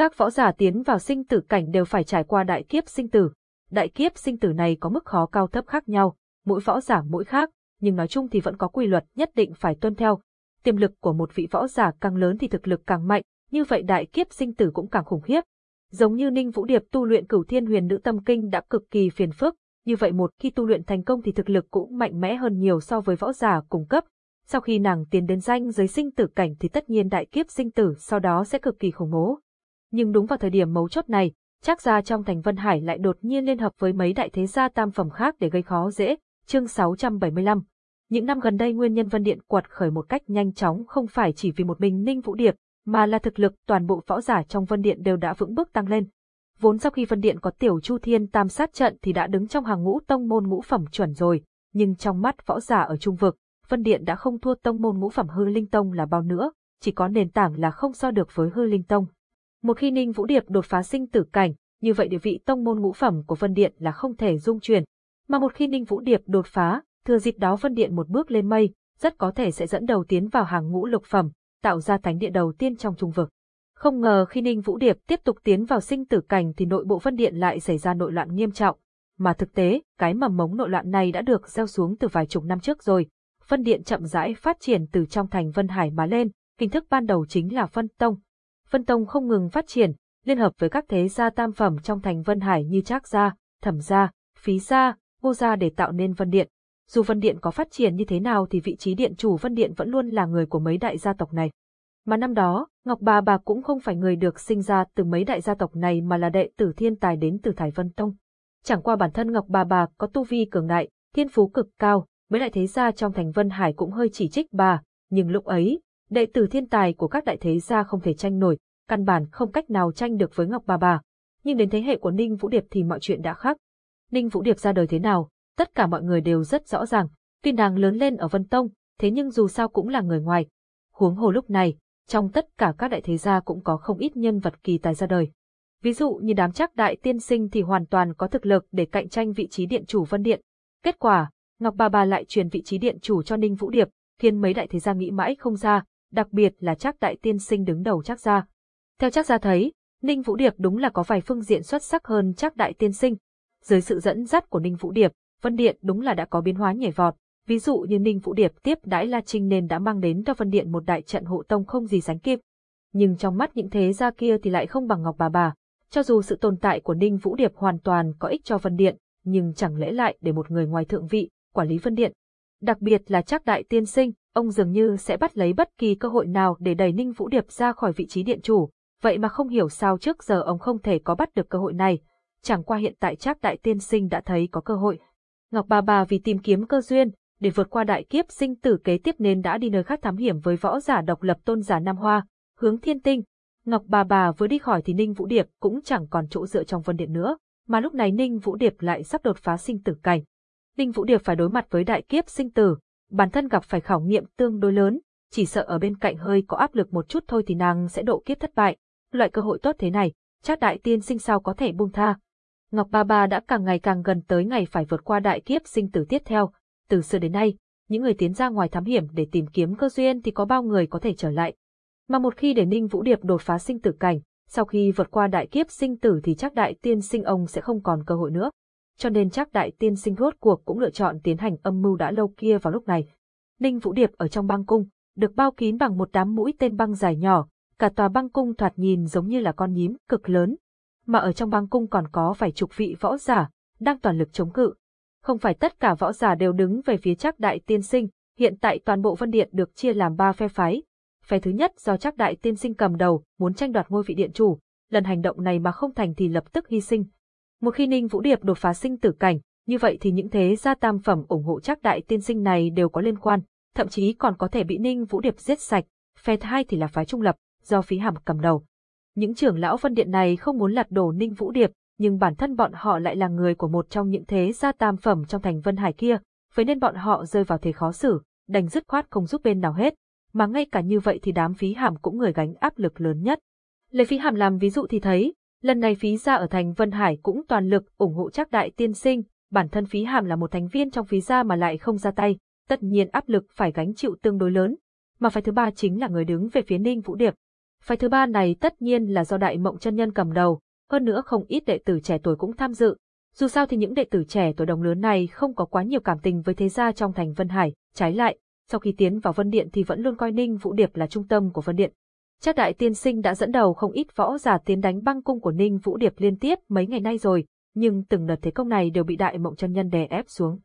Các võ giả tiến vào sinh tử cảnh đều phải trải qua đại kiếp sinh tử. Đại kiếp sinh tử này có mức khó cao thấp khác nhau, mỗi võ giả mỗi khác, nhưng nói chung thì vẫn có quy luật nhất định phải tuân theo. Tiềm lực của một vị võ giả càng lớn thì thực lực càng mạnh, như vậy đại kiếp sinh tử cũng càng khủng khiếp. Giống như Ninh Vũ Điệp tu luyện Cửu Thiên Huyền Nữ Tâm Kinh đã cực kỳ phiền phức, như vậy một khi tu luyện thành công thì thực lực cũng mạnh mẽ hơn nhiều so với võ giả cùng cấp. Sau khi nàng tiến đến danh giới sinh tử cảnh thì tất nhiên đại kiếp sinh tử sau đó sẽ cực kỳ khủng bố. Nhưng đúng vào thời điểm mấu chốt này, chắc gia trong thành Vân Hải lại đột nhiên liên hợp với mấy đại thế gia tam phẩm khác để gây khó dễ. Chương 675 Những năm gần đây nguyên nhân Vân Điện quật khởi một cách nhanh chóng không phải chỉ vì một mình Ninh Vũ Điệp, mà là thực lực toàn bộ võ giả trong Vân Điện đều đã vững bước tăng lên. Vốn sau khi Vân Điện có tiểu Chu Thiên Tam sát trận thì đã đứng trong hàng ngũ tông môn ngũ phẩm chuẩn rồi, nhưng trong mắt võ giả ở trung vực, Vân Điện đã không thua tông môn ngũ phẩm hư linh tông là bao nữa, chỉ có nền tảng là không so được với hư linh tông. Một khi Ninh Vũ Điệp đột phá sinh tử cảnh, như vậy địa vị tông môn ngũ phẩm của Vân Điện là không thể dung chuyển. Mà một khi Ninh Vũ Điệp đột phá, thừa dịp đó Vân Điện một bước lên mây, rất có thể sẽ dẫn đầu tiến vào hàng ngũ lục phẩm, tạo ra thánh địa đầu tiên trong trung vực. Không ngờ khi Ninh Vũ Điệp tiếp tục tiến vào sinh tử cảnh thì nội bộ Vân Điện lại xảy ra nội loạn nghiêm trọng. Mà thực tế, cái mầm mống nội loạn này đã được gieo xuống từ vài chục năm trước rồi. Vân Điện chậm rãi phát triển từ trong thành Vân Hải mà lên, hình thức ban đầu chính là Vân Tông. Vân Tông không ngừng phát triển, liên hợp với các thế gia tam phẩm trong thành Vân Hải như Trác Gia, Thẩm Gia, Phí Gia, Ngô Gia để tạo nên Vân Điện. Dù Vân Điện có phát triển như thế nào thì vị trí điện chủ Vân Điện vẫn luôn là người của mấy đại gia tộc này. Mà năm đó, Ngọc Bà Bà cũng không phải người được sinh ra từ mấy đại gia tộc này mà là đệ tử thiên tài đến từ Thái Vân Tông. Chẳng qua bản thân Ngọc Bà Bà có tu vi cường đại, thiên phú cực cao, mấy đại thế gia trong thành Vân Hải cũng hơi chỉ trích bà, nhưng lúc ấy, đệ tử thiên tài của các đại thế gia không thể tranh nổi, căn bản không cách nào tranh được với Ngọc Bà Bà. Nhưng đến thế hệ của Ninh Vũ Điệp thì mọi chuyện đã khác. Ninh Vũ Điệp ra đời thế nào, tất cả mọi người đều rất rõ ràng, tuy nàng lớn lên ở Vân Tông, thế nhưng dù sao cũng là người ngoài. Huống hồ lúc này, trong tất cả các đại thế gia cũng có không ít nhân vật kỳ tài ra đời. Ví dụ như đám chắc đại tiên sinh thì hoàn toàn có thực lực để cạnh tranh vị trí điện chủ Vân Điện. Kết quả, Ngọc Bà Bà lại truyền vị trí điện chủ cho Ninh Vũ Điệp, khiến mấy đại thế gia nghĩ mãi không ra, đặc biệt là chắc đại tiên sinh đứng đầu chắc gia. Theo chắc gia thấy, Ninh Vũ Điệp đúng là có vài phương diện xuất sắc hơn chắc đại tiên sinh. Dưới sự dẫn dắt của Ninh Vũ Điệp, Vân Điện đúng là đã có biến hóa nhảy vọt, Ví dụ như Ninh Vũ Điệp tiếp đãi La Trinh nên đã mang đến cho Vân Điện một đại trận hộ tông không gì sánh kịp. Nhưng trong mắt những thế gia kia thì lại không bằng Ngọc Bà Bà. Cho dù sự tồn tại của Ninh Vũ Điệp hoàn toàn có ích cho Vân Điện, nhưng chẳng lẽ lại để một người ngoài thượng vị, quản lý Vân Điện. Đặc biệt là chắc đại tiên sinh, ông dường như sẽ bắt lấy bất kỳ cơ hội nào để đẩy Ninh Vũ Điệp ra khỏi vị trí điện chủ, vậy mà không hiểu sao trước giờ ông không thể có bắt được cơ hội này. Chẳng qua hiện tại chắc đại tiên sinh đã thấy có cơ hội. Ngọc Bà Bà vì tìm kiếm cơ duyên, để vượt qua đại kiếp sinh tử kế tiếp nên đã đi nơi khác thám hiểm với võ giả độc lập tôn giả Nam Hoa, hướng thiên tinh. Ngọc bà bà vừa đi khỏi thì Ninh Vũ Điệp cũng chẳng còn chỗ dựa trong vân điện nữa, mà lúc này Ninh Vũ Điệp lại sắp đột phá sinh tử cảnh. Ninh Vũ Điệp phải đối mặt với đại kiếp sinh tử, bản thân gặp phải khảo nghiệm tương đối lớn, chỉ sợ ở bên cạnh hơi có áp lực một chút thôi thì nàng sẽ độ kiếp thất bại. Loại cơ hội tốt thế này, chắc đại tiên sinh sao có thể buông tha. Ngọc Ba Ba đã càng ngày càng gần tới ngày phải vượt qua đại kiếp sinh tử tiếp theo, từ xưa đến nay, những người tiến ra ngoài thám hiểm để tìm kiếm cơ duyên thì có bao người có thể trở lại. Mà một khi để Ninh Vũ Điệp đột phá sinh tử cảnh, sau khi vượt qua đại kiếp sinh tử thì chắc đại tiên sinh ông sẽ không còn cơ hội nữa. Cho nên chắc đại tiên sinh rốt cuộc cũng lựa chọn tiến hành âm mưu đã lâu kia vào lúc này. Ninh Vũ Điệp ở trong băng cung, được bao kín bằng một đám mũi tên băng dài nhỏ, cả tòa băng cung thoạt nhìn giống như là con nhím cực lớn. Mà ở trong băng cung còn có vài chục vị võ giả, đang toàn lực chống cự. Không phải tất cả võ giả đều đứng về phía chắc đại tiên sinh, hiện tại toàn bộ vân điện được chia làm ba phe phái. Phe thứ nhất do chắc đại tiên sinh cầm đầu, muốn tranh đoạt ngôi vị điện chủ, lần hành động này mà không thành thì lập tức hy sinh. Một khi Ninh Vũ Điệp đột phá sinh tử cảnh, như vậy thì những thế gia tam phẩm ủng hộ chắc đại tiên sinh này đều có liên quan, thậm chí còn có thể bị Ninh Vũ Điệp giết sạch. Phe hai thì là phái trung lập, do phí hàm cầm đầu. Những trưởng lão phân điện này không muốn lật đổ Ninh Vũ Điệp, nhưng bản thân bọn họ lại là người của một trong những thế gia tam phẩm trong thành Vân Hải kia, vậy nên bọn họ rơi vào thế khó xử, đành dứt khoát không giúp bên nào hết, mà ngay cả như vậy thì đám phí hàm cũng người gánh áp lực lớn nhất. Lấy phí hàm làm ví dụ thì thấy, lần này phí gia ở thành Vân Hải cũng toàn lực ủng hộ chắc đại tiên sinh, bản thân phí hàm là một thành viên trong phí gia mà lại không ra tay, tất nhiên áp lực phải gánh chịu tương đối lớn, mà phái thứ ba chính là người đứng về phía Ninh Vũ Điệp. Phái thứ ba này tất nhiên là do Đại Mộng chân nhân cầm đầu, hơn nữa không ít đệ tử trẻ tuổi cũng tham dự. Dù sao thì những đệ tử trẻ tuổi đồng lớn này không có quá nhiều cảm tình với thế gia trong thành Vân Hải, trái lại, sau khi tiến vào Vân Điện thì vẫn luôn coi Ninh Vũ Điệp là trung tâm của Vân Điện. Chắc đại tiên sinh đã dẫn đầu không ít võ giả tiến đánh băng cung của Ninh Vũ Điệp liên tiếp mấy ngày nay rồi, nhưng từng đợt thế công này đều bị Đại Mộng chân nhân đè ép xuống.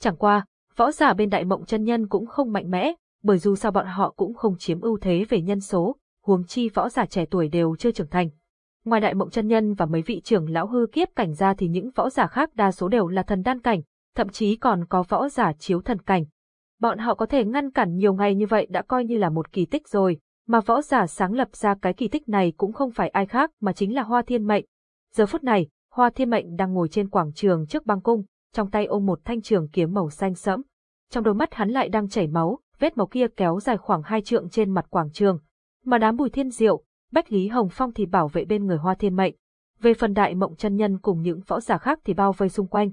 Chẳng qua, võ giả bên Đại Mộng chân nhân cũng không mạnh mẽ, bởi dù sao bọn họ cũng không chiếm ưu thế về nhân số, huống chi võ giả trẻ tuổi đều chưa trưởng thành. Ngoài đại mộng chân nhân và mấy vị trưởng lão hư kiếp cảnh ra thì những võ giả khác đa số đều là thần đan cảnh, thậm chí còn có võ giả chiếu thần cảnh. Bọn họ có thể ngăn cản nhiều ngày như vậy đã coi như là một kỳ tích rồi, mà võ giả sáng lập ra cái kỳ tích này cũng không phải ai khác mà chính là Hoa Thiên Mệnh. Giờ phút này, Hoa Thiên Mệnh đang ngồi trên quảng trường trước băng cung, trong tay ôm một thanh trường kiếm màu xanh sẫm. Trong đôi mắt hắn lại đang chảy máu, vết máu kia kéo dài khoảng hai trượng trên mặt quảng trường. Mà đám bùi thiên diệu, Bách Lý Hồng Phong thì bảo vệ bên người Hoa Thiên Mệnh. Về phần đại mộng chân nhân cùng những võ giả khác thì bao vây xung quanh.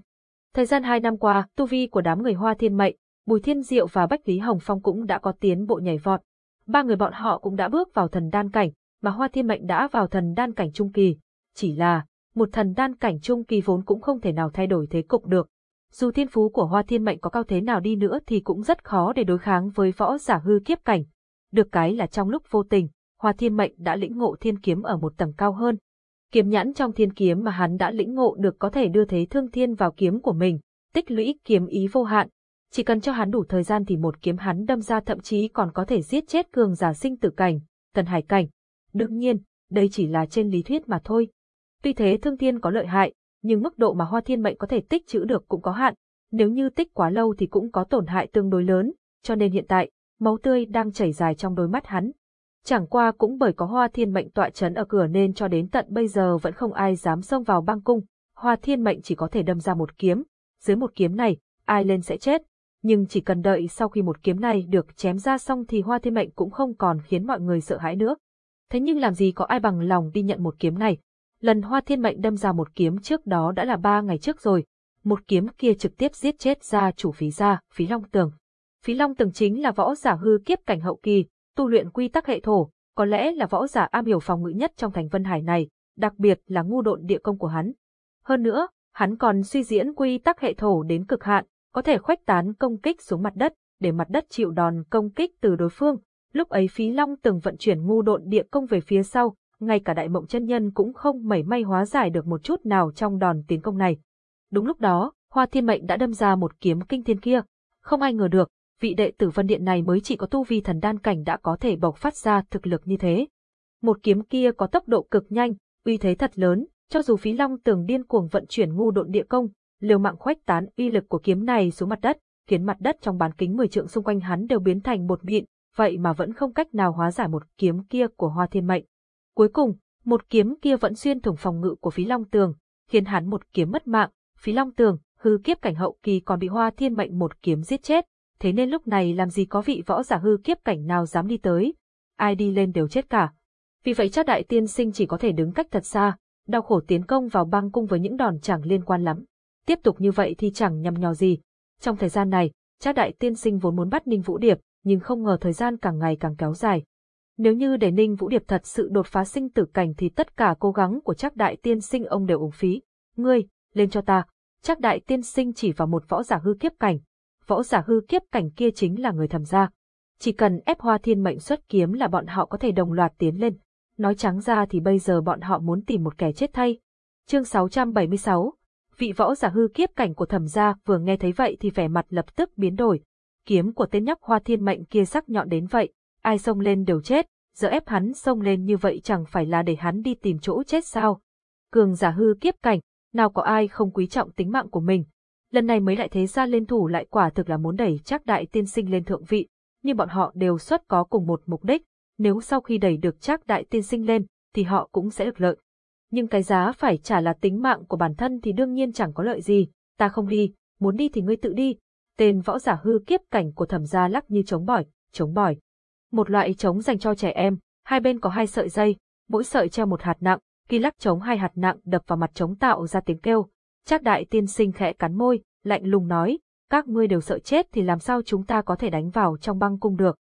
Thời gian hai năm qua, tu vi của đám người Hoa Thiên Mệnh, Bùi Thiên Diệu và Bách Lý Hồng Phong cũng đã có tiến bộ nhảy vọt. Ba người bọn họ cũng đã bước vào thần đan cảnh, mà Hoa Thiên Mệnh đã vào thần đan cảnh trung kỳ. Chỉ là, một thần đan cảnh trung kỳ vốn cũng không thể nào thay đổi thế cục được. Dù thiên phú của Hoa Thiên Mệnh có cao thế nào đi nữa thì cũng rất khó để đối kháng với võ giả hư kiếp cảnh. Được cái là trong lúc vô tình, Hoa Thiên Mệnh đã lĩnh ngộ thiên kiếm ở một tầng cao hơn. Kiếm nhãn trong thiên kiếm mà hắn đã lĩnh ngộ được có thể đưa thế thương thiên vào kiếm của mình, tích lũy kiếm ý vô hạn. Chỉ cần cho hắn đủ thời gian thì một kiếm hắn đâm ra thậm chí còn có thể giết chết cường giả sinh tử cảnh, tần hải cảnh. Đương nhiên, đây chỉ là trên lý thuyết mà thôi. Tuy thế thương thiên có lợi hại, nhưng mức độ mà hoa thiên mệnh có thể tích trữ được cũng có hạn. Nếu như tích quá lâu thì cũng có tổn hại tương đối lớn, cho nên hiện tại, máu tươi đang chảy dài trong đôi mắt hắn, Chẳng qua cũng bởi có hoa thiên mệnh tọa chấn ở cửa nên cho đến tận bây giờ vẫn không ai dám xông vào băng cung, hoa thiên mệnh chỉ có thể đâm ra một kiếm, dưới một kiếm này, ai lên sẽ chết. Nhưng chỉ cần đợi sau khi một kiếm này được chém ra xong thì hoa thiên mệnh cũng không còn khiến mọi người sợ hãi nữa. Thế nhưng làm gì có ai bằng lòng đi nhận một kiếm này. Lần hoa thiên mệnh đâm ra một kiếm trước đó đã là ba ngày trước rồi. Một kiếm kia trực tiếp giết chết ra chủ phí gia, phí long tường. Phí long tường chính là võ giả hư kiếp cảnh hậu kỳ, tu luyện quy tắc hệ thổ, có lẽ là võ giả am hiểu phòng ngự nhất trong thành Vân Hải này, đặc biệt là ngu độn địa công của hắn. Hơn nữa, hắn còn suy diễn quy tắc hệ thổ đến cực hạn, có thể khuếch tán công kích xuống mặt đất, để mặt đất chịu đòn công kích từ đối phương. Lúc ấy Phí Long từng vận chuyển ngu độn địa công về phía sau, ngay cả đại mộng chân nhân cũng không mảy may hóa giải được một chút nào trong đòn tiến công này. Đúng lúc đó, Hoa Thiên Mệnh đã đâm ra một kiếm kinh thiên kia. Không ai ngờ được, vị đệ tử Vân Điện này mới chỉ có tu vi thần đan cảnh đã có thể bộc phát ra thực lực như thế. Một kiếm kia có tốc độ cực nhanh, uy thế thật lớn, cho dù Phí Long tưởng điên cuồng vận chuyển ngu độn địa công, liều mạng khoách tán uy lực của kiếm này xuống mặt đất, khiến mặt đất trong bán kính 10 trượng xung quanh hắn đều biến thành bột mịn, vậy mà vẫn không cách nào hóa giải một kiếm kia của Hoa Thiên Mệnh. Cuối cùng, một kiếm kia vẫn xuyên thủng phòng ngự của Phí Long Tường, khiến hắn một kiếm mất mạng, Phí Long Tường, hư kiếp cảnh hậu kỳ còn bị Hoa Thiên Mệnh một kiếm giết chết, thế nên lúc này làm gì có vị võ giả hư kiếp cảnh nào dám đi tới, ai đi lên đều chết cả. Vì vậy chắc đại tiên sinh chỉ có thể đứng cách thật xa, đau khổ tiến công vào băng cung với những đòn chẳng liên quan lắm. Tiếp tục như vậy thì chẳng nhầm nhò gì. Trong thời gian này, Trác đại tiên sinh vốn muốn bắt Ninh Vũ Điệp, nhưng không ngờ thời gian càng ngày càng kéo dài. Nếu như để Ninh Vũ Điệp thật sự đột phá sinh tử cảnh thì tất cả cố gắng của chắc đại tiên sinh ông đều uổng phí. Ngươi, lên cho ta. Chắc đại tiên sinh chỉ vào một võ giả hư kiếp cảnh. Võ giả hư kiếp cảnh kia chính là người thầm gia. Chỉ cần ép hoa thiên mệnh xuất kiếm là bọn họ có thể đồng loạt tiến lên. Nói trắng ra thì bây giờ bọn họ muốn tìm một kẻ chết thay. Chương 676 Vị võ giả hư kiếp cảnh của thẩm gia vừa nghe thấy vậy thì vẻ mặt lập tức biến đổi. Kiếm của tên nhóc hoa thiên mệnh kia sắc nhọn đến vậy, ai xông lên đều chết, giờ ép hắn xông lên như vậy chẳng phải là để hắn đi tìm chỗ chết sao. Cường giả hư kiếp cảnh, nào có ai không quý trọng tính mạng của mình. Lần này mới lại thế gia lên thủ lại quả thực là muốn đẩy chắc đại tiên sinh lên thượng vị, nhưng bọn họ đều xuất có cùng một mục đích, nếu sau khi đẩy được chắc đại tiên sinh lên, thì họ cũng sẽ được lợi. Nhưng cái giá phải trả là tính mạng của bản thân thì đương nhiên chẳng có lợi gì, ta không đi, muốn đi thì ngươi tự đi. Tên võ giả hư kiếp cảnh của thẩm gia lắc như chống bỏi, chống bỏi. Một loại chống dành cho trẻ em, hai bên có hai sợi dây, mỗi sợi treo một hạt nặng, khi lắc chống hai hạt nặng đập vào mặt chống tạo ra tiếng kêu. Trác đại tiên sinh khẽ cắn môi, lạnh lùng nói, các ngươi đều sợ chết thì làm sao chúng ta có thể đánh vào trong băng cung được.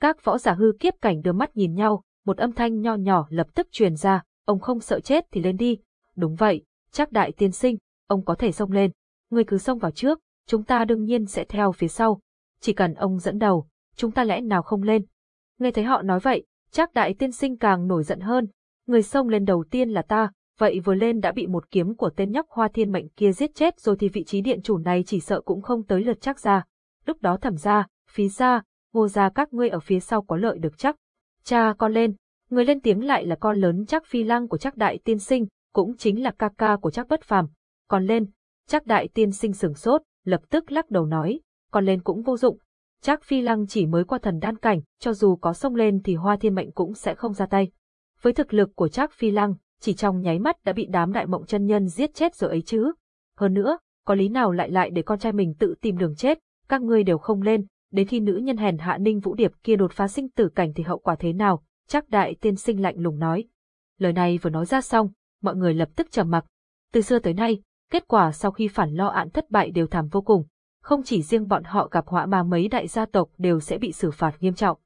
Các võ giả hư kiếp cảnh đưa mắt nhìn nhau, một âm thanh nho nhỏ lập tức truyền ra, ông không sợ chết thì lên đi. Đúng vậy, chắc đại tiên sinh, ông có thể xông lên. người cứ xông vào trước, chúng ta đương nhiên sẽ theo phía sau. Chỉ cần ông dẫn đầu, chúng ta lẽ nào không lên. Nghe thấy họ nói vậy, chắc đại tiên sinh càng nổi giận hơn. Người xông lên đầu tiên là ta, vậy vừa lên đã bị một kiếm của tên nhóc hoa thiên mệnh kia giết chết rồi thì vị trí điện chủ này chỉ sợ cũng không tới lượt chắc ra. Lúc đó thẩm ra, phí ra, ngô ra các ngươi ở phía sau có lợi được chắc. Cha con lên, người lên tiếng lại là con lớn chắc phi lăng của chắc đại tiên sinh, cũng chính là ca ca của chắc bất phàm. Còn lên, chắc đại tiên sinh sửng sốt, lập tức lắc đầu nói, còn lên cũng vô dụng. Chắc phi lăng chỉ mới qua thần đan cảnh, cho dù có sông lên thì hoa thiên mệnh cũng sẽ không ra tay. Với thực lực của chắc phi lăng, chỉ trong nháy mắt đã bị đám đại mộng chân nhân giết chết rồi ấy chứ. Hơn nữa, có lý nào lại lại để con trai mình tự tìm đường chết, các ngươi đều không lên, đến khi nữ nhân hèn hạ ninh vũ điệp kia đột phá sinh tử cảnh thì hậu quả thế nào, chắc đại tiên sinh lạnh lùng nói. Lời này vừa nói ra xong, mọi người lập tức trầm mặc. Từ xưa tới nay, kết quả sau khi phản lo án thất bại đều thảm vô cùng. Không chỉ riêng bọn họ gặp họa mà mấy đại gia tộc đều sẽ bị xử phạt nghiêm trọng.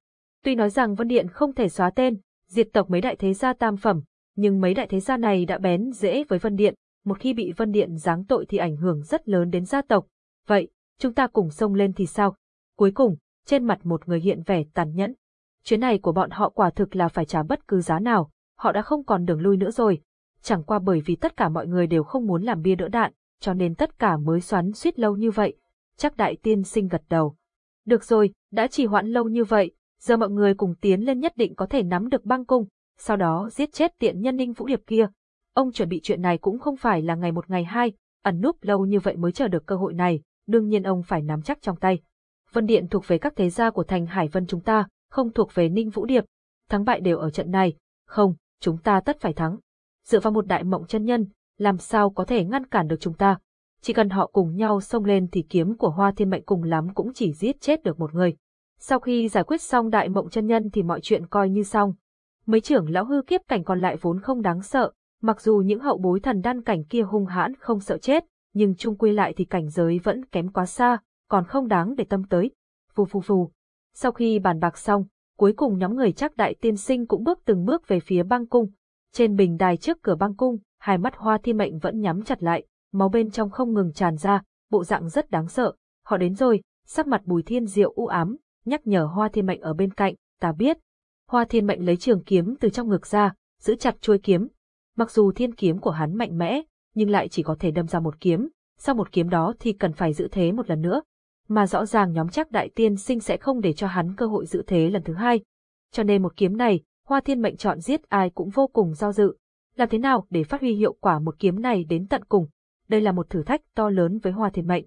Tuy nói rằng Vân Điện không thể xóa tên, diệt tộc mấy đại thế gia tam phẩm, nhưng mấy đại thế gia này đã bén dễ với Vân Điện, một khi bị Vân Điện giáng tội thì ảnh hưởng rất lớn đến gia tộc. Vậy, chúng ta cùng xông lên thì sao? Cuối cùng, trên mặt một người hiện vẻ tàn nhẫn. Chuyến này của bọn họ quả thực là phải trả bất cứ giá nào, họ đã không còn đường lui nữa rồi. Chẳng qua bởi vì tất cả mọi người đều không muốn làm bia đỡ đạn, cho nên tất cả mới xoắn suýt lâu như vậy. Chắc đại tiên sinh gật đầu. Được rồi, đã trì hoãn lâu như vậy, giờ mọi người cùng tiến lên nhất định có thể nắm được băng cung, sau đó giết chết tiện nhân ninh vũ điệp kia. Ông chuẩn bị chuyện này cũng không phải là ngày một ngày hai, ẩn núp lâu như vậy mới chờ được cơ hội này, đương nhiên ông phải nắm chắc trong tay. Vân Điện thuộc về các thế gia của thành Hải Vân chúng ta, không thuộc về Ninh Vũ Điệp. Thắng bại đều ở trận này. Không, chúng ta tất phải thắng. Dựa vào một đại mộng chân nhân, làm sao có thể ngăn cản được chúng ta. Chỉ cần họ cùng nhau xông lên thì kiếm của Hoa Thiên Mệnh cùng lắm cũng chỉ giết chết được một người. Sau khi giải quyết xong đại mộng chân nhân thì mọi chuyện coi như xong. Mấy trưởng lão hư kiếp cảnh còn lại vốn không đáng sợ, mặc dù những hậu bối thần đan cảnh kia hung hãn không sợ chết, nhưng chung quy lại thì cảnh giới vẫn kém quá xa, còn không đáng để tâm tới. Phù phù phù. Sau khi bàn bạc xong, cuối cùng nhóm người chắc đại tiên sinh cũng bước từng bước về phía băng cung. Trên bình đài trước cửa băng cung, hai mắt hoa thiên mệnh vẫn nhắm chặt lại, máu bên trong không ngừng tràn ra, bộ dạng rất đáng sợ. họ đến rồi, sắc mặt Bùi Thiên Diệu u ám, nhắc nhở Hoa Thiên Mệnh ở bên cạnh, ta biết. Hoa Thiên Mệnh lấy trường kiếm từ trong ngực ra, giữ chặt chuôi kiếm. Mặc dù thiên kiếm của hắn mạnh mẽ, nhưng lại chỉ có thể đâm ra một kiếm, sau một kiếm đó thì cần phải giữ thế một lần nữa. Mà rõ ràng nhóm chắc đại tiên sinh sẽ không để cho hắn cơ hội giữ thế lần thứ hai. Cho nên một kiếm này, Hoa Thiên Mệnh chọn giết ai cũng vô cùng do dự. Làm thế nào để phát huy hiệu quả một kiếm này đến tận cùng? Đây là một thử thách to lớn với Hoa Thiên Mệnh.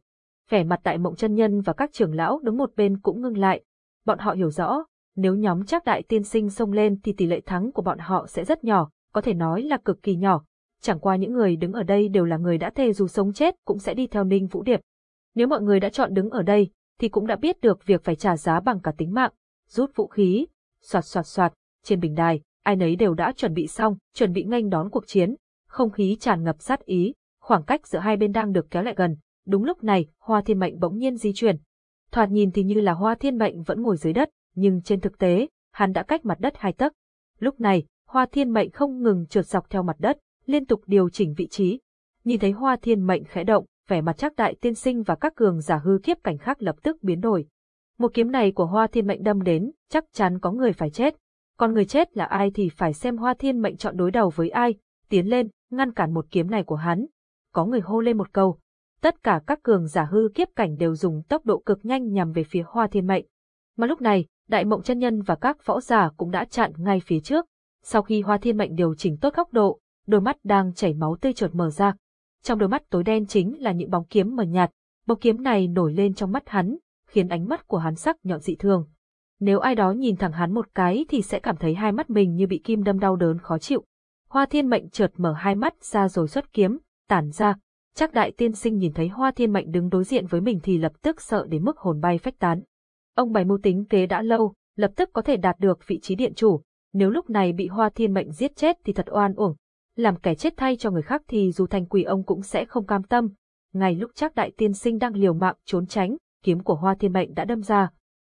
Vẻ mặt đại mộng chân nhân và các trưởng lão đứng một bên cũng ngưng lại. Bọn họ hiểu rõ, nếu nhóm chắc đại tiên sinh xông lên thì tỷ lệ thắng của bọn họ sẽ rất nhỏ, có thể nói là cực kỳ nhỏ. Chẳng qua những người đứng ở đây đều là người đã thề dù sống chết cũng sẽ đi theo Ninh Vũ Điệp. Nếu mọi người đã chọn đứng ở đây, thì cũng đã biết được việc phải trả giá bằng cả tính mạng, rút vũ khí, soạt soạt soạt, trên bình đài, ai nấy đều đã chuẩn bị xong, chuẩn bị nghênh đón cuộc chiến. Không khí tràn ngập sát ý, khoảng cách giữa hai bên đang được kéo lại gần. Đúng lúc này, Hoa Thiên Mệnh bỗng nhiên di chuyển. Thoạt nhìn thì như là Hoa Thiên Mệnh vẫn ngồi dưới đất, nhưng trên thực tế, hắn đã cách mặt đất hai tấc. Lúc này, Hoa Thiên Mệnh không ngừng trượt dọc theo mặt đất, liên tục điều chỉnh vị trí. Nhìn thấy Hoa Thiên Mệnh khẽ động, vẻ mặt chắc đại tiên sinh và các cường giả hư kiếp cảnh khác lập tức biến đổi. Một kiếm này của Hoa Thiên Mệnh đâm đến, chắc chắn có người phải chết. Còn người chết là ai thì phải xem Hoa Thiên Mệnh chọn đối đầu với ai, tiến lên, ngăn cản một kiếm này của hắn. Có người hô lên một câu. Tất cả các cường giả hư kiếp cảnh đều dùng tốc độ cực nhanh nhằm về phía Hoa Thiên Mệnh. Mà lúc này, Đại Mộng chân nhân và các võ giả cũng đã chặn ngay phía trước. Sau khi Hoa Thiên Mệnh điều chỉnh tốt góc độ, đôi mắt đang chảy máu tươi chợt mở ra. Trong đôi mắt tối đen chính là những bóng kiếm mờ nhạt, bóng kiếm này nổi lên trong mắt hắn, khiến ánh mắt của hắn sắc nhọn dị thường. Nếu ai đó nhìn thẳng hắn một cái thì sẽ cảm thấy hai mắt mình như bị kim đâm đau đớn khó chịu. Hoa Thiên Mệnh chợt mở hai mắt ra rồi xuất kiếm, tản ra. Chắc đại tiên sinh nhìn thấy Hoa Thiên Mệnh đứng đối diện với mình thì lập tức sợ đến mức hồn bay phách tán. Ông bày mưu tính kế đã lâu, lập tức có thể đạt được vị trí điện chủ, nếu lúc này bị Hoa Thiên Mệnh giết chết thì thật oan uổng. Làm kẻ chết thay cho người khác thì dù thành quỷ ông cũng sẽ không cam tâm. Ngay lúc chắc đại tiên sinh đang liều mạng trốn tránh, kiếm của Hoa Thiên Mệnh đã đâm ra.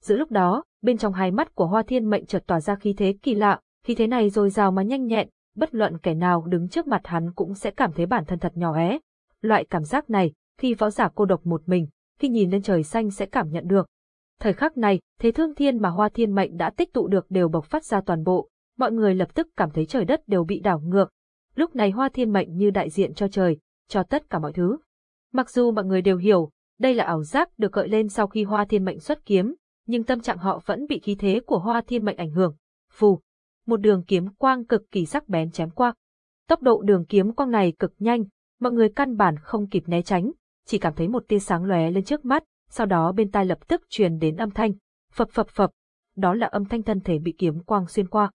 Giữa lúc đó, bên trong hai mắt của Hoa Thiên Mệnh chợt tỏa ra khí thế kỳ lạ, khí thế này dồi dào mà nhanh nhẹn, bất luận kẻ nào đứng trước mặt hắn cũng sẽ cảm thấy bản thân thật nhỏ bé. Loại cảm giác này, khi võ giả cô độc một mình, khi nhìn lên trời xanh sẽ cảm nhận được. Thời khắc này, thế thương thiên mà Hoa Thiên Mệnh đã tích tụ được đều bộc phát ra toàn bộ, mọi người lập tức cảm thấy trời đất đều bị đảo ngược. Lúc này Hoa Thiên Mệnh như đại diện cho trời, cho tất cả mọi thứ. Mặc dù mọi người đều hiểu, đây là ảo giác được gợi lên sau khi Hoa Thiên Mệnh xuất kiếm, nhưng tâm trạng họ vẫn bị khí thế của Hoa Thiên Mệnh ảnh hưởng. Phù, một đường kiếm quang cực kỳ sắc bén chém qua. Tốc độ đường kiếm quang này cực nhanh, mọi người căn bản không kịp né tránh, chỉ cảm thấy một tia sáng lóe lên trước mắt, sau đó bên tai lập tức truyền đến âm thanh, phập phập phập, đó là âm thanh thân thể bị kiếm quang xuyên qua.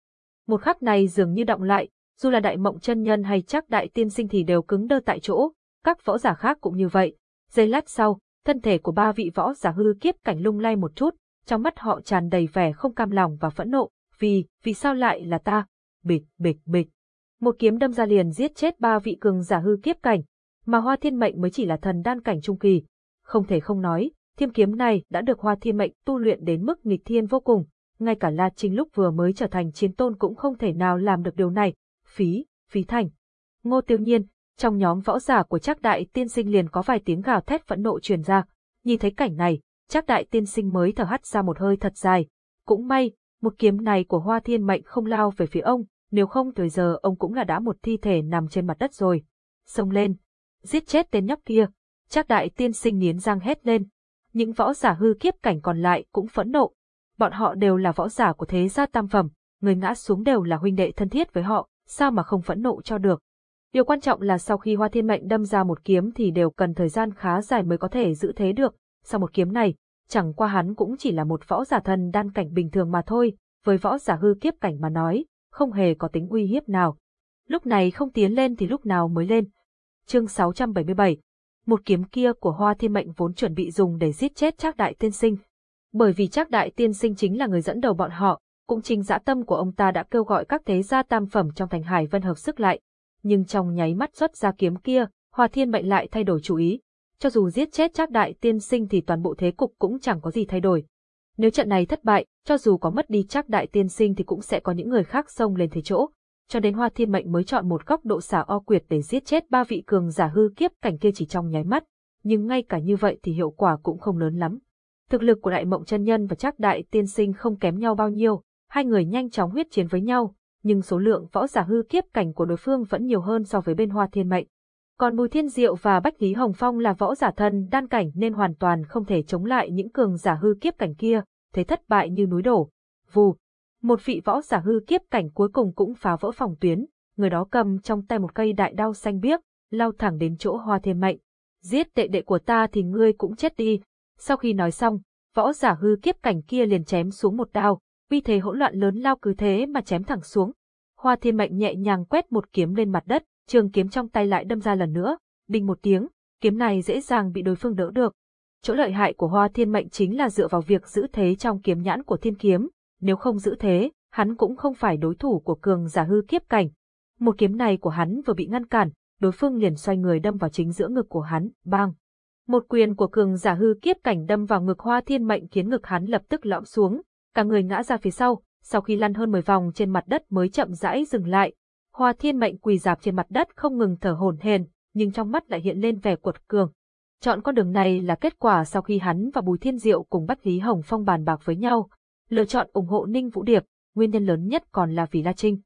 Một khắc này dường như động lại, dù là đại mộng chân nhân hay chắc đại tiên sinh thì đều cứng đơ tại chỗ, các võ giả khác cũng như vậy. Giây lát sau, thân thể của ba vị võ giả hư kiếp cảnh lung lay một chút, trong mắt họ tràn đầy vẻ không cam lòng và phẫn nộ, vì, vì sao lại là ta? Bịch, bịch, bịch. Một kiếm đâm ra liền giết chết ba vị cường giả hư kiếp cảnh, mà Hoa Thiên Mệnh mới chỉ là thần đan cảnh trung kỳ. Không thể không nói, thiêm kiếm này đã được Hoa Thiên Mệnh tu luyện đến mức nghịch thiên vô cùng, ngay cả La Trinh lúc vừa mới trở thành chiến tôn cũng không thể nào làm được điều này. Phí, phí thành. Ngô Tiêu Nhiên, trong nhóm võ giả của Trác Đại Tiên Sinh liền có vài tiếng gào thét phẫn nộ truyền ra. Nhìn thấy cảnh này, Trác Đại Tiên Sinh mới thở hắt ra một hơi thật dài. Cũng may, một kiếm này của Hoa Thiên Mệnh không lao về phía ông, nếu không tới giờ ông cũng là đã một thi thể nằm trên mặt đất rồi. Xông lên, giết chết tên nhóc kia. Trác Đại Tiên Sinh nghiến răng hét lên, những võ giả hư kiếp cảnh còn lại cũng phẫn nộ. Bọn họ đều là võ giả của thế gia tam phẩm, người ngã xuống đều là huynh đệ thân thiết với họ, sao mà không phẫn nộ cho được. Điều quan trọng là sau khi Hoa Thiên Mệnh đâm ra một kiếm thì đều cần thời gian khá dài mới có thể giữ thế được, sau một kiếm này, chẳng qua hắn cũng chỉ là một võ giả thần đan cảnh bình thường mà thôi, với võ giả hư kiếp cảnh mà nói, không hề có tính uy hiếp nào. Lúc này không tiến lên thì lúc nào mới lên. Chương 677 một kiếm kia của Hoa Thiên Mệnh vốn chuẩn bị dùng để giết chết Trác Đại Tiên Sinh. Bởi vì Trác Đại Tiên Sinh chính là người dẫn đầu bọn họ, cũng chính dã tâm của ông ta đã kêu gọi các thế gia tam phẩm trong thành Hải Vân hợp sức lại. Nhưng trong nháy mắt xuất ra kiếm kia, Hoa Thiên Mệnh lại thay đổi chủ ý. Cho dù giết chết Trác Đại Tiên Sinh thì toàn bộ thế cục cũng chẳng có gì thay đổi. Nếu trận này thất bại, cho dù có mất đi Trác Đại Tiên Sinh thì cũng sẽ có những người khác xông lên thế chỗ cho đến Hoa Thiên Mệnh mới chọn một góc độ xả o quyệt để giết chết ba vị cường giả hư kiếp cảnh kia chỉ trong nháy mắt. nhưng ngay cả như vậy thì hiệu quả cũng không lớn lắm. Thực lực của Đại Mộng chân nhân và Trác Đại Tiên Sinh không kém nhau bao nhiêu, hai người nhanh chóng huyết chiến với nhau, nhưng số lượng võ giả hư kiếp cảnh của đối phương vẫn nhiều hơn so với bên Hoa Thiên Mệnh. Còn Bùi Thiên Diệu và Bách Lý Hồng Phong là võ giả thân đan cảnh nên hoàn toàn không thể chống lại những cường giả hư kiếp cảnh kia, thế thất bại như núi đổ. Vù, một vị võ giả hư kiếp cảnh cuối cùng cũng phá vỡ phòng tuyến, người đó cầm trong tay một cây đại đao xanh biếc, lao thẳng đến chỗ Hoa Thiên Mệnh. Giết đệ đệ của ta thì ngươi cũng chết đi. Sau khi nói xong, võ giả hư kiếp cảnh kia liền chém xuống một đao, vì thế hỗn loạn lớn lao cứ thế mà chém thẳng xuống. Hoa Thiên Mệnh nhẹ nhàng quét một kiếm lên mặt đất, trường kiếm trong tay lại đâm ra lần nữa, đinh một tiếng, kiếm này dễ dàng bị đối phương đỡ được. Chỗ lợi hại của Hoa Thiên Mệnh chính là dựa vào việc giữ thế trong kiếm nhãn của thiên kiếm, nếu không giữ thế, hắn cũng không phải đối thủ của cường giả hư kiếp cảnh. Một kiếm này của hắn vừa bị ngăn cản, đối phương liền xoay người đâm vào chính giữa ngực của hắn, bang. Một quyền của cường giả hư kiếp cảnh đâm vào ngực Hoa Thiên Mệnh khiến ngực hắn lập tức lõm xuống, cả người ngã ra phía sau, sau khi lăn hơn 10 vòng trên mặt đất mới chậm rãi dừng lại. Hoa Thiên Mệnh quỳ dạp trên mặt đất không ngừng thở hổn hển, nhưng trong mắt lại hiện lên vẻ cuột cường. Chọn con đường này là kết quả sau khi hắn và Bùi Thiên Diệu cùng bắt Lý Hồng Phong bàn bạc với nhau, lựa chọn ủng hộ Ninh Vũ Điệp, nguyên nhân lớn nhất còn là vì La Trinh.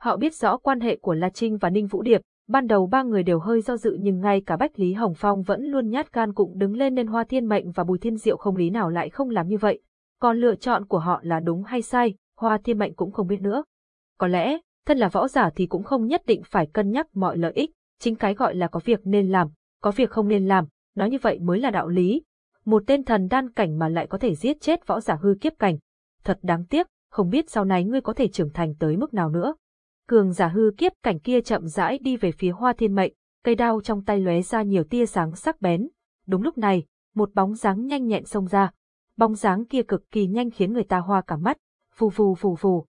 Họ biết rõ quan hệ của La Trinh và Ninh Vũ Điệp, ban đầu ba người đều hơi do dự nhưng ngay cả Bách Lý Hồng Phong vẫn luôn nhát gan cũng đứng lên nên Hoa Thiên Mệnh và Bùi Thiên Diệu không lý nào lại không làm như vậy. Còn lựa chọn của họ là đúng hay sai, Hoa Thiên Mệnh cũng không biết nữa. Có lẽ, thân là võ giả thì cũng không nhất định phải cân nhắc mọi lợi ích, chính cái gọi là có việc nên làm, có việc không nên làm, nói như vậy mới là đạo lý. Một tên thần đan cảnh mà lại có thể giết chết võ giả hư kiếp cảnh. Thật đáng tiếc, không biết sau này ngươi có thể trưởng thành tới mức nào nữa. Cường giả hư kiếp cảnh kia chậm rãi đi về phía hoa thiên mệnh, cây đao trong tay lóe ra nhiều tia sáng sắc bén. Đúng lúc này, một bóng dáng nhanh nhẹn xông ra. Bóng dáng kia cực kỳ nhanh khiến người ta hoa cả mắt, phù phù phù phù.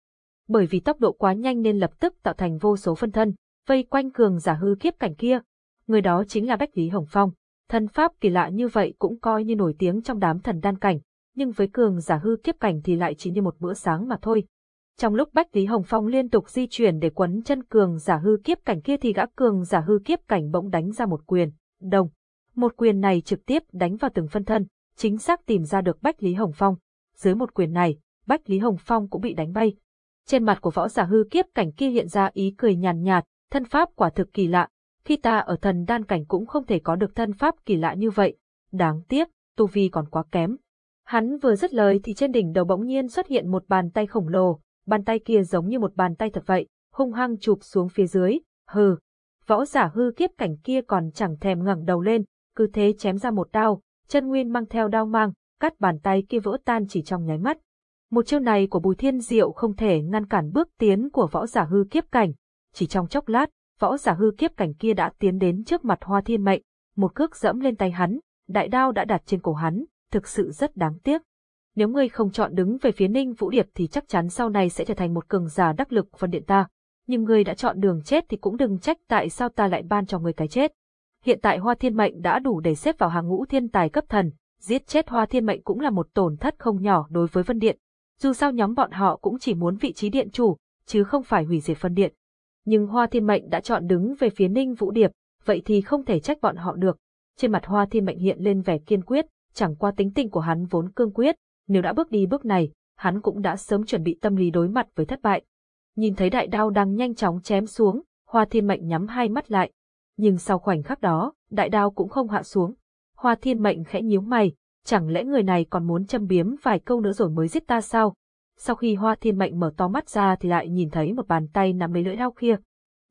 Bởi vì tốc độ quá nhanh nên lập tức tạo thành vô số phân thân, vây quanh cường giả hư kiếp cảnh kia. Người đó chính là Bách Lý Hồng Phong. Thân pháp kỳ lạ như vậy cũng coi như nổi tiếng trong đám thần đan cảnh, nhưng với cường giả hư kiếp cảnh thì lại chỉ như một bữa sáng mà thôi. Trong lúc Bách Lý Hồng Phong liên tục di chuyển để quấn chân cường giả hư kiếp cảnh kia thì gã cường giả hư kiếp cảnh bỗng đánh ra một quyền, đồng. Một quyền này trực tiếp đánh vào từng phân thân, chính xác tìm ra được Bách Lý Hồng Phong. Dưới một quyền này, Bách Lý Hồng Phong cũng bị đánh bay. Trên mặt của võ giả hư kiếp cảnh kia hiện ra ý cười nhàn nhạt, thân pháp quả thực kỳ lạ. Khi ta ở thần đan cảnh cũng không thể có được thân pháp kỳ lạ như vậy. Đáng tiếc, tu vi còn quá kém. Hắn vừa dứt lời thì trên đỉnh đầu bỗng nhiên xuất hiện một bàn tay khổng lồ, bàn tay kia giống như một bàn tay thật vậy, hung hăng chụp xuống phía dưới, hừ. Võ giả hư kiếp cảnh kia còn chẳng thèm ngẩng đầu lên, cứ thế chém ra một đao, chân nguyên mang theo đao mang, cắt bàn tay kia vỡ tan chỉ trong nháy mắt. Một chiêu này của Bùi Thiên Diệu không thể ngăn cản bước tiến của võ giả hư kiếp cảnh. Chỉ trong chốc lát, võ giả hư kiếp cảnh kia đã tiến đến trước mặt Hoa Thiên Mệnh, một cước dẫm lên tay hắn, đại đao đã đặt trên cổ hắn, thực sự rất đáng tiếc. Nếu ngươi không chọn đứng về phía Ninh Vũ Điệp thì chắc chắn sau này sẽ trở thành một cường giả đắc lực phân điện ta. Nhưng ngươi đã chọn đường chết thì cũng đừng trách tại sao ta lại ban cho ngươi cái chết. Hiện tại Hoa Thiên Mệnh đã đủ để xếp vào hàng ngũ thiên tài cấp thần, giết chết Hoa Thiên Mệnh cũng là một tổn thất không nhỏ đối với Vân Điện. Dù sao nhóm bọn họ cũng chỉ muốn vị trí điện chủ, chứ không phải hủy diệt Vân điện. Nhưng Hoa Thiên Mệnh đã chọn đứng về phía Ninh Vũ Điệp, vậy thì không thể trách bọn họ được. Trên mặt Hoa Thiên Mệnh hiện lên vẻ kiên quyết, chẳng qua tính tình của hắn vốn cương quyết, nếu đã bước đi bước này, hắn cũng đã sớm chuẩn bị tâm lý đối mặt với thất bại. Nhìn thấy đại đao đang nhanh chóng chém xuống, Hoa Thiên Mệnh nhắm hai mắt lại. Nhưng sau khoảnh khắc đó, đại đao cũng không hạ xuống. Hoa Thiên Mệnh khẽ nhíu mày, chẳng lẽ người này còn muốn châm biếm vài câu nữa rồi mới giết ta sao? Sau khi Hoa Thiên Mệnh mở to mắt ra thì lại nhìn thấy một bàn tay nắm lấy lưỡi đao kia.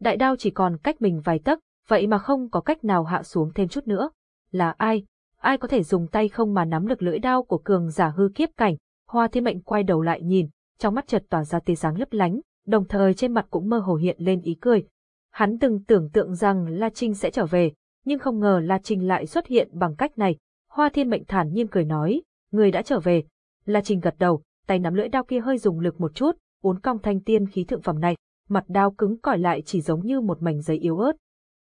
Đại đao chỉ còn cách mình vài tấc, vậy mà không có cách nào hạ xuống thêm chút nữa. Là ai? Ai có thể dùng tay không mà nắm được lưỡi đao của cường giả hư kiếp cảnh? Hoa Thiên Mệnh quay đầu lại nhìn, trong mắt chợt tỏa ra tia sáng lấp lánh, đồng thời trên mặt cũng mơ hồ hiện lên ý cười. Hắn từng tưởng tượng rằng La Trinh sẽ trở về, nhưng không ngờ La Trinh lại xuất hiện bằng cách này, Hoa Thiên Mệnh thản nhiên cười nói, người đã trở về. La trinh gật đầu, tay nắm lưỡi đao kia hơi dùng lực một chút, uốn cong thanh tiên khí thượng phẩm này, mặt đao cứng cỏi lại chỉ giống như một mảnh giấy yếu ớt.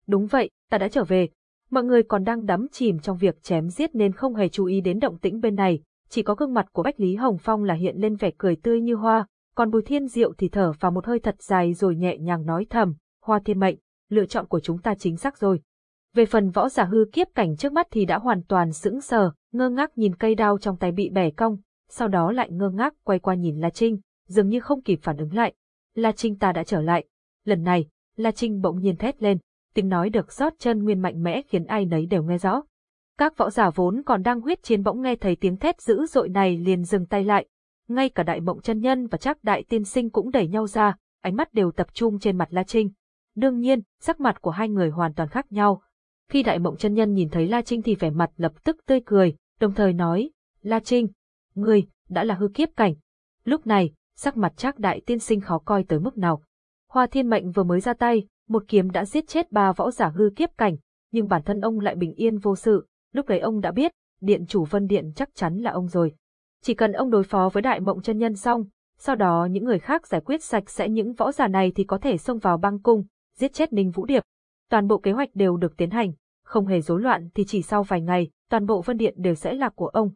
Đúng vậy, ta đã trở về. Mọi người còn đang đắm chìm trong việc chém giết nên không hề chú ý đến động tĩnh bên này, chỉ có gương mặt của Bách Lý Hồng Phong là hiện lên vẻ cười tươi như hoa, còn Bùi Thiên Diệu thì thở vào một hơi thật dài rồi nhẹ nhàng nói thầm, khoa Thiên Mệnh, lựa chọn của chúng ta chính xác rồi. Về phần võ giả hư kiếp cảnh trước mắt thì đã hoàn toàn sững sờ, ngơ ngác nhìn cây đao trong tay bị bẻ cong, sau đó lại ngơ ngác quay qua nhìn La Trinh, dường như không kịp phản ứng lại. La Trinh ta đã trở lại. Lần này, La Trinh bỗng nhiên thét lên, tiếng nói được rót chân nguyên mạnh mẽ khiến ai nấy đều nghe rõ. Các võ giả vốn còn đang huyết chiến bỗng nghe thấy tiếng thét dữ dội này liền dừng tay lại. Ngay cả đại mộng chân nhân và chắc đại tiên sinh cũng đẩy nhau ra, ánh mắt đều tập trung trên mặt La Trinh. Đương nhiên, sắc mặt của hai người hoàn toàn khác nhau. Khi đại mộng chân nhân nhìn thấy La Trinh thì vẻ mặt lập tức tươi cười, đồng thời nói, La Trinh, ngươi, đã là hư kiếp cảnh. Lúc này, sắc mặt chắc đại tiên sinh khó coi tới mức nào. Hoa thiên mệnh vừa mới ra tay, một kiếm đã giết chết ba võ giả hư kiếp cảnh, nhưng bản thân ông lại bình yên vô sự, lúc đấy ông đã biết, điện chủ vân điện chắc chắn là ông rồi. Chỉ cần ông đối phó với đại mộng chân nhân xong, sau đó những người khác giải quyết sạch sẽ những võ giả này thì có thể xông vào băng cung, giết chết Ninh Vũ Điệp. Toàn bộ kế hoạch đều được tiến hành, không hề rối loạn thì chỉ sau vài ngày, toàn bộ vân điện đều sẽ là của ông.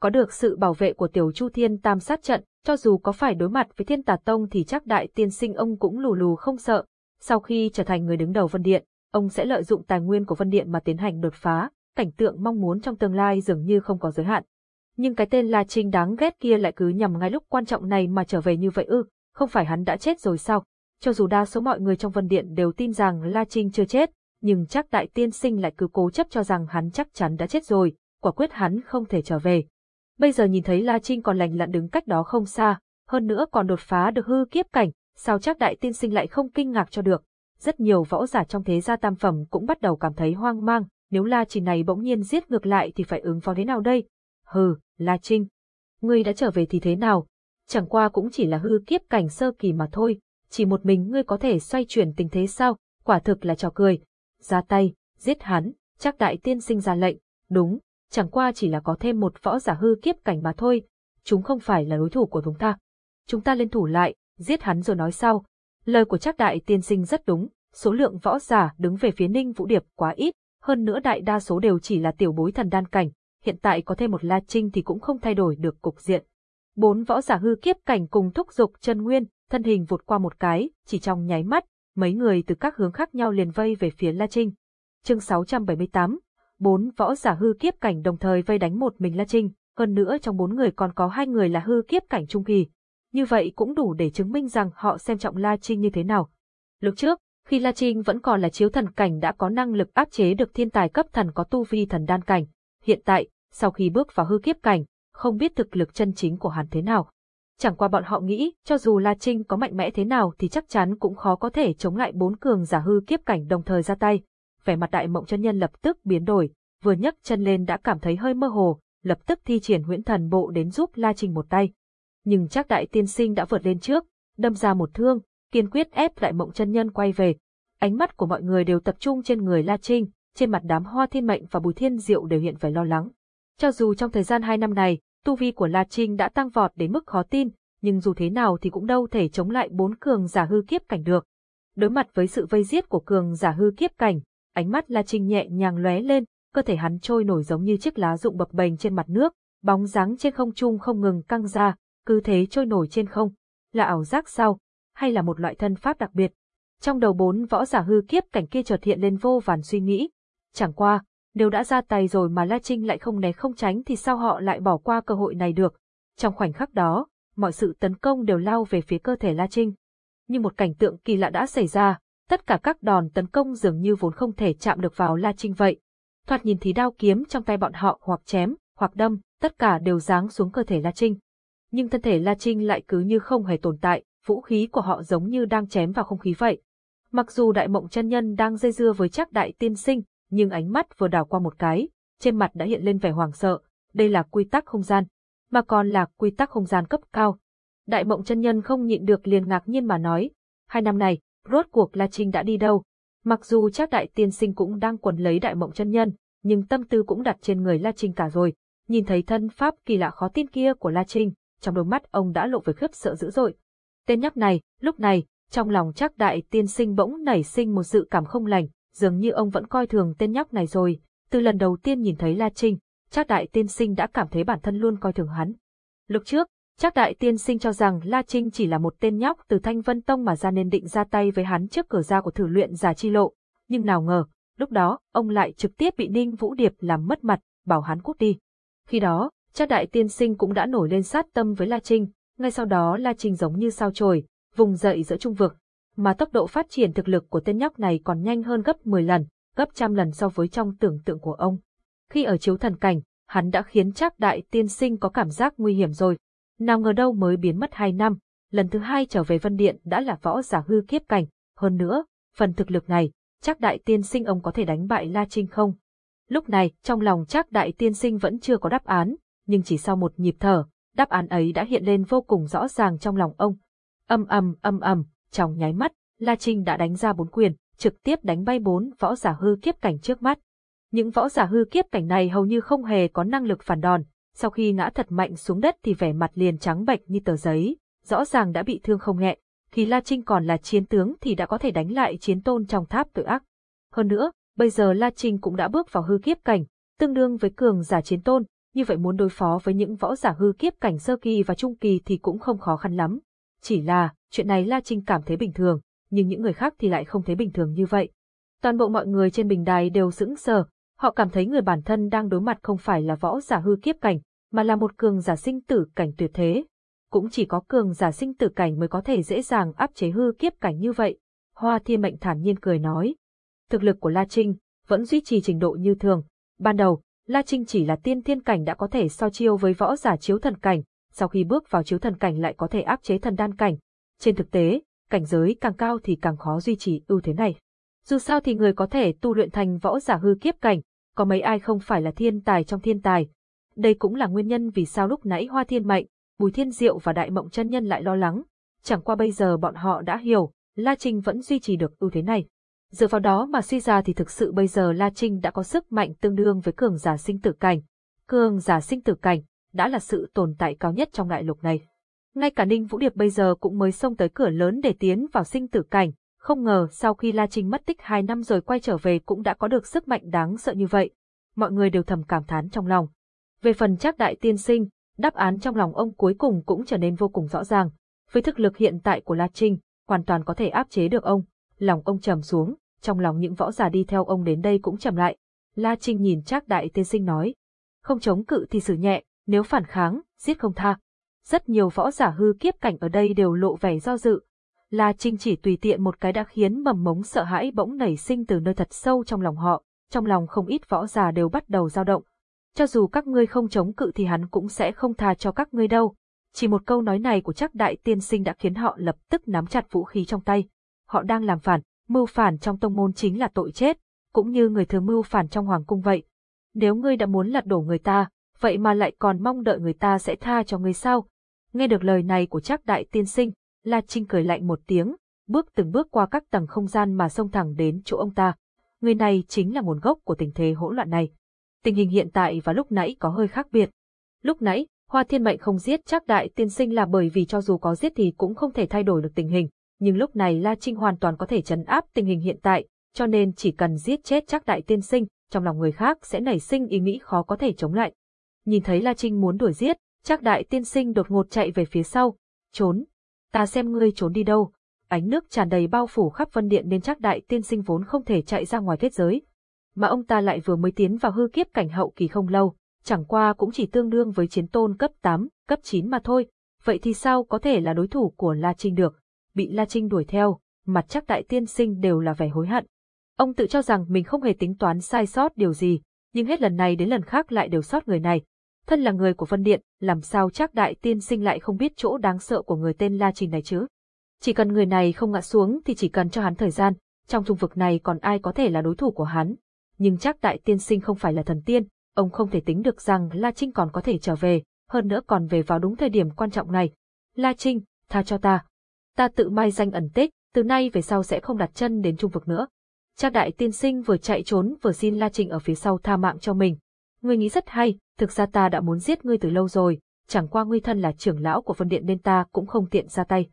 Có được sự bảo vệ của tiểu chu thiên tam sát trận, cho dù có phải đối mặt với thiên tà tông thì chắc đại tiên sinh ông cũng lù lù không sợ. Sau khi trở thành người đứng đầu vân điện, ông sẽ lợi dụng tài nguyên của vân điện mà tiến hành đột phá, cảnh tượng mong muốn trong tương lai dường như không có giới hạn. Nhưng cái tên La Trinh đáng ghét kia lại cứ nhằm ngay lúc quan trọng này mà trở về như vậy ư, không phải hắn đã chết rồi sao? Cho dù đa số mọi người trong Vân Điện đều tin rằng La Trinh chưa chết, nhưng chắc đại tiên sinh lại cứ cố chấp cho rằng hắn chắc chắn đã chết rồi, quả quyết hắn không thể trở về. Bây giờ nhìn thấy La Trinh còn lành lặn đứng cách đó không xa, hơn nữa còn đột phá được hư kiếp cảnh, sao chắc đại tiên sinh lại không kinh ngạc cho được. Rất nhiều võ giả trong thế gia tam phẩm cũng bắt đầu cảm thấy hoang mang, nếu La Trinh này bỗng nhiên giết ngược lại thì phải ứng phó thế nào đây? Hừ, La Trinh. Ngươi đã trở về thì thế nào? Chẳng qua cũng chỉ là hư kiếp cảnh sơ kỳ mà thôi, chỉ một mình ngươi có thể xoay chuyển tình thế sao? Quả thực là trò cười. Ra tay, giết hắn, chắc đại tiên sinh ra lệnh. Đúng, chẳng qua chỉ là có thêm một võ giả hư kiếp cảnh mà thôi. Chúng không phải là đối thủ của chúng ta. Chúng ta lên thủ lại, giết hắn rồi nói sau. Lời của chắc đại tiên sinh rất đúng, số lượng võ giả đứng về phía Ninh Vũ Điệp quá ít, hơn nữa đại đa số đều chỉ là tiểu bối thần đan cảnh, hiện tại có thêm một La Trinh thì cũng không thay đổi được cục diện. Bốn võ giả hư kiếp cảnh cùng thúc dục chân nguyên, thân hình vụt qua một cái, chỉ trong nháy mắt, mấy người từ các hướng khác nhau liền vây về phía La Trinh. Chương 678, bốn võ giả hư kiếp cảnh đồng thời vây đánh một mình La Trinh, hơn nữa trong bốn người còn có hai người là hư kiếp cảnh trung kỳ. Như vậy cũng đủ để chứng minh rằng họ xem trọng La Trinh như thế nào. Lúc trước, khi La Trinh vẫn còn là chiếu thần cảnh đã có năng lực áp chế được thiên tài cấp thần có tu vi thần đan cảnh. Hiện tại, sau khi bước vào hư kiếp cảnh, không biết thực lực chân chính của hắn thế nào. Chẳng qua bọn họ nghĩ, cho dù La Trinh có mạnh mẽ thế nào thì chắc chắn cũng khó có thể chống lại bốn cường giả hư kiếp cảnh đồng thời ra tay. Vẻ mặt đại mộng chân nhân lập tức biến đổi, vừa nhấc chân lên đã cảm thấy hơi mơ hồ, lập tức thi triển huyễn thần bộ đến giúp La Trinh một tay. Nhưng chắc đại tiên sinh đã vượt lên trước, đâm ra một thương, kiên quyết ép đại mộng chân nhân quay về. Ánh mắt của mọi người đều tập trung trên người La Trinh, trên mặt đám hoa thiên mệnh và bùi thiên diệu đều hiện vẻ lo lắng. Cho dù trong thời gian hai năm này, tu vi của La Trinh đã tăng vọt đến mức khó tin, nhưng dù thế nào thì cũng đâu thể chống lại bốn cường giả hư kiếp cảnh được. Đối mặt với sự vây giết của cường giả hư kiếp cảnh, ánh mắt La Trinh nhẹ nhàng lóe lên, cơ thể hắn trôi nổi giống như chiếc lá rụng bập bềnh trên mặt nước, bóng dáng trên không trung không ngừng căng ra, cứ thế trôi nổi trên không. Là ảo giác sao? Hay là một loại thân pháp đặc biệt? Trong đầu bốn võ giả hư kiếp cảnh kia chợt hiện lên vô vàn suy nghĩ. Chẳng qua, nếu đã ra tay rồi mà La Trinh lại không né không tránh thì sao họ lại bỏ qua cơ hội này được. Trong khoảnh khắc đó, mọi sự tấn công đều lao về phía cơ thể La Trinh. Nhưng một cảnh tượng kỳ lạ đã xảy ra, tất cả các đòn tấn công dường như vốn không thể chạm được vào La Trinh vậy. Thoạt nhìn thì đao kiếm trong tay bọn họ hoặc chém, hoặc đâm, tất cả đều giáng xuống cơ thể La Trinh. Nhưng thân thể La Trinh lại cứ như không hề tồn tại, vũ khí của họ giống như đang chém vào không khí vậy. Mặc dù đại mộng chân nhân đang dây dưa với chắc đại tiên sinh, nhưng ánh mắt vừa đảo qua một cái, trên mặt đã hiện lên vẻ hoảng sợ, đây là quy tắc không gian, mà còn là quy tắc không gian cấp cao. Đại mộng chân nhân không nhịn được liền ngạc nhiên mà nói, hai năm này, rốt cuộc La Trinh đã đi đâu? Mặc dù chắc đại tiên sinh cũng đang quần lấy đại mộng chân nhân, nhưng tâm tư cũng đặt trên người La Trinh cả rồi. Nhìn thấy thân pháp kỳ lạ khó tin kia của La Trinh, trong đôi mắt ông đã lộ về khiếp sợ dữ dội. Tên nhóc này, lúc này, trong lòng chắc đại tiên sinh bỗng nảy sinh một dự cảm không lành, dường như ông vẫn coi thường tên nhóc này rồi, từ lần đầu tiên nhìn thấy La Trinh, chắc đại tiên sinh đã cảm thấy bản thân luôn coi thường hắn. Lúc trước, chắc đại tiên sinh cho rằng La Trinh chỉ là một tên nhóc từ Thanh Vân Tông mà ra nên định ra tay với hắn trước cửa ra của thử luyện giả chi lộ, nhưng nào ngờ, lúc đó, ông lại trực tiếp bị Ninh Vũ Điệp làm mất mặt, bảo hắn cút đi. Khi đó, Trác đại tiên sinh cũng đã nổi lên sát tâm với La Trinh, ngay sau đó La Trinh giống như sao chổi, vùng dậy giữa trung vực, mà tốc độ phát triển thực lực của tên nhóc này còn nhanh hơn gấp 10 lần, gấp trăm lần so với trong tưởng tượng của ông. Khi ở chiếu thần cảnh, hắn đã khiến chắc đại tiên sinh có cảm giác nguy hiểm rồi. Nào ngờ đâu mới biến mất hai năm, lần thứ hai trở về Vân Điện đã là võ giả hư kiếp cảnh, hơn nữa, phần thực lực này, chắc đại tiên sinh ông có thể đánh bại La Trinh không? Lúc này, trong lòng chắc đại tiên sinh vẫn chưa có đáp án, nhưng chỉ sau một nhịp thở, đáp án ấy đã hiện lên vô cùng rõ ràng trong lòng ông. Âm ầm âm ầm, trong nháy mắt, La Trinh đã đánh ra bốn quyền, trực tiếp đánh bay bốn võ giả hư kiếp cảnh trước mắt. Những võ giả hư kiếp cảnh này hầu như không hề có năng lực phản đòn, sau khi ngã thật mạnh xuống đất thì vẻ mặt liền trắng bệch như tờ giấy, rõ ràng đã bị thương không nhẹ. Khi La Trinh còn là chiến tướng thì đã có thể đánh lại chiến tôn trong tháp tự ác. Hơn nữa, bây giờ La Trinh cũng đã bước vào hư kiếp cảnh, tương đương với cường giả chiến tôn, như vậy muốn đối phó với những võ giả hư kiếp cảnh sơ kỳ và trung kỳ thì cũng không khó khăn lắm. Chỉ là, chuyện này La Trinh cảm thấy bình thường, nhưng những người khác thì lại không thấy bình thường như vậy. Toàn bộ mọi người trên bình đài đều sững sờ, họ cảm thấy người bản thân đang đối mặt không phải là võ giả hư kiếp cảnh, mà là một cường giả sinh tử cảnh tuyệt thế. Cũng chỉ có cường giả sinh tử cảnh mới có thể dễ dàng áp chế hư kiếp cảnh như vậy. Hoa Thiên Mệnh thản nhiên cười nói. Thực lực của La Trinh vẫn duy trì trình độ như thường. Ban đầu, La Trinh chỉ là tiên thiên cảnh đã có thể so chiêu với võ giả chiếu thần cảnh, sau khi bước vào chiếu thần cảnh lại có thể áp chế thần đan cảnh. Trên thực tế, cảnh giới càng cao thì càng khó duy trì ưu thế này. Dù sao thì người có thể tu luyện thành võ giả hư kiếp cảnh, có mấy ai không phải là thiên tài trong thiên tài. Đây cũng là nguyên nhân vì sao lúc nãy Hoa Thiên Mệnh, Bùi Thiên Diệu và Đại Mộng chân Nhân lại lo lắng. Chẳng qua bây giờ bọn họ đã hiểu, La Trinh vẫn duy trì được ưu thế này. Dựa vào đó mà suy ra thì thực sự bây giờ La Trinh đã có sức mạnh tương đương với cường giả sinh tử cảnh. Cường giả sinh tử cảnh đã là sự tồn tại cao nhất trong đại lục này. Ngay cả Ninh Vũ Điệp bây giờ cũng mới xông tới cửa lớn để tiến vào sinh tử cảnh, không ngờ sau khi La Trinh mất tích hai năm rồi quay trở về cũng đã có được sức mạnh đáng sợ như vậy. Mọi người đều thầm cảm thán trong lòng. Về phần chắc đại tiên sinh, đáp án trong lòng ông cuối cùng cũng trở nên vô cùng rõ ràng. Với thực lực hiện tại của La Trinh, hoàn toàn có thể áp chế được ông. Lòng ông trầm xuống, trong lòng những võ giả đi theo ông đến đây cũng trầm lại. La Trinh nhìn chắc đại tiên sinh nói. Không chống cự thì xử nhẹ, nếu phản kháng, giết không tha. Rất nhiều võ giả hư kiếp cảnh ở đây đều lộ vẻ do dự. La Trinh chỉ tùy tiện một cái đã khiến mầm mống sợ hãi bỗng nảy sinh từ nơi thật sâu trong lòng họ, trong lòng không ít võ giả đều bắt đầu dao động. Cho dù các ngươi không chống cự thì hắn cũng sẽ không tha cho các ngươi đâu. Chỉ một câu nói này của chắc đại tiên sinh đã khiến họ lập tức nắm chặt vũ khí trong tay. Họ đang làm phản, mưu phản trong tông môn chính là tội chết, cũng như người thường mưu phản trong hoàng cung vậy. Nếu ngươi đã muốn lật đổ người ta, vậy mà lại còn mong đợi người ta sẽ tha cho ngươi sao? Nghe được lời này của chắc đại tiên sinh, La Trinh cười lạnh một tiếng, bước từng bước qua các tầng không gian mà xông thẳng đến chỗ ông ta. Người này chính là nguồn gốc của tình thế hỗn loạn này. Tình hình hiện tại và lúc nãy có hơi khác biệt. Lúc nãy, Hoa Thiên Mệnh không giết chắc đại tiên sinh là bởi vì cho dù có giết thì cũng không thể thay đổi được tình hình, nhưng lúc này La Trinh hoàn toàn có thể chấn áp tình hình hiện tại, cho nên chỉ cần giết chết chắc đại tiên sinh, trong lòng người khác sẽ nảy sinh ý nghĩ khó có thể chống lại. Nhìn thấy La Trinh muốn đuổi giết, chắc đại tiên sinh đột ngột chạy về phía sau, trốn. Ta xem ngươi trốn đi đâu. Ánh nước tràn đầy bao phủ khắp vân điện nên chắc đại tiên sinh vốn không thể chạy ra ngoài kết giới. Mà ông ta lại vừa mới tiến vào hư kiếp cảnh hậu kỳ không lâu, chẳng qua cũng chỉ tương đương với chiến tôn cấp 8, cấp 9 mà thôi. Vậy thì sao có thể là đối thủ của La Trinh được? Bị La Trinh đuổi theo, mặt chắc đại tiên sinh đều là vẻ hối hận. Ông tự cho rằng mình không hề tính toán sai sót điều gì, nhưng hết lần này đến lần khác lại đều sót người này, thân là người của Vân Điện, làm sao chắc đại tiên sinh lại không biết chỗ đáng sợ của người tên La Trình này chứ? Chỉ cần người này không ngã xuống thì chỉ cần cho hắn thời gian, trong trung vực này còn ai có thể là đối thủ của hắn. Nhưng chắc đại tiên sinh không phải là thần tiên, ông không thể tính được rằng La Trinh còn có thể trở về, hơn nữa còn về vào đúng thời điểm quan trọng này. La Trinh, tha cho ta. Ta tự mai danh ẩn tích, từ nay về sau sẽ không đặt chân đến trung vực nữa. Chắc đại tiên sinh vừa chạy trốn vừa xin La Trinh ở phía sau tha mạng cho mình. Ngươi nghĩ rất hay, thực ra ta đã muốn giết ngươi từ lâu rồi, chẳng qua ngươi thân là trưởng lão của phân điện nên ta cũng không tiện ra tay.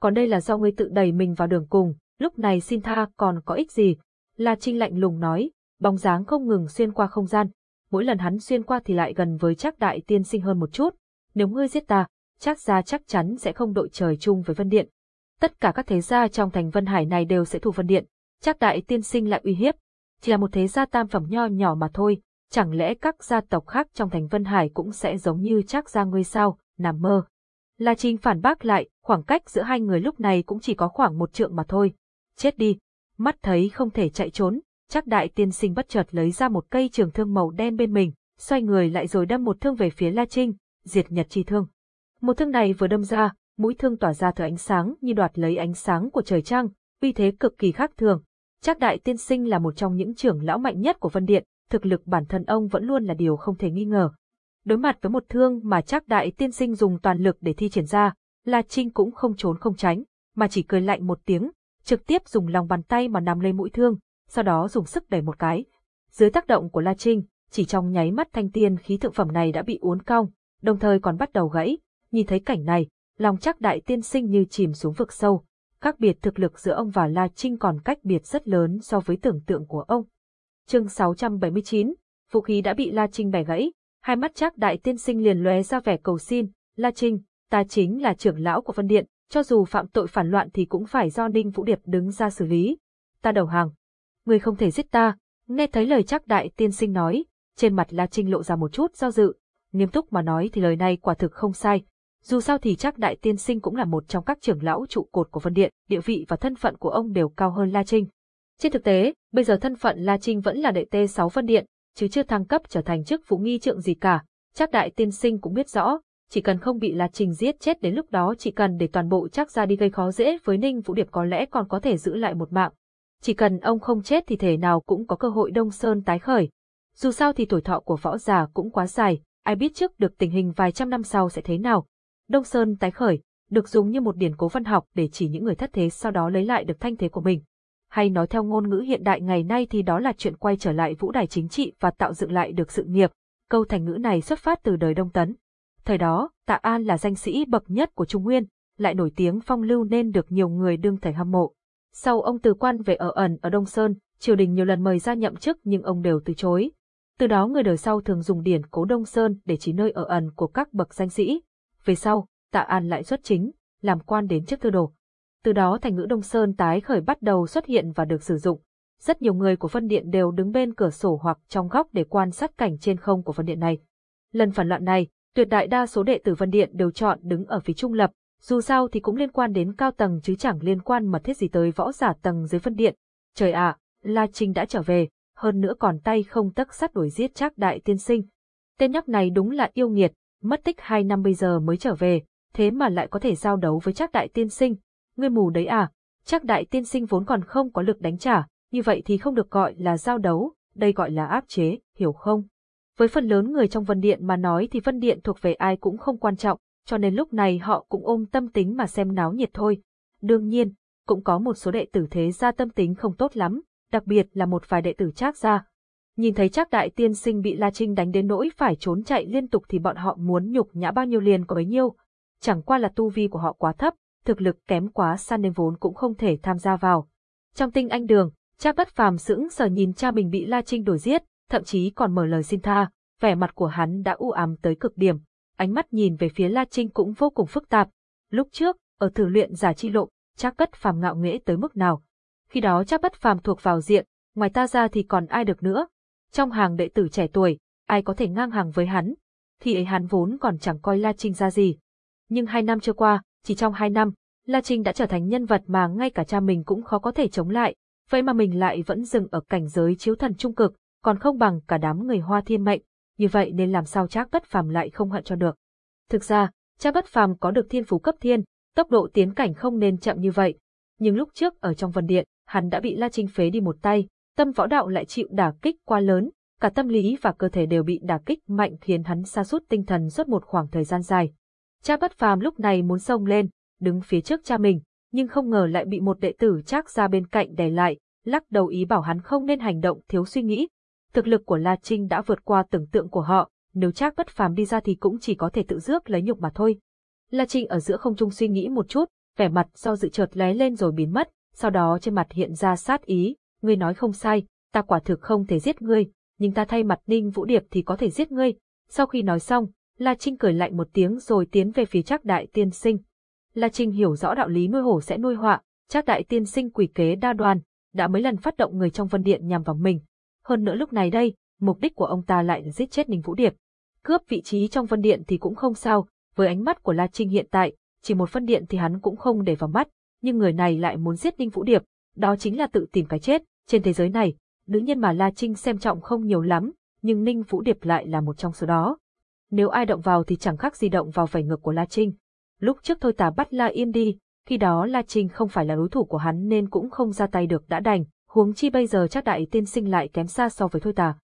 Còn đây là do ngươi tự đẩy mình vào đường cùng, lúc này xin tha còn có ích gì? La Trinh lạnh lùng nói, bóng dáng không ngừng xuyên qua không gian, mỗi lần hắn xuyên qua thì lại gần với chắc đại tiên sinh hơn một chút. Nếu ngươi giết ta, chắc ra chắc chắn sẽ không đội trời chung với Vân Điện. Tất cả các thế gia trong thành Vân Hải này đều sẽ thù Vân Điện, chắc đại tiên sinh lại uy hiếp. chỉ là một thế gia tam phẩm nho nhỏ mà thôi, chẳng lẽ các gia tộc khác trong thành Vân Hải cũng sẽ giống như Trác gia ngươi sao, nằm mơ. La Trinh phản bác lại, khoảng cách giữa hai người lúc này cũng chỉ có khoảng một trượng mà thôi. Chết đi, mắt thấy không thể chạy trốn, chắc đại tiên sinh bất chợt lấy ra một cây trường thương màu đen bên mình, xoay người lại rồi đâm một thương về phía La Trinh, diệt nhật chi thương. Một thương này vừa đâm ra, mũi thương tỏa ra thứ ánh sáng như đoạt lấy ánh sáng của trời trăng, uy thế cực kỳ khác thường. Chắc đại tiên sinh là một trong những trưởng lão mạnh nhất của Vân Điện, thực lực bản thân ông vẫn luôn là điều không thể nghi ngờ. Đối mặt với một thương mà chắc đại tiên sinh dùng toàn lực để thi triển ra, La Trinh cũng không trốn không tránh, mà chỉ cười lạnh một tiếng, trực tiếp dùng lòng bàn tay mà nắm lấy mũi thương, sau đó dùng sức đẩy một cái. Dưới tác động của La Trinh, chỉ trong nháy mắt thanh tiên khí thượng phẩm này đã bị uốn cong, đồng thời còn bắt đầu gãy. Nhìn thấy cảnh này, lòng chắc đại tiên sinh như chìm xuống vực sâu. Các biệt thực lực giữa ông và La Trinh còn cách biệt rất lớn so với tưởng tượng của ông. Chương 679, vũ khí đã bị La Trinh bẻ gãy, hai mắt chắc đại tiên sinh liền lóe ra vẻ cầu xin, La Trinh, ta chính là trưởng lão của Vân Điện, cho dù phạm tội phản loạn thì cũng phải do Ninh Vũ Điệp đứng ra xử lý. Ta đầu hàng. Người không thể giết ta, nghe thấy lời chắc đại tiên sinh nói, trên mặt La Trinh lộ ra một chút do dự, nghiêm túc mà nói thì lời này quả thực không sai. Dù sao thì chắc đại tiên sinh cũng là một trong các trưởng lão trụ cột của Vân Điện, địa vị và thân phận của ông đều cao hơn La Trinh. Trên thực tế, bây giờ thân phận La Trinh vẫn là đệ tê 6 phân Điện, chứ chưa thăng cấp trở thành chức vụ nghi trượng gì cả. Chắc đại tiên sinh cũng biết rõ, chỉ cần không bị La Trinh giết chết đến lúc đó chỉ cần để toàn bộ chắc ra đi gây khó dễ với Ninh Vũ Điệp có lẽ còn có thể giữ lại một mạng. Chỉ cần ông không chết thì thể nào cũng có cơ hội Đông Sơn tái khởi. Dù sao thì tuổi thọ của võ già cũng quá dài, ai biết trước được tình hình vài trăm năm sau sẽ thế nào. Đông Sơn tái khởi, được dùng như một điển cố văn học để chỉ những người thất thế sau đó lấy lại được thanh thế của mình. Hay nói theo ngôn ngữ hiện đại ngày nay thì đó là chuyện quay trở lại vũ đài chính trị và tạo dựng lại được sự nghiệp. Câu thành ngữ này xuất phát từ đời Đông Tấn. Thời đó, Tạ An là danh sĩ bậc nhất của Trung Nguyên, lại nổi tiếng phong lưu nên được nhiều người đương thời hâm mộ. Sau ông từ quan về ở ẩn ở Đông Sơn, triều đình nhiều lần mời ra nhậm chức nhưng ông đều từ chối. Từ đó người đời sau thường dùng điển cố Đông Sơn để chỉ nơi ở ẩn của các bậc danh sĩ. Về sau, Tạ An lại xuất chính, làm quan đến chức thư đồ. Từ đó thành ngữ Đông Sơn tái khởi bắt đầu xuất hiện và được sử dụng. Rất nhiều người của phân điện đều đứng bên cửa sổ hoặc trong góc để quan sát cảnh trên không của phân điện này. Lần phản loạn này, tuyệt đại đa số đệ tử phân Điện đều chọn đứng ở phía trung lập, dù sao thì cũng liên quan đến cao tầng chứ chẳng liên quan mật thiết gì tới võ giả tầng dưới phân Điện. Trời ạ, La Trinh đã trở về, hơn nữa còn tay không tấc sắt đuổi giết Trác đại tiên sinh. Tên nhóc này đúng là yêu nghiệt, mất tích hai năm bây giờ mới trở về, thế mà lại có thể giao đấu với Trác đại tiên sinh. Ngươi mù đấy à? Chắc đại tiên sinh vốn còn không có lực đánh trả, như vậy thì không được gọi là giao đấu, đây gọi là áp chế, hiểu không? Với phần lớn người trong Vân Điện mà nói thì Vân Điện thuộc về ai cũng không quan trọng, cho nên lúc này họ cũng ôm tâm tính mà xem náo nhiệt thôi. Đương nhiên, cũng có một số đệ tử thế gia tâm tính không tốt lắm, đặc biệt là một vài đệ tử Trác gia. Nhìn thấy Trác đại tiên sinh bị La Trinh đánh đến nỗi phải trốn chạy liên tục thì bọn họ muốn nhục nhã bao nhiêu liền có bấy nhiêu. Chẳng qua là tu vi của họ quá thấp, thực lực kém quá xa nên vốn cũng không thể tham gia vào. Trong tinh anh đường, Trác bất phàm sững sờ nhìn cha mình bị La Trinh đuổi giết, thậm chí còn mở lời xin tha, vẻ mặt của hắn đã u ám tới cực điểm, ánh mắt nhìn về phía La Trinh cũng vô cùng phức tạp. Lúc trước, ở thử luyện giả chi lộ, chắc bất phàm ngạo nghễ tới mức nào. Khi đó chắc bất phàm thuộc vào diện, ngoài ta ra thì còn ai được nữa. Trong hàng đệ tử trẻ tuổi, ai có thể ngang hàng với hắn, thì ấy hắn vốn còn chẳng coi La Trinh ra gì. Nhưng hai năm trôi qua, chỉ trong hai năm, La Trinh đã trở thành nhân vật mà ngay cả cha mình cũng khó có thể chống lại, vậy mà mình lại vẫn dừng ở cảnh giới chiếu thần trung cực, còn không bằng cả đám người hoa thiên mệnh, như vậy nên làm sao Trác Bất Phàm lại không hận cho được. Thực ra, Trác Bất Phàm có được thiên phú cấp thiên, tốc độ tiến cảnh không nên chậm như vậy, nhưng lúc trước ở trong vân điện, hắn đã bị La Trinh phế đi một tay, tâm võ đạo lại chịu đả kích quá lớn, cả tâm lý và cơ thể đều bị đả kích mạnh khiến hắn sa sút tinh thần suốt một khoảng thời gian dài. Cha Bất Phàm lúc này muốn xông lên, đứng phía trước cha mình, nhưng không ngờ lại bị một đệ tử Trác ra bên cạnh đè lại, lắc đầu ý bảo hắn không nên hành động thiếu suy nghĩ, Thực lực của La Trinh đã vượt qua tưởng tượng của họ, nếu chắc bất phàm đi ra thì cũng chỉ có thể tự rước lấy nhục mà thôi. La Trinh ở giữa không trung suy nghĩ một chút, vẻ mặt do dự chợt lé lên rồi biến mất, sau đó trên mặt hiện ra sát ý, ngươi nói không sai, ta quả thực không thể giết ngươi, nhưng ta thay mặt Ninh Vũ Điệp thì có thể giết ngươi. Sau khi nói xong, La Trinh cười lạnh một tiếng rồi tiến về phía Trác Đại Tiên Sinh. La Trinh hiểu rõ đạo lý nuôi hổ sẽ nuôi họa, Trác Đại Tiên Sinh quỷ kế đa đoan, đã mấy lần phát động người trong vân điện nhằm vào mình, hơn nữa lúc này đây, mục đích của ông ta lại là giết chết Ninh Vũ Điệp. Cướp vị trí trong vân điện thì cũng không sao, với ánh mắt của La Trinh hiện tại, chỉ một phân điện thì hắn cũng không để vào mắt, nhưng người này lại muốn giết Ninh Vũ Điệp, đó chính là tự tìm cái chết, trên thế giới này, nữ nhân mà La Trinh xem trọng không nhiều lắm, nhưng Ninh Vũ Điệp lại là một trong số đó. Nếu ai động vào thì chẳng khác gì động vào vảy ngực của La Trinh. Lúc trước thôi tà bắt La Yên đi, khi đó La Trinh không phải là đối thủ của hắn nên cũng không ra tay được đã đành, huống chi bây giờ chắc đại tiên sinh lại kém xa so với thôi tà.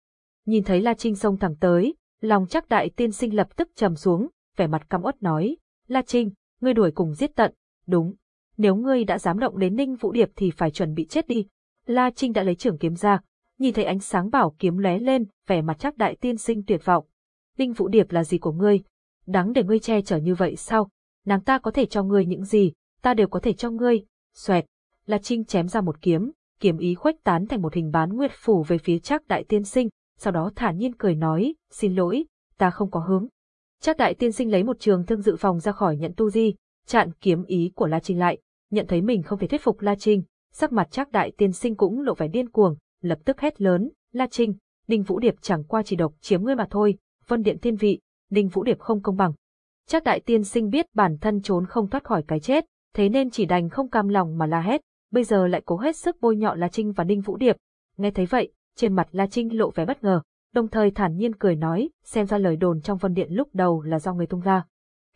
Nhìn thấy La Trinh xông thẳng tới, lòng chắc đại tiên sinh lập tức trầm xuống, vẻ mặt căm uất nói, La Trinh, ngươi đuổi cùng giết tận, đúng. Nếu ngươi đã dám động đến Ninh Vũ Điệp thì phải chuẩn bị chết đi. La Trinh đã lấy trưởng kiếm ra, nhìn thấy ánh sáng bảo kiếm lóe lên, vẻ mặt chắc đại tiên sinh tuyệt vọng. Ninh Vũ Điệp là gì của ngươi? Đáng để ngươi che chở như vậy sao? Nàng ta có thể cho ngươi những gì, ta đều có thể cho ngươi. Xoẹt, La Trinh chém ra một kiếm, kiếm ý khuếch tán thành một hình bán nguyệt phủ về phía Trác đại tiên sinh, sau đó thản nhiên cười nói, xin lỗi, ta không có hướng. Trác đại tiên sinh lấy một trường thương dự phòng ra khỏi nhận tu di, chặn kiếm ý của La Trinh lại, nhận thấy mình không thể thuyết phục La Trinh, sắc mặt Trác đại tiên sinh cũng lộ vẻ điên cuồng, lập tức hét lớn, La Trinh, Đinh Vũ Điệp chẳng qua chỉ độc chiếm ngươi mà thôi, vân điện thiên vị, Ninh Vũ Điệp không công bằng. Chắc đại tiên sinh biết bản thân trốn không thoát khỏi cái chết, thế nên chỉ đành không cam lòng mà la hét, bây giờ lại cố hết sức bôi nhọ La Trinh và Ninh Vũ Điệp. Nghe thấy vậy, trên mặt La Trinh lộ vẻ bất ngờ, đồng thời thản nhiên cười nói, xem ra lời đồn trong Vân Điện lúc đầu là do người tung ra.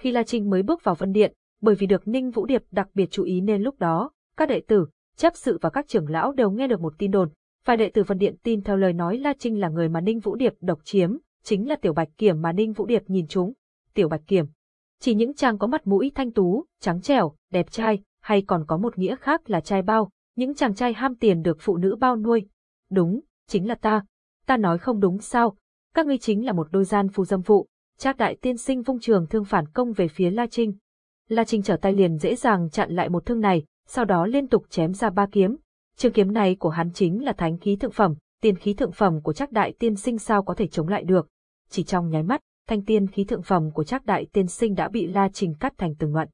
Khi La Trinh mới bước vào Vân Điện, bởi vì được Ninh Vũ Điệp đặc biệt chú ý nên lúc đó, các đệ tử, chấp sự và các trưởng lão đều nghe được một tin đồn. Vài đệ tử Vân Điện tin theo lời nói La Trinh là người mà Ninh Vũ Điệp độc chiếm, chính là Tiểu Bạch Kiểm mà Ninh Vũ Điệp nhìn chúng. Tiểu Bạch Kiểm. Chỉ những chàng có mặt mũi thanh tú, trắng trẻo, đẹp trai, hay còn có một nghĩa khác là trai bao, những chàng trai ham tiền được phụ nữ bao nuôi. Đúng, chính là ta. Ta nói không đúng sao, các ngươi chính là một đôi gian phu dâm phụ. Trác đại tiên sinh vung trường thương phản công về phía La Trinh. La Trinh trở tay liền dễ dàng chặn lại một thương này, sau đó liên tục chém ra ba kiếm. Trường kiếm này của hắn chính là thánh khí thượng phẩm, tiên khí thượng phẩm của Trác đại tiên sinh sao có thể chống lại được. Chỉ trong nháy mắt, thanh tiên khí thượng phẩm của Trác đại tiên sinh đã bị La Trinh cắt thành từng đoạn.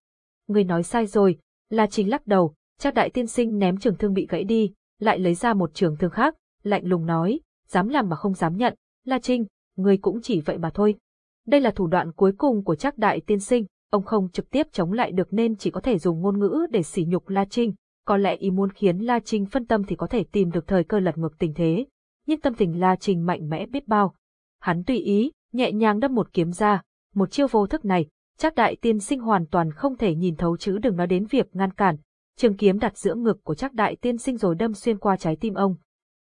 Người nói sai rồi, La Trinh lắc đầu, Trác đại tiên sinh ném trường thương bị gãy đi, lại lấy ra một trường thương khác, lạnh lùng nói, dám làm mà không dám nhận, La Trinh, người cũng chỉ vậy mà thôi. Đây là thủ đoạn cuối cùng của Trác đại tiên sinh, ông không trực tiếp chống lại được nên chỉ có thể dùng ngôn ngữ để sỉ nhục La Trinh, có lẽ ý muốn khiến La Trinh phân tâm thì có thể tìm được thời cơ lật ngược tình thế. Nhưng tâm tình La Trinh mạnh mẽ biết bao. Hắn tùy ý, nhẹ nhàng đâm một kiếm ra, một chiêu vô thức này, chắc đại tiên sinh hoàn toàn không thể nhìn thấu chứ đừng nói đến việc ngăn cản. Trường kiếm đặt giữa ngực của chắc đại tiên sinh rồi đâm xuyên qua trái tim ông.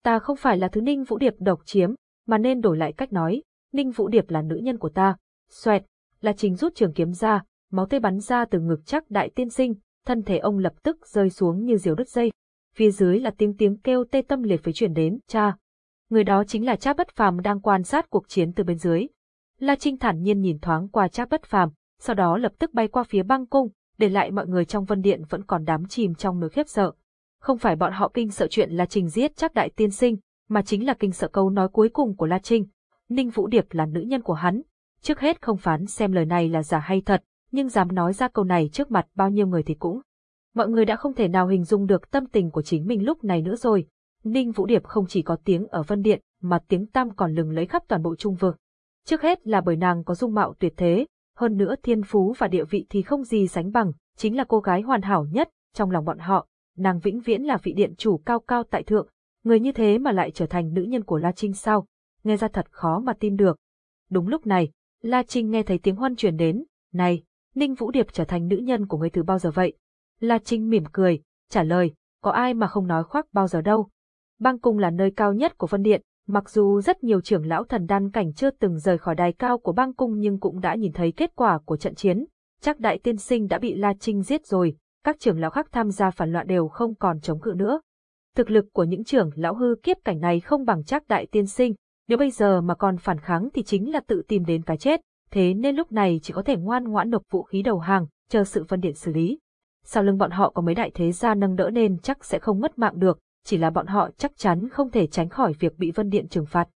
Ta không phải là thứ Ninh Vũ Điệp độc chiếm, mà nên đổi lại cách nói, Ninh Vũ Điệp là nữ nhân của ta. Xoẹt, là trình rút trường kiếm ra, máu tươi bắn ra từ ngực chắc đại tiên sinh, thân thể ông lập tức rơi xuống như diều đứt dây. Phía dưới là tiếng tiếng kêu tê tâm liệt với chuyển đến, cha. Người đó chính là cha bất phàm đang quan sát cuộc chiến từ bên dưới. La Trinh thản nhiên nhìn thoáng qua cha bất phàm, sau đó lập tức bay qua phía băng cung, để lại mọi người trong vân điện vẫn còn đắm chìm trong nỗi khiếp sợ. Không phải bọn họ kinh sợ chuyện La Trinh giết Trác đại tiên sinh, mà chính là kinh sợ câu nói cuối cùng của La Trinh. Ninh Vũ Điệp là nữ nhân của hắn. Trước hết không phán xem lời này là giả hay thật, nhưng dám nói ra câu này trước mặt bao nhiêu người thì cũng. Mọi người đã không thể nào hình dung được tâm tình của chính mình lúc này nữa rồi. Ninh Vũ Điệp không chỉ có tiếng ở Vân Điện, mà tiếng tam còn lừng lấy khắp toàn bộ Trung Vực. Trước hết là bởi nàng có dung mạo tuyệt thế, hơn nữa thiên phú và địa vị thì không gì sánh bằng, chính là cô gái hoàn hảo nhất trong lòng bọn họ, nàng vĩnh viễn là vị điện chủ cao cao tại thượng, người như thế mà lại trở thành nữ nhân của La Trinh sao, nghe ra thật khó mà tin được. Đúng lúc này, La Trinh nghe thấy tiếng hoan truyền đến, này, Ninh Vũ Điệp trở thành nữ nhân của người từ bao giờ vậy? La Trinh mỉm cười, trả lời, có ai mà không nói khoác bao giờ đâu. Bang cung là nơi cao nhất của phân điện, mặc dù rất nhiều trưởng lão thần đan cảnh chưa từng rời khỏi đài cao của bang cung nhưng cũng đã nhìn thấy kết quả của trận chiến. Chắc đại tiên sinh đã bị La Trinh giết rồi, các trưởng lão khác tham gia phản loạn đều không còn chống cự nữa. Thực lực của những trưởng lão hư kiếp cảnh này không bằng chắc đại tiên sinh, nếu bây giờ mà còn phản kháng thì chính là tự tìm đến cái chết thế nên lúc này chỉ có thể ngoan ngoãn nộp vũ khí đầu hàng, chờ sự phân điện xử lý. Sau lưng bọn họ có mấy đại thế gia nâng đỡ nên chắc sẽ không mất mạng được, chỉ là bọn họ chắc chắn không thể tránh khỏi việc bị Vân Điện trừng phạt.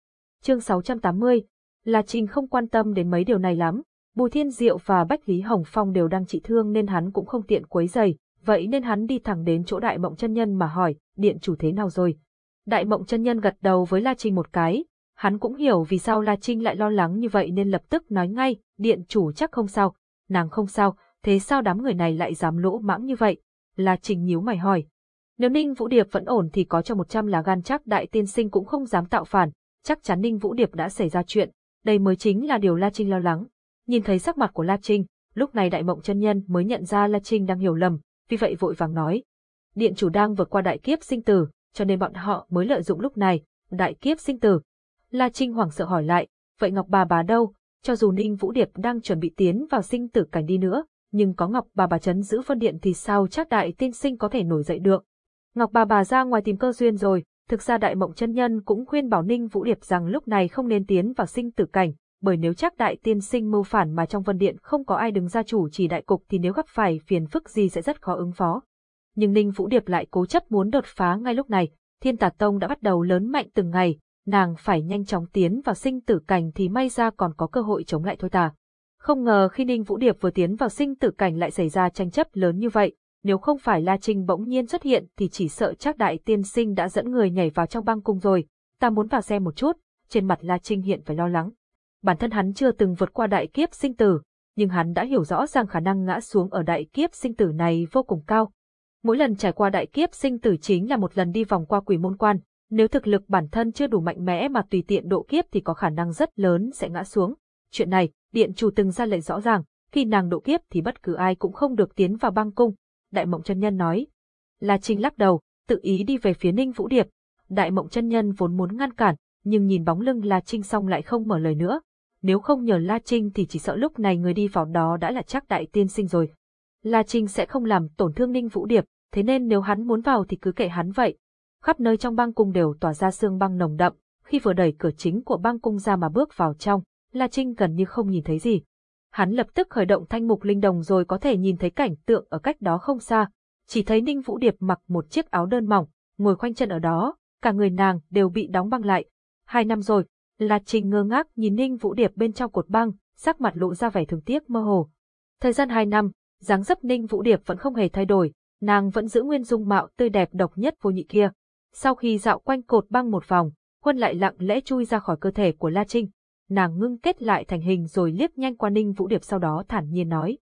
Chương 680 là Trình không quan tâm đến mấy điều này lắm, Bùi Thiên Diệu và Bách Lý Hồng Phong đều đang trị thương nên hắn cũng không tiện quấy giày, vậy nên hắn đi thẳng đến chỗ đại mộng chân nhân mà hỏi, điện chủ thế nào rồi. Đại Mộng chân nhân gật đầu với La Trinh một cái, hắn cũng hiểu vì sao La Trinh lại lo lắng như vậy nên lập tức nói ngay, điện chủ chắc không sao, nàng không sao, thế sao đám người này lại dám lỗ mãng như vậy? La Trinh nhíu mày hỏi. Nếu Ninh Vũ Điệp vẫn ổn thì có cho 100 là gan chắc đại tiên sinh cũng không dám tạo phản, chắc chắn Ninh Vũ Điệp đã xảy ra chuyện, đây mới chính là điều La Trinh lo lắng. Nhìn thấy sắc mặt của La Trinh, lúc này đại mộng chân nhân mới nhận ra La Trinh đang hiểu lầm, vì vậy vội vàng nói. Điện chủ đang vượt qua đại kiếp sinh tử, cho nên bọn họ mới lợi dụng lúc này, đại kiếp sinh tử. La Trinh hoảng sợ hỏi lại, vậy Ngọc bà bà đâu? Cho dù Ninh Vũ Điệp đang chuẩn bị tiến vào sinh tử cảnh đi nữa, nhưng có Ngọc bà bà chấn giữ phân điện thì sao chắc đại tiên sinh có thể nổi dậy được. Ngọc bà bà ra ngoài tìm cơ duyên rồi, thực ra đại mộng chân nhân cũng khuyên bảo Ninh Vũ Điệp rằng lúc này không nên tiến vào sinh tử cảnh, bởi nếu chắc đại tiên sinh mưu phản mà trong vân điện không có ai đứng ra chủ chỉ đại cục thì nếu gặp phải phiền phức gì sẽ rất khó ứng phó. Nhưng Ninh Vũ Điệp lại cố chấp muốn đột phá ngay lúc này, Thiên Tà Tông đã bắt đầu lớn mạnh từng ngày, nàng phải nhanh chóng tiến vào sinh tử cảnh thì may ra còn có cơ hội chống lại thôi tà. Không ngờ khi Ninh Vũ Điệp vừa tiến vào sinh tử cảnh lại xảy ra tranh chấp lớn như vậy, nếu không phải La Trinh bỗng nhiên xuất hiện thì chỉ sợ chắc đại tiên sinh đã dẫn người nhảy vào trong băng cung rồi, ta muốn vào xem một chút, trên mặt La Trinh hiện phải lo lắng. Bản thân hắn chưa từng vượt qua đại kiếp sinh tử, nhưng hắn đã hiểu rõ rằng khả năng ngã xuống ở đại kiếp sinh tử này vô cùng cao. Mỗi lần trải qua đại kiếp sinh tử chính là một lần đi vòng qua quỷ môn quan, nếu thực lực bản thân chưa đủ mạnh mẽ mà tùy tiện độ kiếp thì có khả năng rất lớn sẽ ngã xuống. Chuyện này, điện chủ từng ra lệnh rõ ràng, khi nàng độ kiếp thì bất cứ ai cũng không được tiến vào băng cung. Đại mộng chân nhân nói. La Trinh lắc đầu, tự ý đi về phía Ninh Vũ Điệp. Đại mộng chân nhân vốn muốn ngăn cản, nhưng nhìn bóng lưng La Trinh xong lại không mở lời nữa. Nếu không nhờ La Trinh thì chỉ sợ lúc này người đi vào đó đã là chắc đại tiên sinh rồi. La Trinh sẽ không làm tổn thương Ninh Vũ Điệp, thế nên nếu hắn muốn vào thì cứ kệ hắn vậy. Khắp nơi trong băng cung đều tỏa ra sương băng nồng đậm, khi vừa đẩy cửa chính của băng cung ra mà bước vào trong, La Trinh gần như không nhìn thấy gì. Hắn lập tức khởi động thanh mục linh đồng rồi có thể nhìn thấy cảnh tượng ở cách đó không xa, chỉ thấy Ninh Vũ Điệp mặc một chiếc áo đơn mỏng, ngồi khoanh chân ở đó, cả người nàng đều bị đóng băng lại. Hai năm rồi, La Trinh ngơ ngác nhìn Ninh Vũ Điệp bên trong cột băng, sắc mặt lộ ra vẻ thương tiếc mơ hồ. Thời gian hai năm, dáng dấp Ninh Vũ Điệp vẫn không hề thay đổi, nàng vẫn giữ nguyên dung mạo tươi đẹp độc nhất vô nhị kia. Sau khi dạo quanh cột băng một vòng, Huân lại lặng lẽ chui ra khỏi cơ thể của La Trinh. Nàng ngưng kết lại thành hình rồi liếc nhanh qua Ninh Vũ Điệp sau đó thản nhiên nói.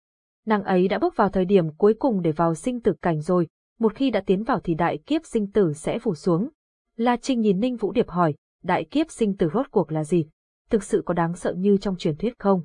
Nàng ấy đã bước vào thời điểm cuối cùng để vào sinh tử cảnh rồi, một khi đã tiến vào thì đại kiếp sinh tử sẽ phủ xuống. La Trinh nhìn Ninh Vũ Điệp hỏi, đại kiếp sinh tử rốt cuộc là gì? Thực sự có đáng sợ như trong truyền thuyết không?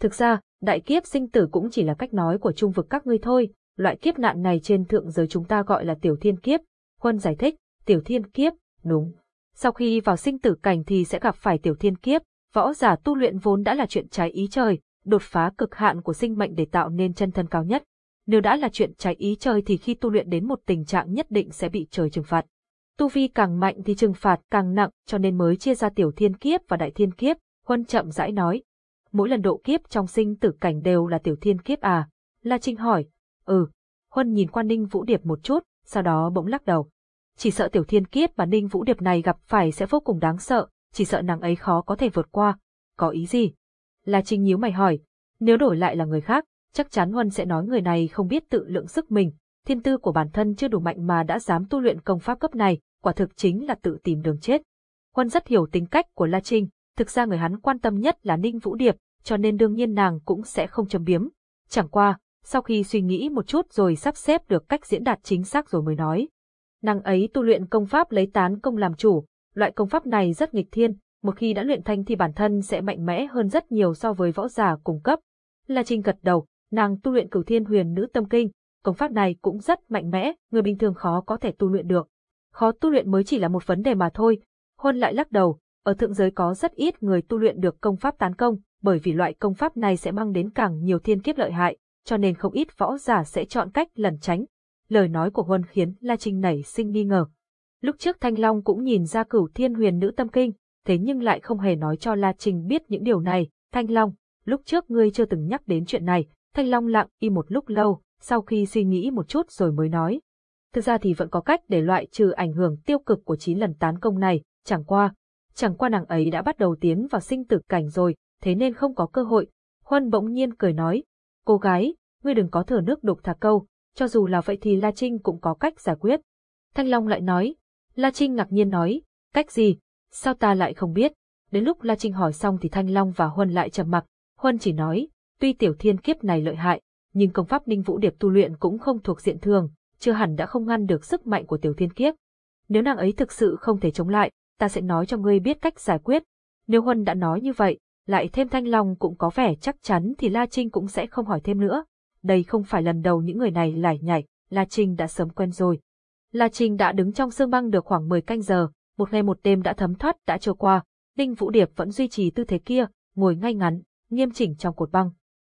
Thực ra, đại kiếp sinh tử cũng chỉ là cách nói của trung vực các ngươi thôi, loại kiếp nạn này trên thượng giới chúng ta gọi là tiểu thiên kiếp. Huân giải thích, tiểu thiên kiếp, đúng. Sau khi vào sinh tử cảnh thì sẽ gặp phải tiểu thiên kiếp, võ giả tu luyện vốn đã là chuyện trái ý trời, đột phá cực hạn của sinh mệnh để tạo nên chân thân cao nhất. Nếu đã là chuyện trái ý trời thì khi tu luyện đến một tình trạng nhất định sẽ bị trời trừng phạt. Tu vi càng mạnh thì trừng phạt càng nặng cho nên mới chia ra tiểu thiên kiếp và đại thiên kiếp, Huân chậm rãi nói. Mỗi lần độ kiếp trong sinh tử cảnh đều là tiểu thiên kiếp à? La Trinh hỏi. Ừ. Huân nhìn qua Ninh Vũ Điệp một chút, sau đó bỗng lắc đầu. Chỉ sợ tiểu thiên kiếp mà Ninh Vũ Điệp này gặp phải sẽ vô cùng đáng sợ, chỉ sợ nàng ấy khó có thể vượt qua. Có ý gì? La Trinh nhíu mày hỏi. Nếu đổi lại là người khác, chắc chắn Huân sẽ nói người này không biết tự lượng sức mình, thiên tư của bản thân chưa đủ mạnh mà đã dám tu luyện công pháp cấp này, quả thực chính là tự tìm đường chết. Huân rất hiểu tính cách của La Trinh, thực ra người hắn quan tâm nhất là Ninh Vũ Điệp, cho nên đương nhiên nàng cũng sẽ không châm biếm. Chẳng qua, sau khi suy nghĩ một chút rồi sắp xếp được cách diễn đạt chính xác rồi mới nói. Nàng ấy tu luyện công pháp lấy tán công làm chủ, loại công pháp này rất nghịch thiên, một khi đã luyện thành thì bản thân sẽ mạnh mẽ hơn rất nhiều so với võ giả cùng cấp. La Trinh gật đầu, nàng tu luyện cửu thiên huyền nữ tâm kinh, công pháp này cũng rất mạnh mẽ, người bình thường khó có thể tu luyện được. Khó tu luyện mới chỉ là một vấn đề mà thôi. Huân lại lắc đầu, ở thượng giới có rất ít người tu luyện được công pháp tán công, bởi vì loại công pháp này sẽ mang đến càng nhiều thiên kiếp lợi hại, cho nên không ít võ giả sẽ chọn cách lẩn tránh. Lời nói của Huân khiến La Trinh nảy sinh nghi ngờ. Lúc trước Thanh Long cũng nhìn ra cửu thiên huyền nữ tâm kinh, thế nhưng lại không hề nói cho La Trinh biết những điều này. Thanh Long, lúc trước ngươi chưa từng nhắc đến chuyện này, Thanh Long lặng im một lúc lâu, sau khi suy nghĩ một chút rồi mới nói. Thực ra thì vẫn có cách để loại trừ ảnh hưởng tiêu cực của chín lần tán công này, chẳng qua. Chẳng qua nàng ấy đã bắt đầu tiến vào sinh tử cảnh rồi, thế nên không có cơ hội. Huân bỗng nhiên cười nói, cô gái, ngươi đừng có thở nước đục thả câu, cho dù là vậy thì La Trinh cũng có cách giải quyết. Thanh Long lại nói, La Trinh ngạc nhiên nói, cách gì, sao ta lại không biết? Đến lúc La Trinh hỏi xong thì Thanh Long và Huân lại trầm mặc, Huân chỉ nói, tuy tiểu thiên kiếp này lợi hại, nhưng công pháp Ninh Vũ Điệp tu luyện cũng không thuộc diện thường, chưa hẳn đã không ngăn được sức mạnh của tiểu thiên kiếp. Nếu nàng ấy thực sự không thể chống lại, ta sẽ nói cho ngươi biết cách giải quyết. Nếu Huân đã nói như vậy, lại thêm Thanh Long cũng có vẻ chắc chắn thì La Trinh cũng sẽ không hỏi thêm nữa. Đây không phải lần đầu những người này lải nhải, La Trinh đã sớm quen rồi. La Trinh đã đứng trong sương băng được khoảng 10 canh giờ, một ngày một đêm đã thấm thoát đã trôi qua, Ninh Vũ Điệp vẫn duy trì tư thế kia, ngồi ngay ngắn, nghiêm chỉnh trong cột băng.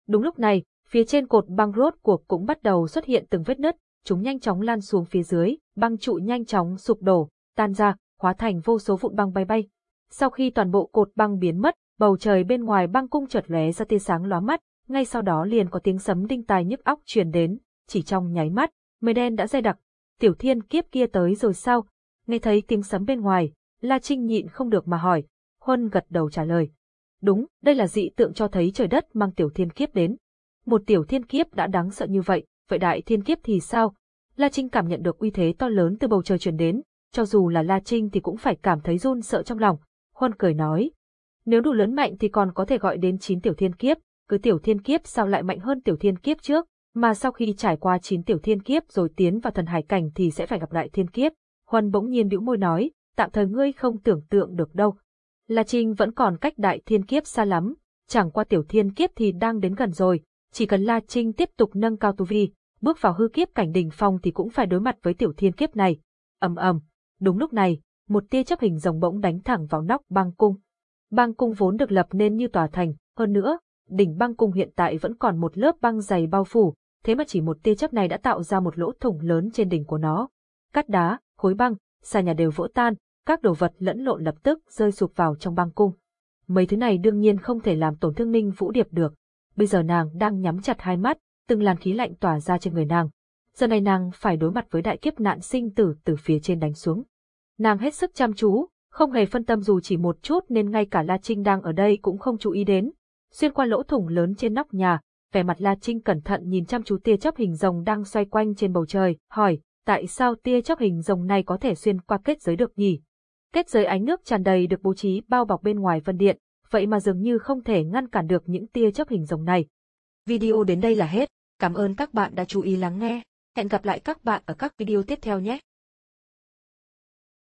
Đúng lúc này, phía trên cột băng rốt cuộc cũng bắt đầu xuất hiện từng vết nứt, chúng nhanh chóng lan xuống phía dưới, băng trụ nhanh chóng sụp đổ, tan ra, hóa thành vô số vụn băng bay bay. Sau khi toàn bộ cột băng biến mất, bầu trời bên ngoài băng cung chợt lóe ra tia sáng lóa mắt, ngay sau đó liền có tiếng sấm đinh tai nhức óc truyền đến, chỉ trong nháy mắt, mây đen đã dày đặc. Tiểu Thiên kiếp kia tới rồi sao? Nghe thấy tiếng sấm bên ngoài, La Trinh nhịn không được mà hỏi. Huân gật đầu trả lời. Đúng, đây là dị tượng cho thấy trời đất mang tiểu thiên kiếp đến. Một tiểu thiên kiếp đã đáng sợ như vậy, vậy đại thiên kiếp thì sao? La Trinh cảm nhận được uy thế to lớn từ bầu trời truyền đến, cho dù là La Trinh thì cũng phải cảm thấy run sợ trong lòng. Huân cười nói, nếu đủ lớn mạnh thì còn có thể gọi đến 9 tiểu thiên kiếp, cứ tiểu thiên kiếp sao lại mạnh hơn tiểu thiên kiếp trước, mà sau khi trải qua chín tiểu thiên kiếp rồi tiến vào thần hải cảnh thì sẽ phải gặp lại thiên kiếp. Huân bỗng nhiên bĩu môi nói, tạm thời ngươi không tưởng tượng được đâu. La Trinh vẫn còn cách đại thiên kiếp xa lắm, chẳng qua tiểu thiên kiếp thì đang đến gần rồi, chỉ cần La Trinh tiếp tục nâng cao tu vi, bước vào hư kiếp cảnh đỉnh phong thì cũng phải đối mặt với tiểu thiên kiếp này. ầm ầm, đúng lúc này, một tia chấp hình rồng bỗng đánh thẳng vào nóc băng cung. Băng cung vốn được lập nên như tòa thành, hơn nữa, đỉnh băng cung hiện tại vẫn còn một lớp băng dày bao phủ, thế mà chỉ một tia chớp này đã tạo ra một lỗ thủng lớn trên đỉnh của nó. Cát đá, khối băng, xà nhà đều vỡ tan, các đồ vật lẫn lộn lập tức rơi sụp vào trong băng cung. Mấy thứ này đương nhiên không thể làm tổn thương Ninh Vũ Điệp được. Bây giờ nàng đang nhắm chặt hai mắt, từng làn khí lạnh tỏa ra trên người nàng. Giờ này nàng phải đối mặt với đại kiếp nạn sinh tử từ phía trên đánh xuống. Nàng hết sức chăm chú, không hề phân tâm dù chỉ một chút nên ngay cả La Trinh đang ở đây cũng không chú ý đến. Xuyên qua lỗ thủng lớn trên nóc nhà, vẻ mặt La Trinh cẩn thận nhìn chăm chú tia chớp hình rồng đang xoay quanh trên bầu trời, hỏi, tại sao tia chớp hình rồng này có thể xuyên qua kết giới được nhỉ? Kết giới ánh nước tràn đầy được bố trí bao bọc bên ngoài vân điện, vậy mà dường như không thể ngăn cản được những tia chớp hình rồng này. Video đến đây là hết. Cảm ơn các bạn đã chú ý lắng nghe. Hẹn gặp lại các bạn ở các video tiếp theo nhé.